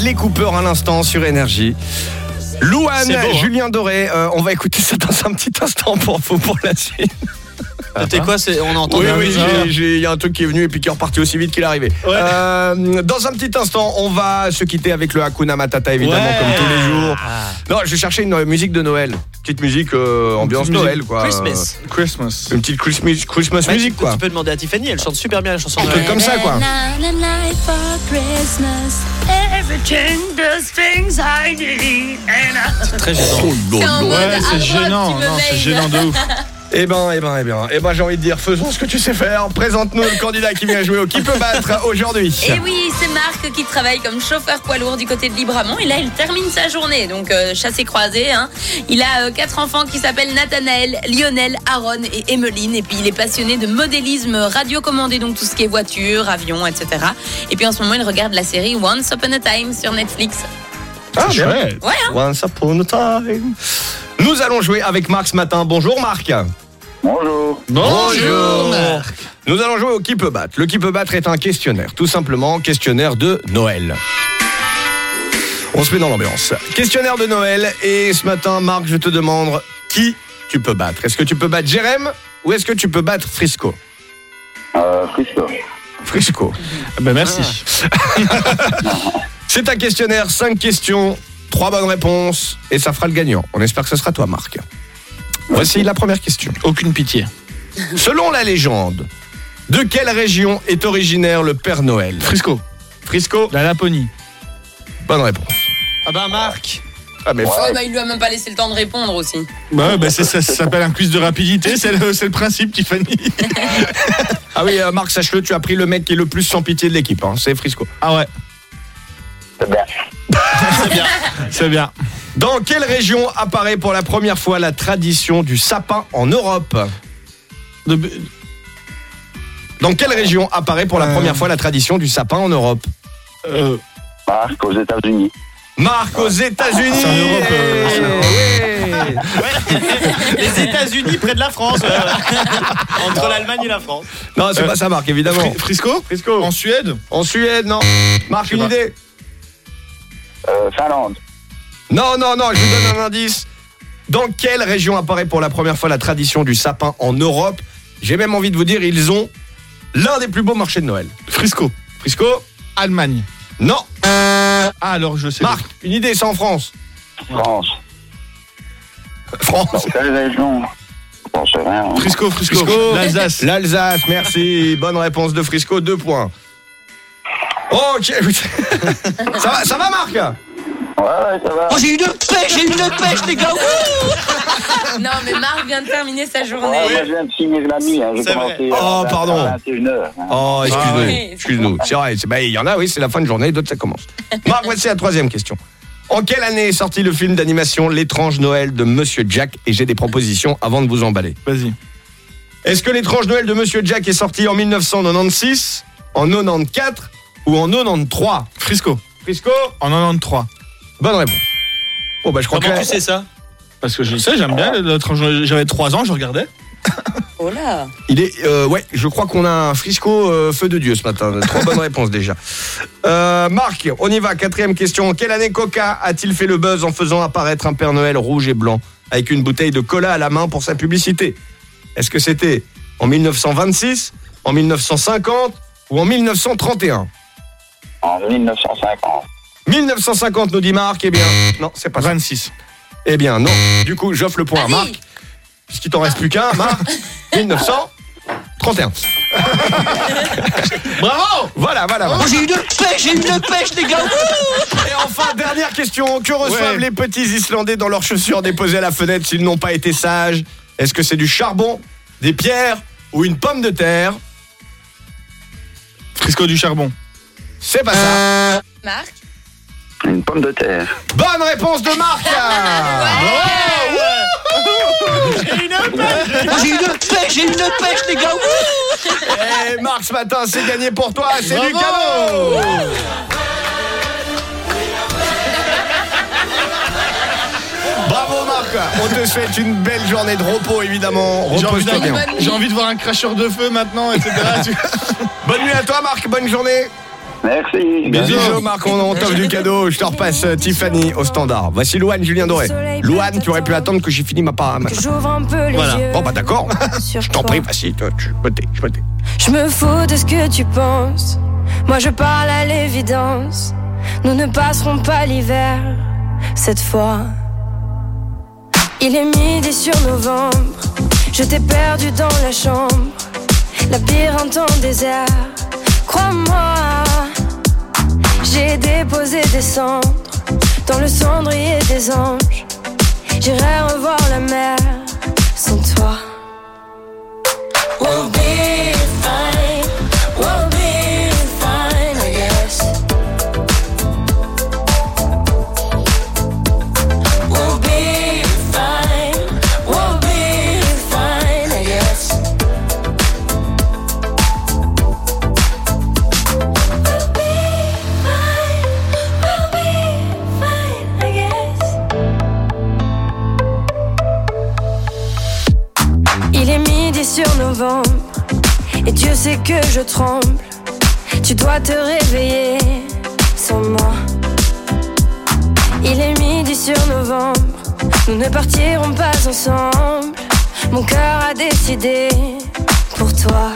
Bradley Cooper à l'instant sur Énergie. Louane, beau, hein. Julien Doré, euh, on va écouter ça dans un petit instant pour vous pour la suite. T'es quoi c'est- On a entendu Oui, oui, musique. il y a un truc qui est venu et puis qui est reparti aussi vite qu'il est arrivé. Euh, dans un petit instant, on va se quitter avec le Hakuna Matata, évidemment, Ouais. comme tous les jours. Non, je cherchais une euh, musique de Noël. Petite musique euh, ambiance petite Noël, musique quoi. Christmas. Christmas. Une petite Christmas, Christmas tu, quoi. tu peux demander à Tiffany, elle chante super bien la chanson. Un truc comme ça, quoi. C'est très gênant. Oh, Ouais, c'est gênant. Non, c'est gênant de ouf. [LAUGHS] Eh ben, eh ben, eh ben, eh ben, j'ai envie de dire, faisons ce que tu sais faire. Présente-nous le candidat qui vient jouer au qui peut battre aujourd'hui. Et Eh oui, c'est Marc qui travaille comme chauffeur poids lourd du côté de Libramont. Et là, il termine sa journée. Donc, euh, chassé croisé. Hein. Il a euh, quatre enfants qui s'appellent Nathanaël, Lionel, Aaron et Emmeline. Et puis, il est passionné de modélisme radiocommandé, donc tout ce qui est voiture, avion, etc. Et puis, en ce moment, il regarde la série Once Upon a Time sur Netflix. Ah, bien. Ouais, hein. Once upon a time. Nous allons jouer avec Marc ce matin. Bonjour Marc. Bonjour. Bonjour. Nous allons jouer au qui peut battre. Le qui peut battre est un questionnaire, tout simplement questionnaire de Noël. On se met dans l'ambiance. Questionnaire de Noël et ce matin Marc, je te demande qui tu peux battre? Est-ce que tu peux battre Jérém ou est-ce que tu peux battre Frisco? Euh, Frisco. Frisco. Ben merci. [LAUGHS] C'est un questionnaire, 5 questions, 3 bonnes réponses et ça fera le gagnant. On espère que ce sera toi Marc. Voici la première question. Aucune pitié. Selon la légende, de quelle région est originaire le Père Noël? Frisco. Frisco? La Laponie. Bonne réponse. Ah bah Marc. Ah mais Oh, bah, il lui a même pas laissé le temps de répondre aussi. Bah, bah c'est- ça, ça s'appelle un quiz de rapidité, c'est le, c'est le principe, Tiffany. [LAUGHS] Ah oui, euh, Marc, sache-le, tu as pris le mec qui est le plus sans pitié de l'équipe, hein, c'est Frisco. Ah ouais, C'est bien. C'est bien. [LAUGHS] c'est bien. Dans quelle région apparaît pour la première fois la tradition du sapin en Europe De- Dans quelle région apparaît pour la Euh. première fois la tradition du sapin en Europe euh, Marc aux États-Unis. Marc aux États-Unis C'est en Europe, euh, Eh oui. [LAUGHS] Les États-Unis près de la France. ouais, ouais. Entre l'Allemagne et la France. Non, c'est Euh, pas ça, Marc, évidemment. Fri- Frisco? Frisco. En Suède? En Suède, non. Marc, une pas. idée? Finlande. Non, non, non, je vous donne un indice. Dans quelle région apparaît pour la première fois la tradition du sapin en Europe? J'ai même envie de vous dire, ils ont l'un des plus beaux marchés de Noël. Frisco. Frisco? Allemagne. Non. Ah, alors je sais. Marc, une idée, c'est en France. France. France. Dans quelle région? Hein. Frisco, Frisco. Frisco. L'Alsace. L'Alsace, merci. Bonne réponse de Frisco, deux points. Ok. [LAUGHS] ça, va, ça va, Marc? Ouais, ouais, ça va. Oh, j'ai une pêche, j'ai une pêche, les gars. [LAUGHS] Non, mais Marc vient de terminer sa Ouais, journée. moi, je viens de finir la nuit. Hein. J'ai C'est commencé vrai. Oh, à, pardon. à 21h. Oh, excuse-nous. Ah ouais. excuse-nous. C'est vrai, bah, il y en a, oui, c'est la fin de journée, d'autres, ça commence. Marc, voici la troisième question. En quelle année est sorti le film d'animation L'étrange Noël de Monsieur Jack Et j'ai des propositions avant de vous emballer? Vas-y. Est-ce que L'étrange Noël de Monsieur Jack est sorti en 1996, en 94 ou en 93 Frisco. Frisco En 93. Bonne réponse. Bon, bah, je crois Comment que. tu sais ça Parce que je sais, j'aime bien. jour, J'avais 3 ans, je regardais. Oh là. Il est, euh, ouais, je crois qu'on a un Frisco euh, feu de Dieu ce matin. Trois bonnes réponses déjà. Euh, Marc, on y va. Quatrième question. En quelle année Coca a-t-il fait le buzz en faisant apparaître un Père Noël rouge et blanc avec une bouteille de cola à la main pour sa publicité? Est-ce que c'était en 1926, en 1950 ou en 1931 En 1950. 1950 nous dit Marc. Eh bien, non, c'est pas ça. 26. Eh bien, non. Du coup, j'offre le point à Marc. Puisqu'il t'en reste plus qu'un, Marc. [LAUGHS] 1931. [LAUGHS] Bravo Voilà, voilà. voilà. Oh, j'ai une pêche, j'ai une pêche, les gars. [LAUGHS] Et enfin, dernière question. Que reçoivent Ouais. les petits Islandais dans leurs chaussures déposées à la fenêtre s'ils n'ont pas été sages? Est-ce que c'est du charbon, des pierres ou une pomme de terre? Frisco du charbon. C'est pas ça. Marc Une pomme de terre. Bonne réponse de Marc [LAUGHS] Oh, j'ai une pêche, j'ai une pêche, les gars. Et Marc, ce matin, c'est gagné pour toi. C'est du Bravo cadeau Bravo Marc On te souhaite une belle journée de repos évidemment. J'ai envie, j'ai envie de voir un cracheur de feu maintenant, etc. [LAUGHS] Bonne nuit à toi Marc, bonne journée Merci. Bisous Marc, on, t'offre du cadeau. Je te repasse euh, Tiffany au standard. Voici Louane, Julien Doré. Louane, tu aurais pu attendre que j'ai fini ma part. ma- J'ouvre un peu les Voilà. yeux. Bon bah d'accord. [LAUGHS] Je t'en prie, vas-y, peux je peux t'aider. Je me fous de ce que tu penses. Moi je parle à l'évidence. Nous ne passerons pas l'hiver cette fois. Il est midi sur novembre. Je t'ai perdu dans la chambre. Labyrinthe en désert. Crois-moi, j'ai déposé des cendres dans le cendrier des anges. J'irai revoir la mer sans toi. Et Dieu sait que je tremble. Tu dois te réveiller sans moi. Il est midi sur novembre, nous ne partirons pas ensemble. Mon cœur a décidé pour toi.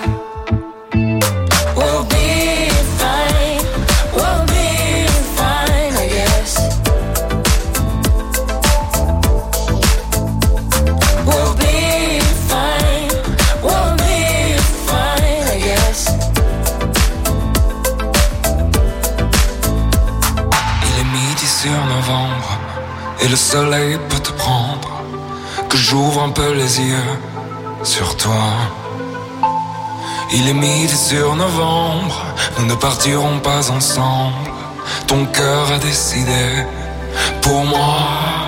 Et le soleil peut te prendre. Que j'ouvre un peu les yeux sur toi. Il est midi sur novembre, nous ne partirons pas ensemble. Ton cœur a décidé pour moi.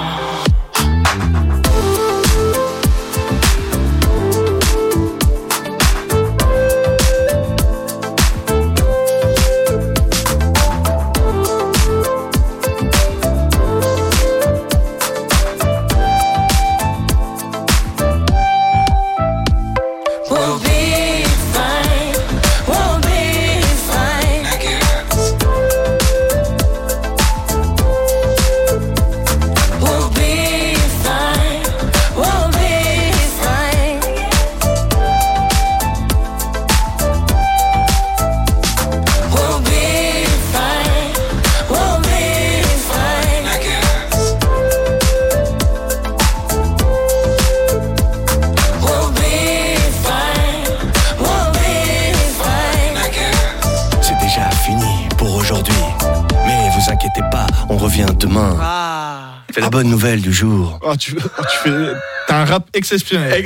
Bonne nouvelle du jour. Oh, tu, oh, tu fais. T'as un rap exceptionnel.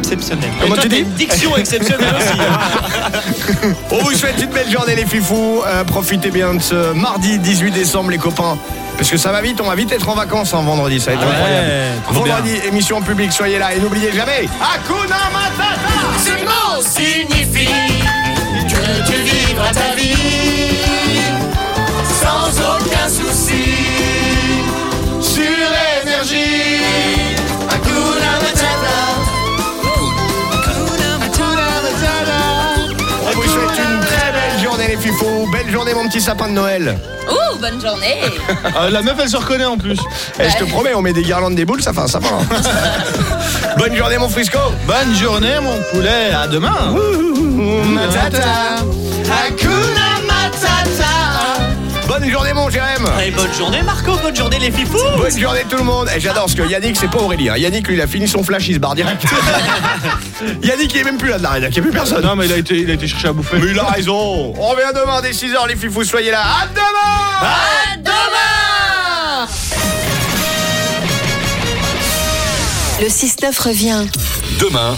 Exceptionnel. Comment Et toi, tu dis une diction exceptionnelle aussi. hein. [LAUGHS] On vous souhaite une belle journée les fifous. Euh, profitez bien de ce mardi 18 décembre les copains. Parce que ça va vite, on va vite être en vacances en vendredi, ça va être Ouais, incroyable. trop. Vendredi, émission en public, soyez là et n'oubliez jamais Hakuna Matata Ce mot signifie que tu vivras ta vie énergie, Hakuna Matata. Hakuna Matata. On vous souhaite une très belle journée les fifous. Belle journée mon petit sapin de Noël. Ouh, bonne journée. Ah, [LAUGHS] la meuf, elle se reconnaît en plus. Et je te promets, on met des guirlandes des boules, ça fait un sapin. [LAUGHS] Bonne journée mon Frisco. Bonne journée, mon poulet. À demain. Matata. Hakuna. Bonne journée mon Jérém. Et bonne journée Marco, bonne journée les fifous. Bonne journée tout le monde. Et j'adore ce que Yannick, c'est pas Aurélie. hein. Yannick, lui, il a fini son flash, il se barre direct. [LAUGHS] Yannick, il est même plus là de la rédac, il n'y a plus personne. Non, mais il a été, il a été chercher à bouffer. Mais il a raison. On revient demain dès 6h, les fifous, soyez là. À demain À demain. Le 6-9 revient Demain,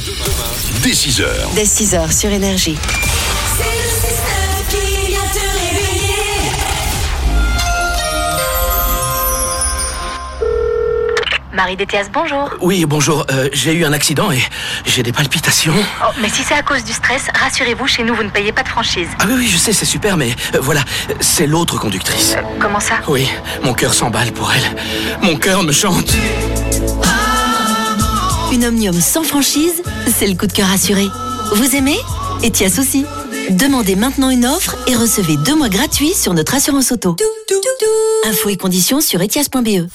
dès 6h. dès 6h sur Énergie. Marie Détias, bonjour. Oui, bonjour. euh, j'ai eu un accident et j'ai des palpitations. Oh, mais si c'est à cause du stress, rassurez-vous, chez nous, vous ne payez pas de franchise. Ah oui, oui, je sais, c'est super, mais euh, voilà, c'est l'autre conductrice. Comment ça? Oui, mon cœur s'emballe pour elle. Mon cœur me chante. Une omnium sans franchise, c'est le coup de cœur assuré. Vous aimez? Etias aussi. Demandez maintenant une offre et recevez deux mois gratuits sur notre assurance auto. Infos et conditions sur etias.be.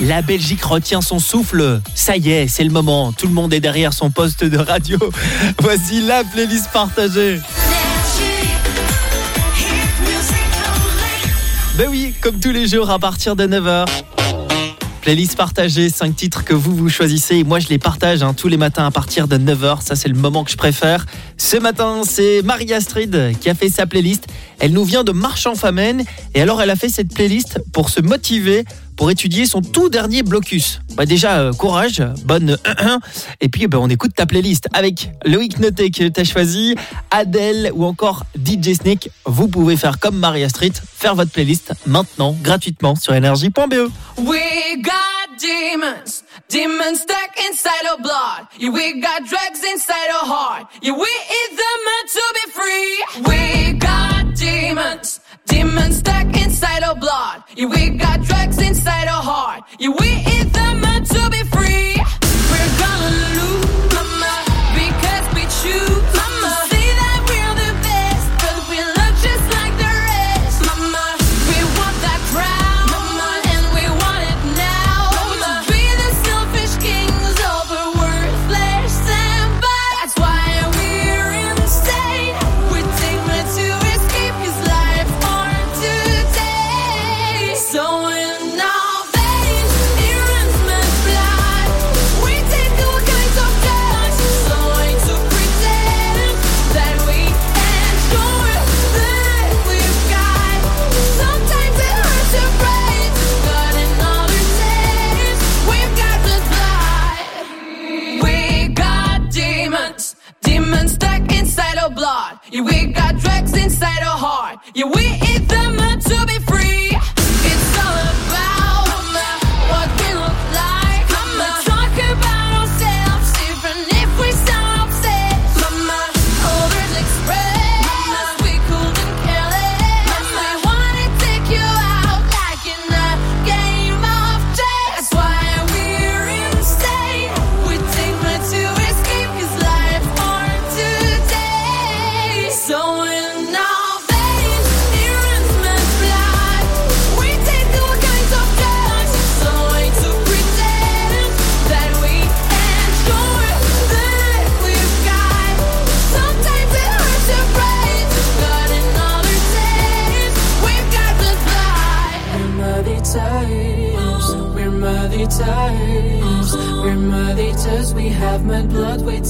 La Belgique retient son souffle. Ça y est, c'est le moment. Tout le monde est derrière son poste de radio. [LAUGHS] Voici la playlist partagée. Ben oui, comme tous les jours à partir de 9h. Playlist partagée, 5 titres que vous vous choisissez moi je les partage hein, tous les matins à partir de 9h, ça c'est le moment que je préfère. Ce matin, c'est Marie Astrid qui a fait sa playlist. Elle nous vient de Marchand-Famenne et alors elle a fait cette playlist pour se motiver pour étudier son tout dernier blocus. Bah déjà, euh, courage, bonne 1-1. Et puis, bah, on écoute ta playlist avec Loïc Noté que tu as choisi, Adèle ou encore DJ Snake. Vous pouvez faire comme Maria Street, faire votre playlist maintenant, gratuitement sur énergie.be. We got demons, demons stuck inside our blood. Yeah, we got drugs inside our heart. Yeah, we eat them meant to be free. We got demons, demons stuck inside our blood. Yeah, we got drugs inside our heart. Yeah, we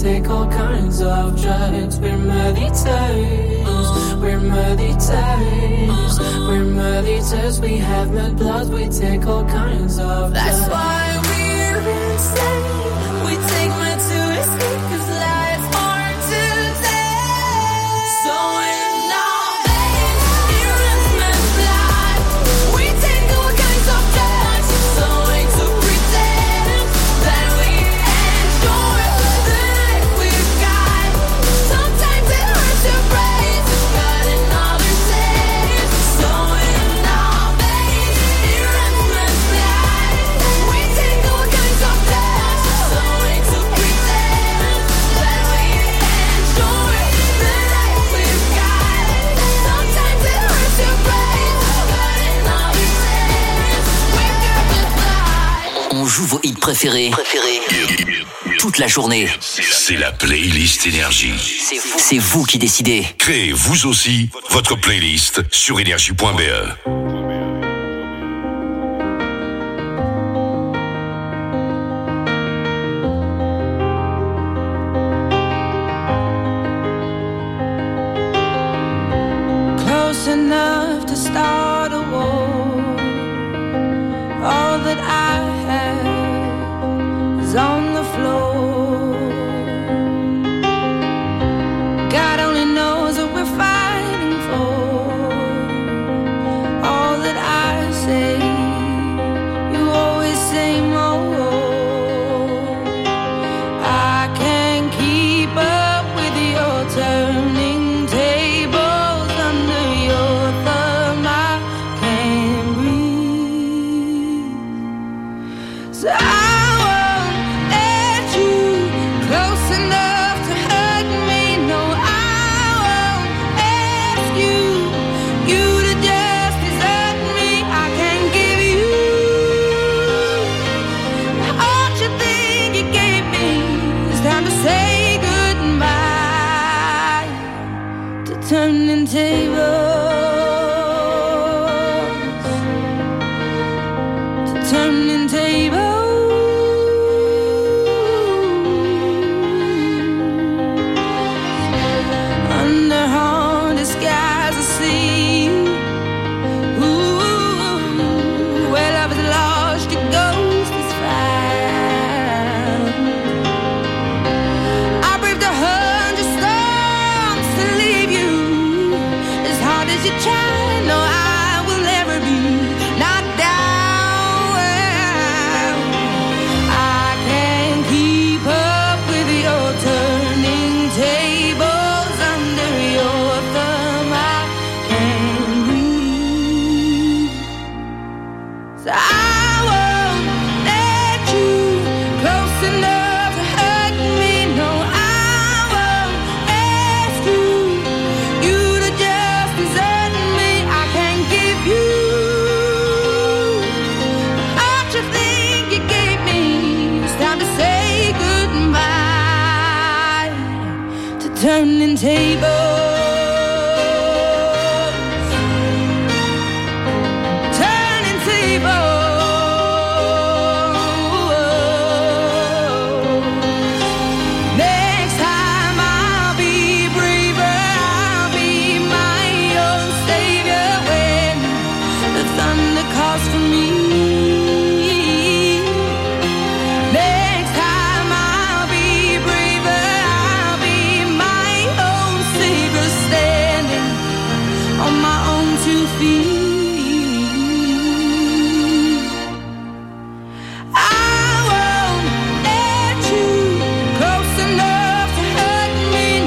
take all kinds of drugs. We're types, we're muddy types, we're muddy types. We have mud blood, we take all kinds of drugs. That's why préférés. Toute la journée. C'est la playlist Énergie. C'est vous qui décidez. Créez vous aussi votre playlist sur énergie.be.